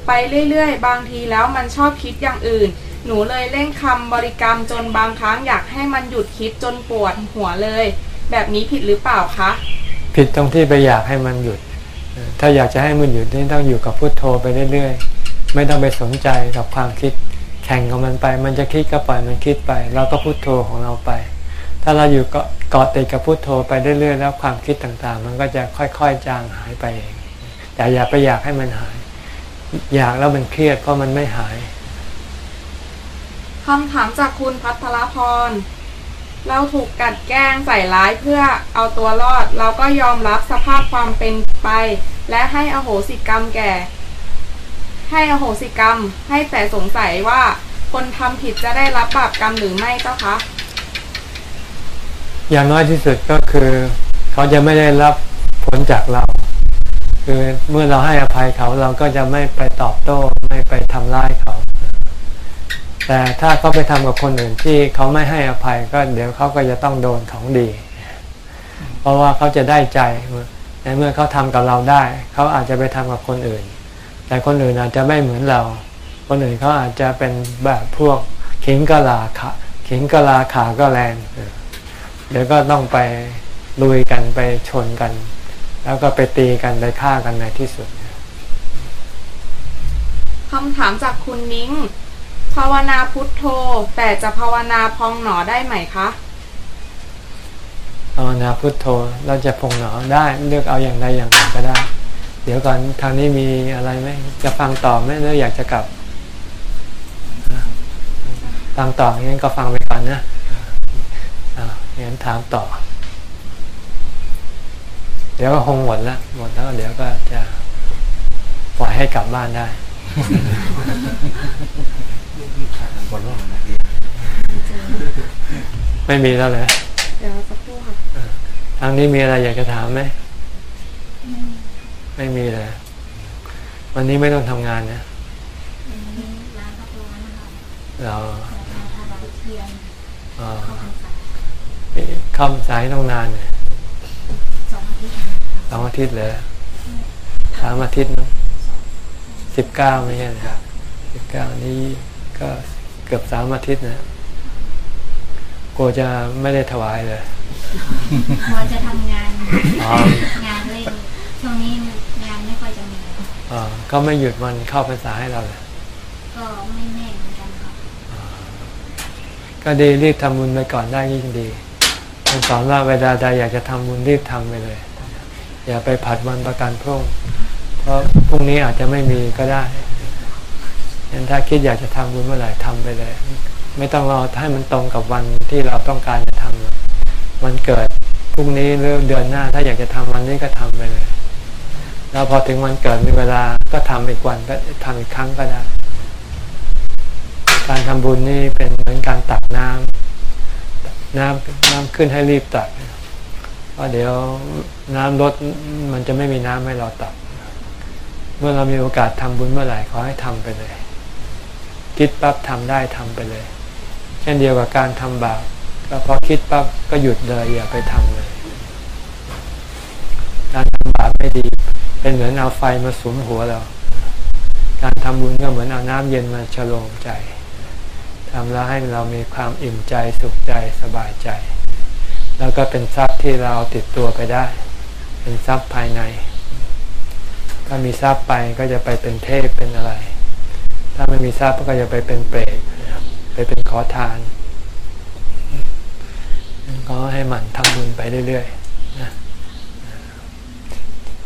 ไปเรื่อยๆ บางทีแล้วมันชอบคิดอย่างอื่น หนูเลยเร่งคำบริกรรมจนบางครั้งอยากให้มันหยุดคิดจนปวดหัวเลย แบบนี้ผิดหรือเปล่าคะ ผิดตรงที่ไปอยากให้มันหยุด ถ้าอยากจะให้มันหยุดนี่ต้องอยู่กับพุทโธไปเรื่อยๆ ไม่ต้องไปสนใจกับความคิด แข่งกับมันไป มันจะคิดก็ปล่อยมันคิดไป เราก็พุทโธของเราไป ถ้าเราอยู่เกาะติดกับพุทโธไปเรื่อยๆแล้วความคิดต่างๆ มันก็จะค่อยๆจางหายไปเองแต่อย่าไปอยากให้มันหาย อยากแล้วมันเครียดเพราะมันไม่หายคำถามจากคุณพัทรพร เราถูกกัดแกล้งใส่ร้ายเพื่อเอาตัวรอด เราก็ยอมรับสภาพความเป็นไป และให้อโหสิกรรมแก่ ให้อโหสิกรรม ให้แต่สงสัยว่าคนทำผิดจะได้รับบาปกรรมหรือไม่เจ้าคะ อย่างน้อยที่สุดก็คือ เขาจะไม่ได้รับผลจากเรา คือเมื่อเราให้อภัยเขาเราก็จะไม่ไปตอบโต้ไม่ไปทำร้ายเขา แต่ถ้าเขาไปทำกับคนอื่นที่เขาไม่ให้อภัยก็เดี๋ยวเขาก็จะต้องโดนของดี เพราะว่าเขาจะได้ใจในเมื่อเขาทำกับเราได้ เขาอาจจะไปทำกับคนอื่น แต่คนอื่นอาจจะไม่เหมือนเรา คนอื่นเขาอาจจะเป็นแบบพวกขิงกะลาขาขิงกะลาขาก็แรงเเดี๋ยวก็ต้องไปลุยกันไปชนกัน แล้วก็ไปตีกันไปฆ่ากันในที่สุดคำถามจากคุณนิ้ง ภาวนาพุทโธ แต่จะภาวนาพองหนอได้ไหมคะภาวนาพุทโธเราจะพงหนอได้เลือกเอาอย่างใดอย่างหนึ่งก็ได้ เดี๋ยวก่อนทางนี้มีอะไรไหมจะฟังต่อไหมหรืออยากจะกลับฟังต่องั้นก็ฟังไปก่อนนะอ่า งั้นถามต่อ เดี๋ยวก็คงหมดแล้วหมดแล้วเดี๋ยวก็จะปล่อยให้กลับบ้านได้บนโลกนะพี่ไม่มีแล้วเลยเดี๋ยวสักครู่ค่ะทางนี้มีอะไรอยากจะถามไหม ไม่มีเลย วันนี้ไม่ต้องทำงานนะร้านพักร้านนะคะเราราคาดาวเทียม เอ่อเข้าพรรษาคำสายต้องนานเนี่ยสองอาทิตย์สองอาทิตย์เลยสามอาทิตย์เนอะสิบเก้าไม่ใช่เหรอสิบเก้านี้ก็เกือบสามอาทิตย์นะกลัวจะไม่ได้ถวายเลยพอจะทำงานอ๋องานเลยช่วงนี้งานไม่ค่อยจะมีอ่าก็ไม่หยุดวันเข้าพรรษาให้เราเลยก็ไม่แน่เหมือนกันครับก็ดีรีบทำบุญไปก่อนได้ยิ่งดีท่านสอนว่าเวลาใดอยากจะทำบุญรีบทำไปเลย อย่าไปผัดวันประกันพรุ่ง เพราะพรุ่งนี้อาจจะไม่มีก็ได้ยันถ้าคิดอยากจะทำบุญเมื่อไหร่ทำไปเลย ไม่ต้องรอให้มันตรงกับวันที่เราต้องการจะทำวันเกิดพรุ่งนี้หรือเดือนหน้า ถ้าอยากจะทำวันนี้ก็ทำไปเลยแล้วพอถึงวันเกิดมีเวลาก็ทำอีกวันก็ทำอีกครั้งก็ได้การทำบุญนี่เป็นเหมือนการตักน้ำ น้ำน้ำขึ้นให้รีบตักเพราะเดี๋ยวน้ำลดมันจะไม่มีน้ำให้เราตัก เมื่อเรามีโอกาสทำบุญเมื่อไหร่ขอให้ทำไปเลย คิดปั๊บทำได้ทำไปเลย เช่นเดียวกับการทำบาปก็พอคิดปั๊บก็หยุดเลยอย่าไปทำเลย การทำบาปไม่ดี เป็นเหมือนเอาไฟมาสุมหัวเรา การทำบุญก็เหมือนเอาน้ำเย็นมาฉโลมใจำแล้วให้เรามีความอิ่มใจสุขใจสบายใจ แล้วก็เป็นทรัพย์ที่เราติดตัวไปได้ เป็นทรัพย์ภายใน ถ้ามีทรัพย์ไปก็จะไปเป็นเทพเป็นอะไร ถ้าไม่มีทรัพย์ก็จะไปเป็นเปรตไปเป็นขอทาน ก็ให้หมั่นทำบุญไปเรื่อยๆนะ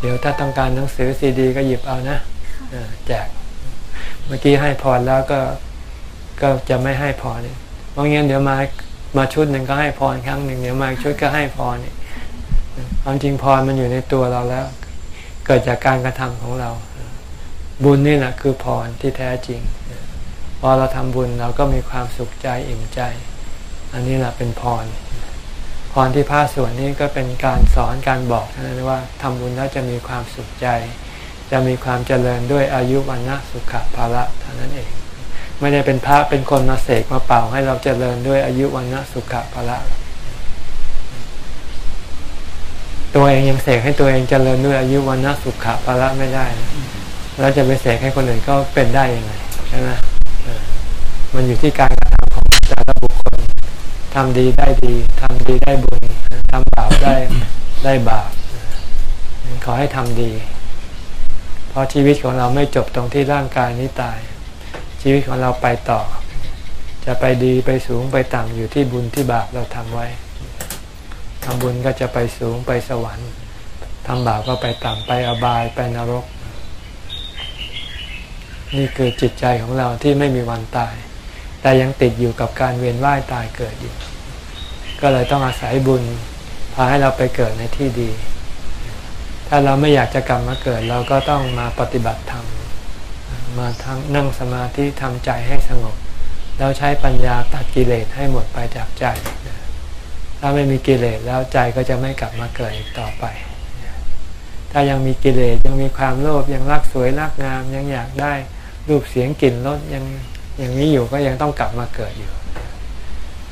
เดี๋ยวถ้าต้องการหนังสือซีดี ก็หยิบเอานะแจกเมื่อกี้ให้พรแล้วก็ ก็จะไม่ให้พรนี่เพราะงั้นเดี๋ยวมามาชุดหนึ่งก็ให้พรครั้งหนึ่งเดี๋ยวมาชุดก็ให้พรนี่ความจริงพรมันอยู่ในตัวเราแล้ว เกิดจากการกระทำของเรา บุญนี่แหละคือพรที่แท้จริง พอเราทำบุญเราก็มีความสุขใจอิ่มใจ อันนี้แหละเป็นพรพรที่พระสวดนี้ก็เป็นการสอนการบอกเท่านั้นว่าทำบุญแล้วจะมีความสุขใจ จะมีความเจริญด้วยอายุวันนะสุขภาระเท่านั้นเอง ไม่ได้เป็นพระเป็นคนมาเสกมาเป่าให้เราเจริญด้วยอายุวันนะสุขภาระตัวเองยังเสกให้ตัวเองเจริญด้วยอายุวันนะสุขภาระไม่ได้นะแล้วจะไปเสกให้คนอื่นก็เป็นได้ยังไงใช่ไหมมันอยู่ที่การกระทำของแต่ละบุคคลทำดีได้ดีทำดีได้บุญทำบาปได้ได้บาปขอให้ทำดี เพราะชีวิตของเราไม่จบตรงที่ร่างกายนี้ตาย ชีวิตของเราไปต่อ จะไปดีไปสูงไปต่ำอยู่ที่บุญที่บาปเราทำไว้ทำบุญก็จะไปสูงไปสวรรค์ทำบาปก็ไปต่ำไปอบายไปนรก นี่คือจิตใจของเราที่ไม่มีวันตาย แต่ยังติดอยู่กับการเวียนว่ายตายเกิดอยู่ ก็เลยต้องอาศัยบุญพาให้เราไปเกิดในที่ดี ถ้าเราไม่อยากจะกลับมาเกิด เราก็ต้องมาปฏิบัติธรรม มาทำนั่งสมาธิทำใจให้สงบ แล้วใช้ปัญญาตัดกิเลสให้หมดไปจากใจ ถ้าไม่มีกิเลสแล้วใจก็จะไม่กลับมาเกิดอีกต่อไป ถ้ายังมีกิเลสยังมีความโลภยังรักสวยรักงามยังอยากได้รูปเสียงกลิ่นรสยังอย่างนี้อยู่ก็ยังต้องกลับมาเกิดอยู่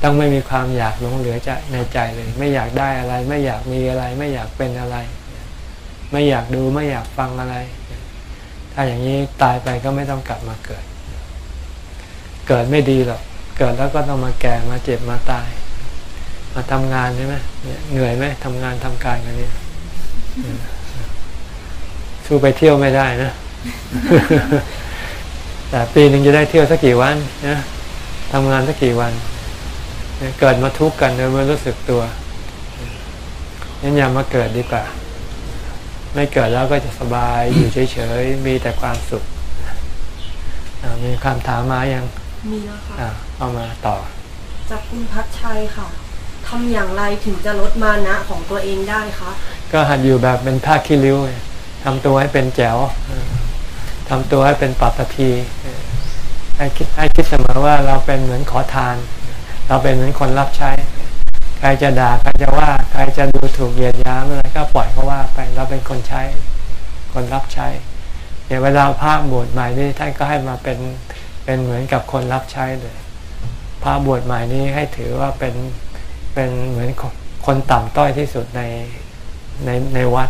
ต้องไม่มีความอยากหลงเหลือใจในใจเลย ไม่อยากได้อะไร ไม่อยากมีอะไร ไม่อยากเป็นอะไร ไม่อยากดูไม่อยากฟังอะไร ถ้าอย่างนี้ตายไปก็ไม่ต้องกลับมาเกิด เกิดไม่ดีหรอก เกิดแล้วก็ต้องมาแก่มาเจ็บมาตาย มาทำงานใช่ไหมเหนื่อยไหมทำงานทำการกันนี่ยสู้ไปเที่ยวไม่ได้นะ แต่ปีหนึ่งจะได้เที่ยวสักกี่วันนะทำงานสักกี่วันเนี่ยเกิดมาทุกข์กันโดยไม่รู้สึกตัวงั้นอย่ามาเกิดดีกว่า ไม่เกิดแล้วก็จะสบายอยู่เฉยๆ มีแต่ความสุขอ่ามีคำถามมายัง มีแล้วค่ะอ่าเอามาต่อ จากคุณพัชชัยค่ะทำอย่างไรถึงจะลดมานะของตัวเองได้คะก็หัดอยู่แบบเป็นผ้าขี้ริ้วไงทำตัวให้เป็นแจ๋วเออทำตัวให้เป็นปัตตภีเออให้คิดให้คิดเสมอว่าเราเป็นเหมือนขอทาน เราเป็นเหมือนคนรับใช้ ใครจะด่าใครจะว่า ใครจะดูถูกเหยียดหยามอะไรก็ปล่อยเขาว่าไปเราเป็นคนใช้ คนรับใช้เดี๋ยวเวลาพระบวชใหม่นี่ท่านก็ให้มาเป็นเป็นเหมือนกับคนรับใช้เลยพระบวชใหม่นี้ให้ถือว่าเป็นเป็นเหมือนคนคนต่ำต้อยที่สุดในในในวัด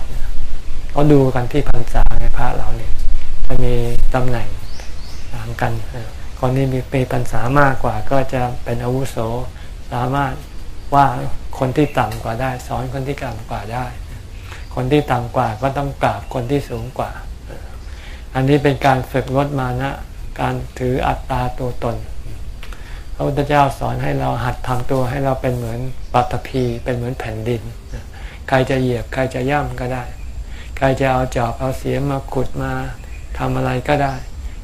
เขาดูกันที่พรรษาในพระเราเนี่ยจะมีตำแหน่งต่างกันคนที่มีปีพรรษามากกว่าก็จะเป็นอาวุโสสามารถ ว่าคนที่ต่ำกว่าได้ สอนคนที่ต่ำกว่าได้ คนที่ต่ำกว่าก็ต้องกราบคนที่สูงกว่า อันนี้เป็นการฝึกลดมานะการถืออัตตาตัวตน พระพุทธเจ้าสอนให้เราหัดทำตัวให้เราเป็นเหมือนปัตภีเป็นเหมือนแผ่นดิน ใครจะเหยียบใครจะย่ำก็ได้ ใครจะเอาจอบเอาเสียมมาขุดมาทำอะไรก็ได้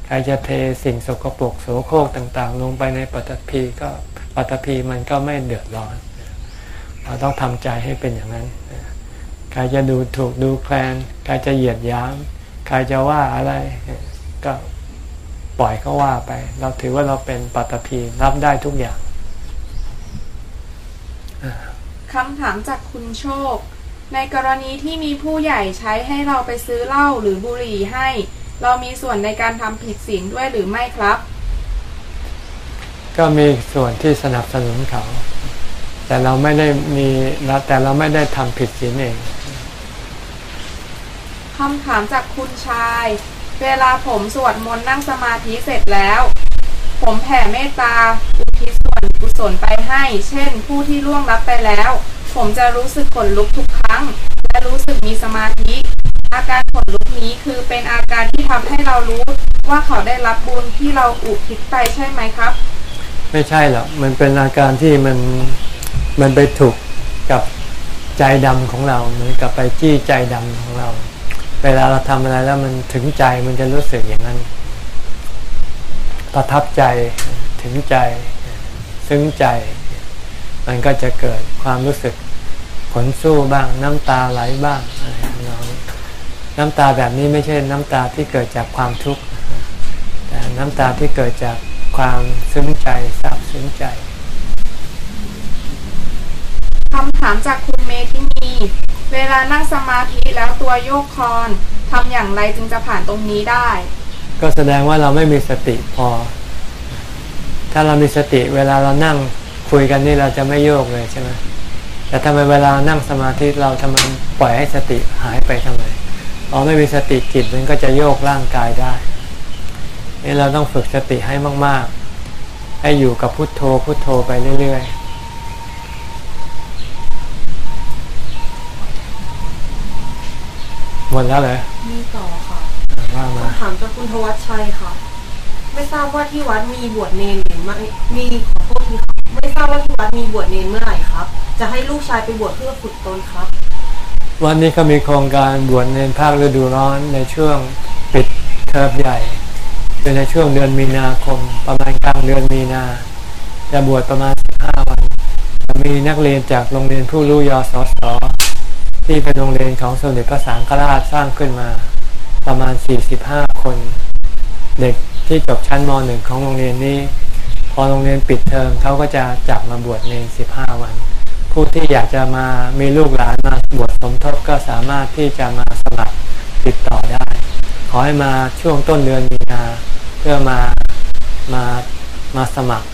ใครจะเทสิ่งสกปรกโสโครกต่าง ๆ ลงไปในปัตภีก็ปัตภีมันก็ไม่เดือดร้อน เราต้องทำใจให้เป็นอย่างนั้นใครจะดูถูกดูแคลนใครจะเหยียดหยามใครจะว่าอะไร ก็ปล่อยเขาว่าไป เราถือว่าเราเป็นปัตตภีรับได้ทุกอย่างคำถามจากคุณโชค ในกรณีที่มีผู้ใหญ่ใช้ให้เราไปซื้อเหล้าหรือบุหรี่ให้ เรามีส่วนในการทำผิดศีลด้วยหรือไม่ครับ ก็มีส่วนที่สนับสนุนเขา แต่เราไม่ได้มีแต่เราไม่ได้ทำผิดศีลเองคำถามจากคุณชาย เวลาผมสวดมนต์นั่งสมาธิเสร็จแล้ว ผมแผ่เมตตาอุทิศส่วนกุศลไปให้ เช่น ผู้ที่ล่วงลับไปแล้ว ผมจะรู้สึกขนลุกทุกครั้ง และรู้สึกมีสมาธิ อาการขนลุกนี้คือเป็นอาการที่ทำให้เรารู้ว่าเขาได้รับบุญที่เราอุทิศไปใช่ไหมครับ ไม่ใช่หรอกมันเป็นอาการที่มัน มันไปถูกกับใจดำของเราเหมือนกับไปจี้ใจดำของเรา เวลาเราทำอะไรแล้วมันถึงใจมันจะรู้สึกอย่างนั้น ประทับใจถึงใจซึ้งใจ มันก็จะเกิดความรู้สึกขนสู้บ้าง น้ำตาไหลบ้างอะไรนองนี้ำตาแบบนี้ไม่ใช่น้ำตาที่เกิดจากความทุกข์แต่น้ำตาที่เกิดจากความซึ้งใจซาบซึ้งใจ คำถามจากคุณเมทินี เวลานั่งสมาธิแล้วตัวโยกคอนทำอย่างไรจึงจะผ่านตรงนี้ได้ ก็แสดงว่าเราไม่มีสติพอ ถ้าเรามีสติเวลาเรานั่งคุยกันนี่เราจะไม่โยกเลยใช่ไหมแต่ทำไมเวลานั่งสมาธิเราทำไมปล่อยให้สติหายไปทำไมพอไม่มีสติจิตมันก็จะโยกร่างกายได้นี่เราต้องฝึกสติให้มาก ๆ ให้อยู่กับพุทโธพุทโธไปเรื่อย ๆ หมดแล้วเหรอมีต่อค่ะว่ามาคำถามจากคุณทวัชชัยค่ะ ไม่ทราบว่าที่วัดมีบวชเนรหรือไม่มีขอโทษทีครับไม่ทราบว่าที่วัดมีบวชเนรเมื่อไหร่ครับ จะให้ลูกชายไปบวชเพื่อฝึกตนครับวันนี้ก็มีโครงการบวชเนนภาคฤดูร้อนในช่วงปิดเทอมใหญ่อยู่ในช่วงเดือนมีนาคม ประมาณกลางเดือนมีนา จะบวชประมาณห้าวันจะมีนักเรียนจากโรงเรียนผู้รู้ยศส ที่เป็นโรงเรียนของสมเด็จพระสังฆราชสร้างขึ้นมาประมาณ 45 คน เด็กที่จบชั้นม .1 ของโรงเรียนนี้ พอโรงเรียนปิดเทอมเขาก็จะจับมาบวชใน15 วัน ผู้ที่อยากจะมามีลูกหลานมาบวชสมทบก็สามารถที่จะมาสมัครติดต่อได้ ขอให้มาช่วงต้นเดือนมีนาเพื่อมามามาสมัคร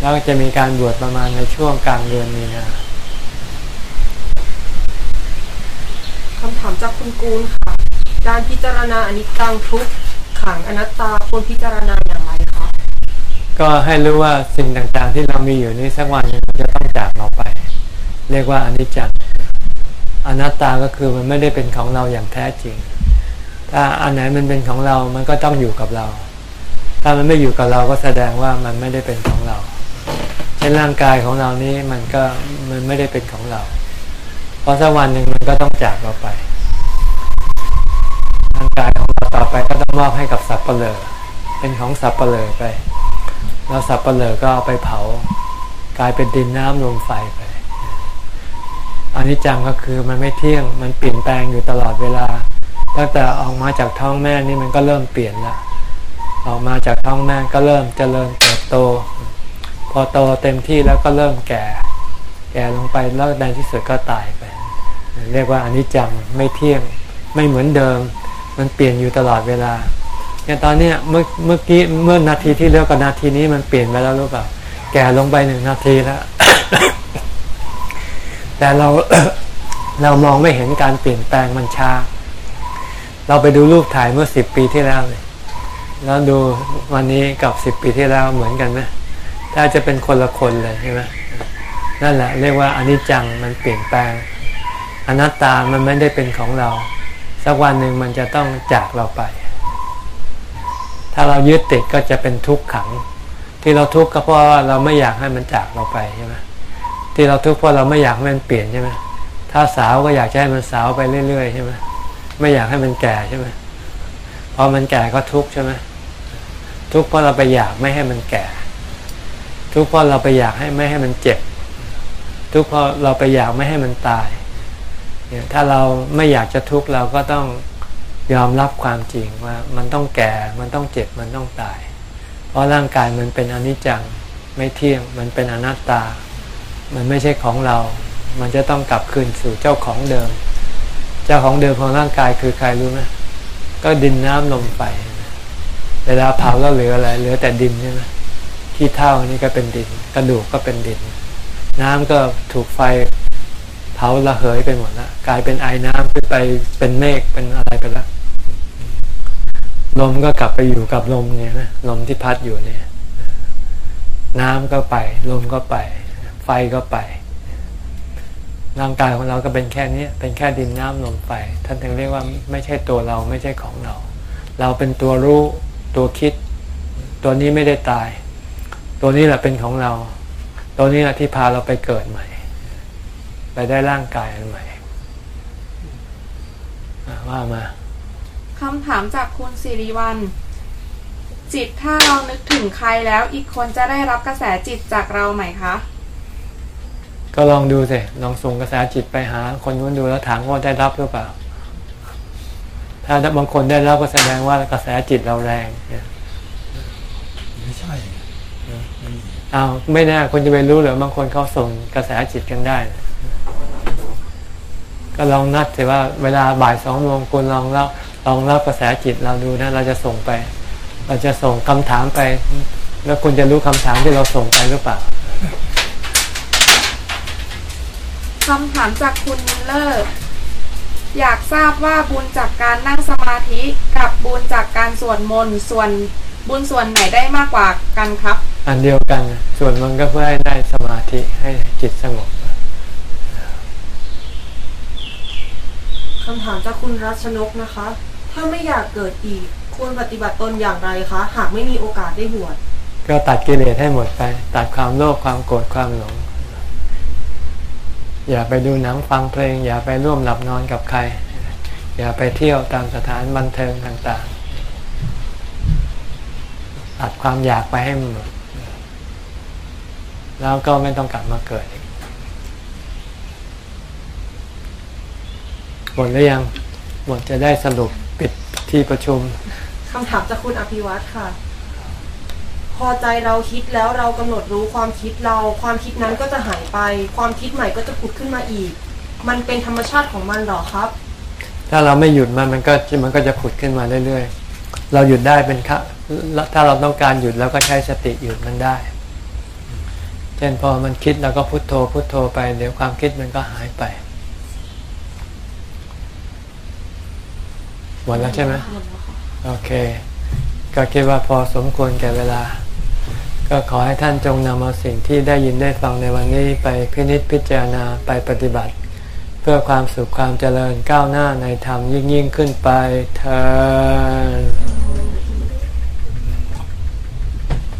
แล้วจะมีการบวชประมาณในช่วงกลางเดือนมีนา คำถามจากคุณกูลค่ะ การพิจารณาอนิจจังทุกขังอนัตตาควรพิจารณาอย่างไรคะก็ให้รู้ว่าสิ่งต่างๆ ที่เรามีอยู่นี้สักวันมันจะต้องจากเราไป เรียกว่าอนิจจังอนัตตาก็คือมันไม่ได้เป็นของเราอย่างแท้จริง ถ้าอันไหนมันเป็นของเรา มันก็ต้องอยู่กับเรา ถ้ามันไม่อยู่กับเราก็แสดงว่ามันไม่ได้เป็นของเราเช่นร่างกายของเรานี้มันก็มันไม่ได้เป็นของเรา เพราะสักวันหนึ่งมันก็ต้องจากเราไปร่างกายของเราต่อไปก็ต้องมอบให้กับสัตว์ปะเสริฐเป็นของสัตว์ปะเสริฐไป แล้วสับปะเลอก็เอาไปเผากลายเป็นดินน้ำลมไฟไปอันนี้จังก็คือมันไม่เที่ยงมันเปลี่ยนแปลงอยู่ตลอดเวลาตั้งแต่ออกมาจากท้องแม่นี่มันก็เริ่มเปลี่ยนละออกมาจากท้องแม่ก็เริ่มเจริญเติบโต พอโตเต็มที่แล้วก็เริ่มแก่ แก่ลงไปแล้วในที่สุดก็ตายไป เรียกว่าอนิจจังไม่เที่ยงไม่เหมือนเดิม มันเปลี่ยนอยู่ตลอดเวลาอย่างตอนเนี้ยเมื่อเมื่อกี้เมื่อนาทีที่แล้วกับนาทีนี้มันเปลี่ยนไปแล้วรู้เปล่าแก่ลงไปหนึ่งนาทีแล้วแต่เราเรามองไม่เห็นการเปลี่ยนแปลงมันช้า เราไปดูรูปถ่ายเมื่อสิบปีที่แล้วเลยแล้วดูวันนี้กับสิบปีที่แล้วเหมือนกันไหมถ้าจะเป็นคนละคนเลยใช่ไหม นั่นแหละเรียกว่าอนิจจังมันเปลี่ยนแปลง อนัตตามันไม่ได้เป็นของเรา สักวันหนึ่งมันจะต้องจากเราไป ถ้าเรายึดติดก็จะเป็นทุกข์ขัง ที่เราทุกข์ก็เพราะว่าเราไม่อยากให้มันจากเราไปใช่ไหมที่เราทุกข์เพราะเราไม่อยากให้มันเปลี่ยนใช่ไหมถ้าสาวก็อยากจะให้มันสาวไปเรื่อยๆใช่ไหมไม่อยากให้มันแก่ใช่ไหมพอมันแก่ก็ทุกข์ใช่ไหมทุกข์เพราะเราไปอยากไม่ให้มันแก่ ทุกข์เพราะเราไปอยากให้ไม่ให้มันเจ็บ ทุกข์เพราะเราไปอยากไม่ให้มันตายเนี่ยถ้าเราไม่อยากจะทุกข์เราก็ต้องยอมรับความจริงว่ามันต้องแก่ มันต้องเจ็บ มันต้องตาย เพราะร่างกายมันเป็นอนิจจัง ไม่เที่ยง มันเป็นอนัตตา มันไม่ใช่ของเรา มันจะต้องกลับคืนสู่เจ้าของเดิม เจ้าของเดิมของร่างกายคือใครรู้ไหมก็ดินน้ำลมไฟ เวลาเผาแล้วเหลืออะไร เหลือแต่ดินใช่ไหมขี้เท่านี่ก็เป็นดิน กระดูกก็เป็นดิน น้ำก็ถูกไฟเผาระเหยไปหมดแล้วกลายเป็นไอ้น้ำขึ้นไปเป็นเมฆเป็นอะไรไปแล้วลมก็กลับไปอยู่กับลมเนี่ยนะลมที่พัดอยู่เนี่ย น้ำก็ไป ลมก็ไป ไฟก็ไป ร่างกายของเราก็เป็นแค่นี้เป็นแค่ดินน้ำลมไฟท่านถึงเรียกว่าไม่ใช่ตัวเราไม่ใช่ของเรา เราเป็นตัวรู้ตัวคิด ตัวนี้ไม่ได้ตาย ตัวนี้แหละเป็นของเรา ตัวนี้แหละที่พาเราไปเกิดใหม่ ไปได้ร่างกายอันใหม่อะว่ามาคำถามจากคุณสิริวัลจิตถ้าเรานึกถึงใครแล้วอีกคนจะได้รับกระแสจิตจากเราไหมคะ ก็ลองดูสิลองส่งกระแสจิตไปหา คนนู้นดูแล้วถามว่าได้รับหรือเปล่า ถ้าบางคนได้รับก็แสดงว่ากระแสจิตเราแรงเนี่ย ไม่ใช่ไม่มี เอาวไม่แน่คุณจะไปรู้หรือบางคนเขาส่งกระแสจิตกันได้ ก็ลองนัดสิว่าเวลาบ่ายสองโมงคุณลองเล่าลองรับกระแสจิตเราดูนะ เราจะส่งไป เราจะส่งคำถามไป แล้วคุณจะรู้คำถามที่เราส่งไปหรือเปล่าคำถามจากคุณมิลเลอร์อยากทราบว่าบุญจากการนั่งสมาธิกับบุญจากการสวดมนต์ส่วนบุญส่วนไหนได้มากกว่ากันครับ อันเดียวกันนะส่วนมันก็เพื่อให้ได้สมาธิให้จิตสงบคำถามจากคุณรัชนกนะคะ ถ้าไม่อยากเกิดอีก ควรปฏิบัติตนอย่างไรคะ หากไม่มีโอกาสได้บวชก็ตัดกิเลสให้หมดไป ตัดความโลภความโกรธความหลง อย่าไปดูหนังฟังเพลง อย่าไปร่วมหลับนอนกับใคร อย่าไปเที่ยวตามสถานบันเทิงต่างตัดความอยากไปให้มันหมด แล้วก็ไม่ต้องกลับมาเกิดอีกหมดหรือยังหมดจะได้สรุปปิดที่ประชุมคำถามจากคุณอภิวัตค่ะ พอใจเราคิดแล้วเรากำหนดรู้ความคิดเรา ความคิดนั้นก็จะหายไป ความคิดใหม่ก็จะผุดขึ้นมาอีก มันเป็นธรรมชาติของมันเหรอครับ ถ้าเราไม่หยุดมันมันก็มันก็จะผุดขึ้นมาเรื่อยๆ เราหยุดได้เป็นค่ะถ้าเราต้องการหยุดเราก็ใช้สติหยุดมันได้ เช่นพอมันคิดเราก็พุโทโธพุโทโธไป เดี๋ยวความคิดมันก็หายไปหมดแล้วใช่ไหมโอเค ก็คิดว่าพอสมควรแก่เวลา ก็ขอให้ท่านจงนำเอาสิ่งที่ได้ยินได้ฟังในวันนี้ไปพินิจพิจารณาไปปฏิบัติ เพื่อความสุขความเจริญก้าวหน้าในธรรมยิ่งยิ่งขึ้นไปเธอ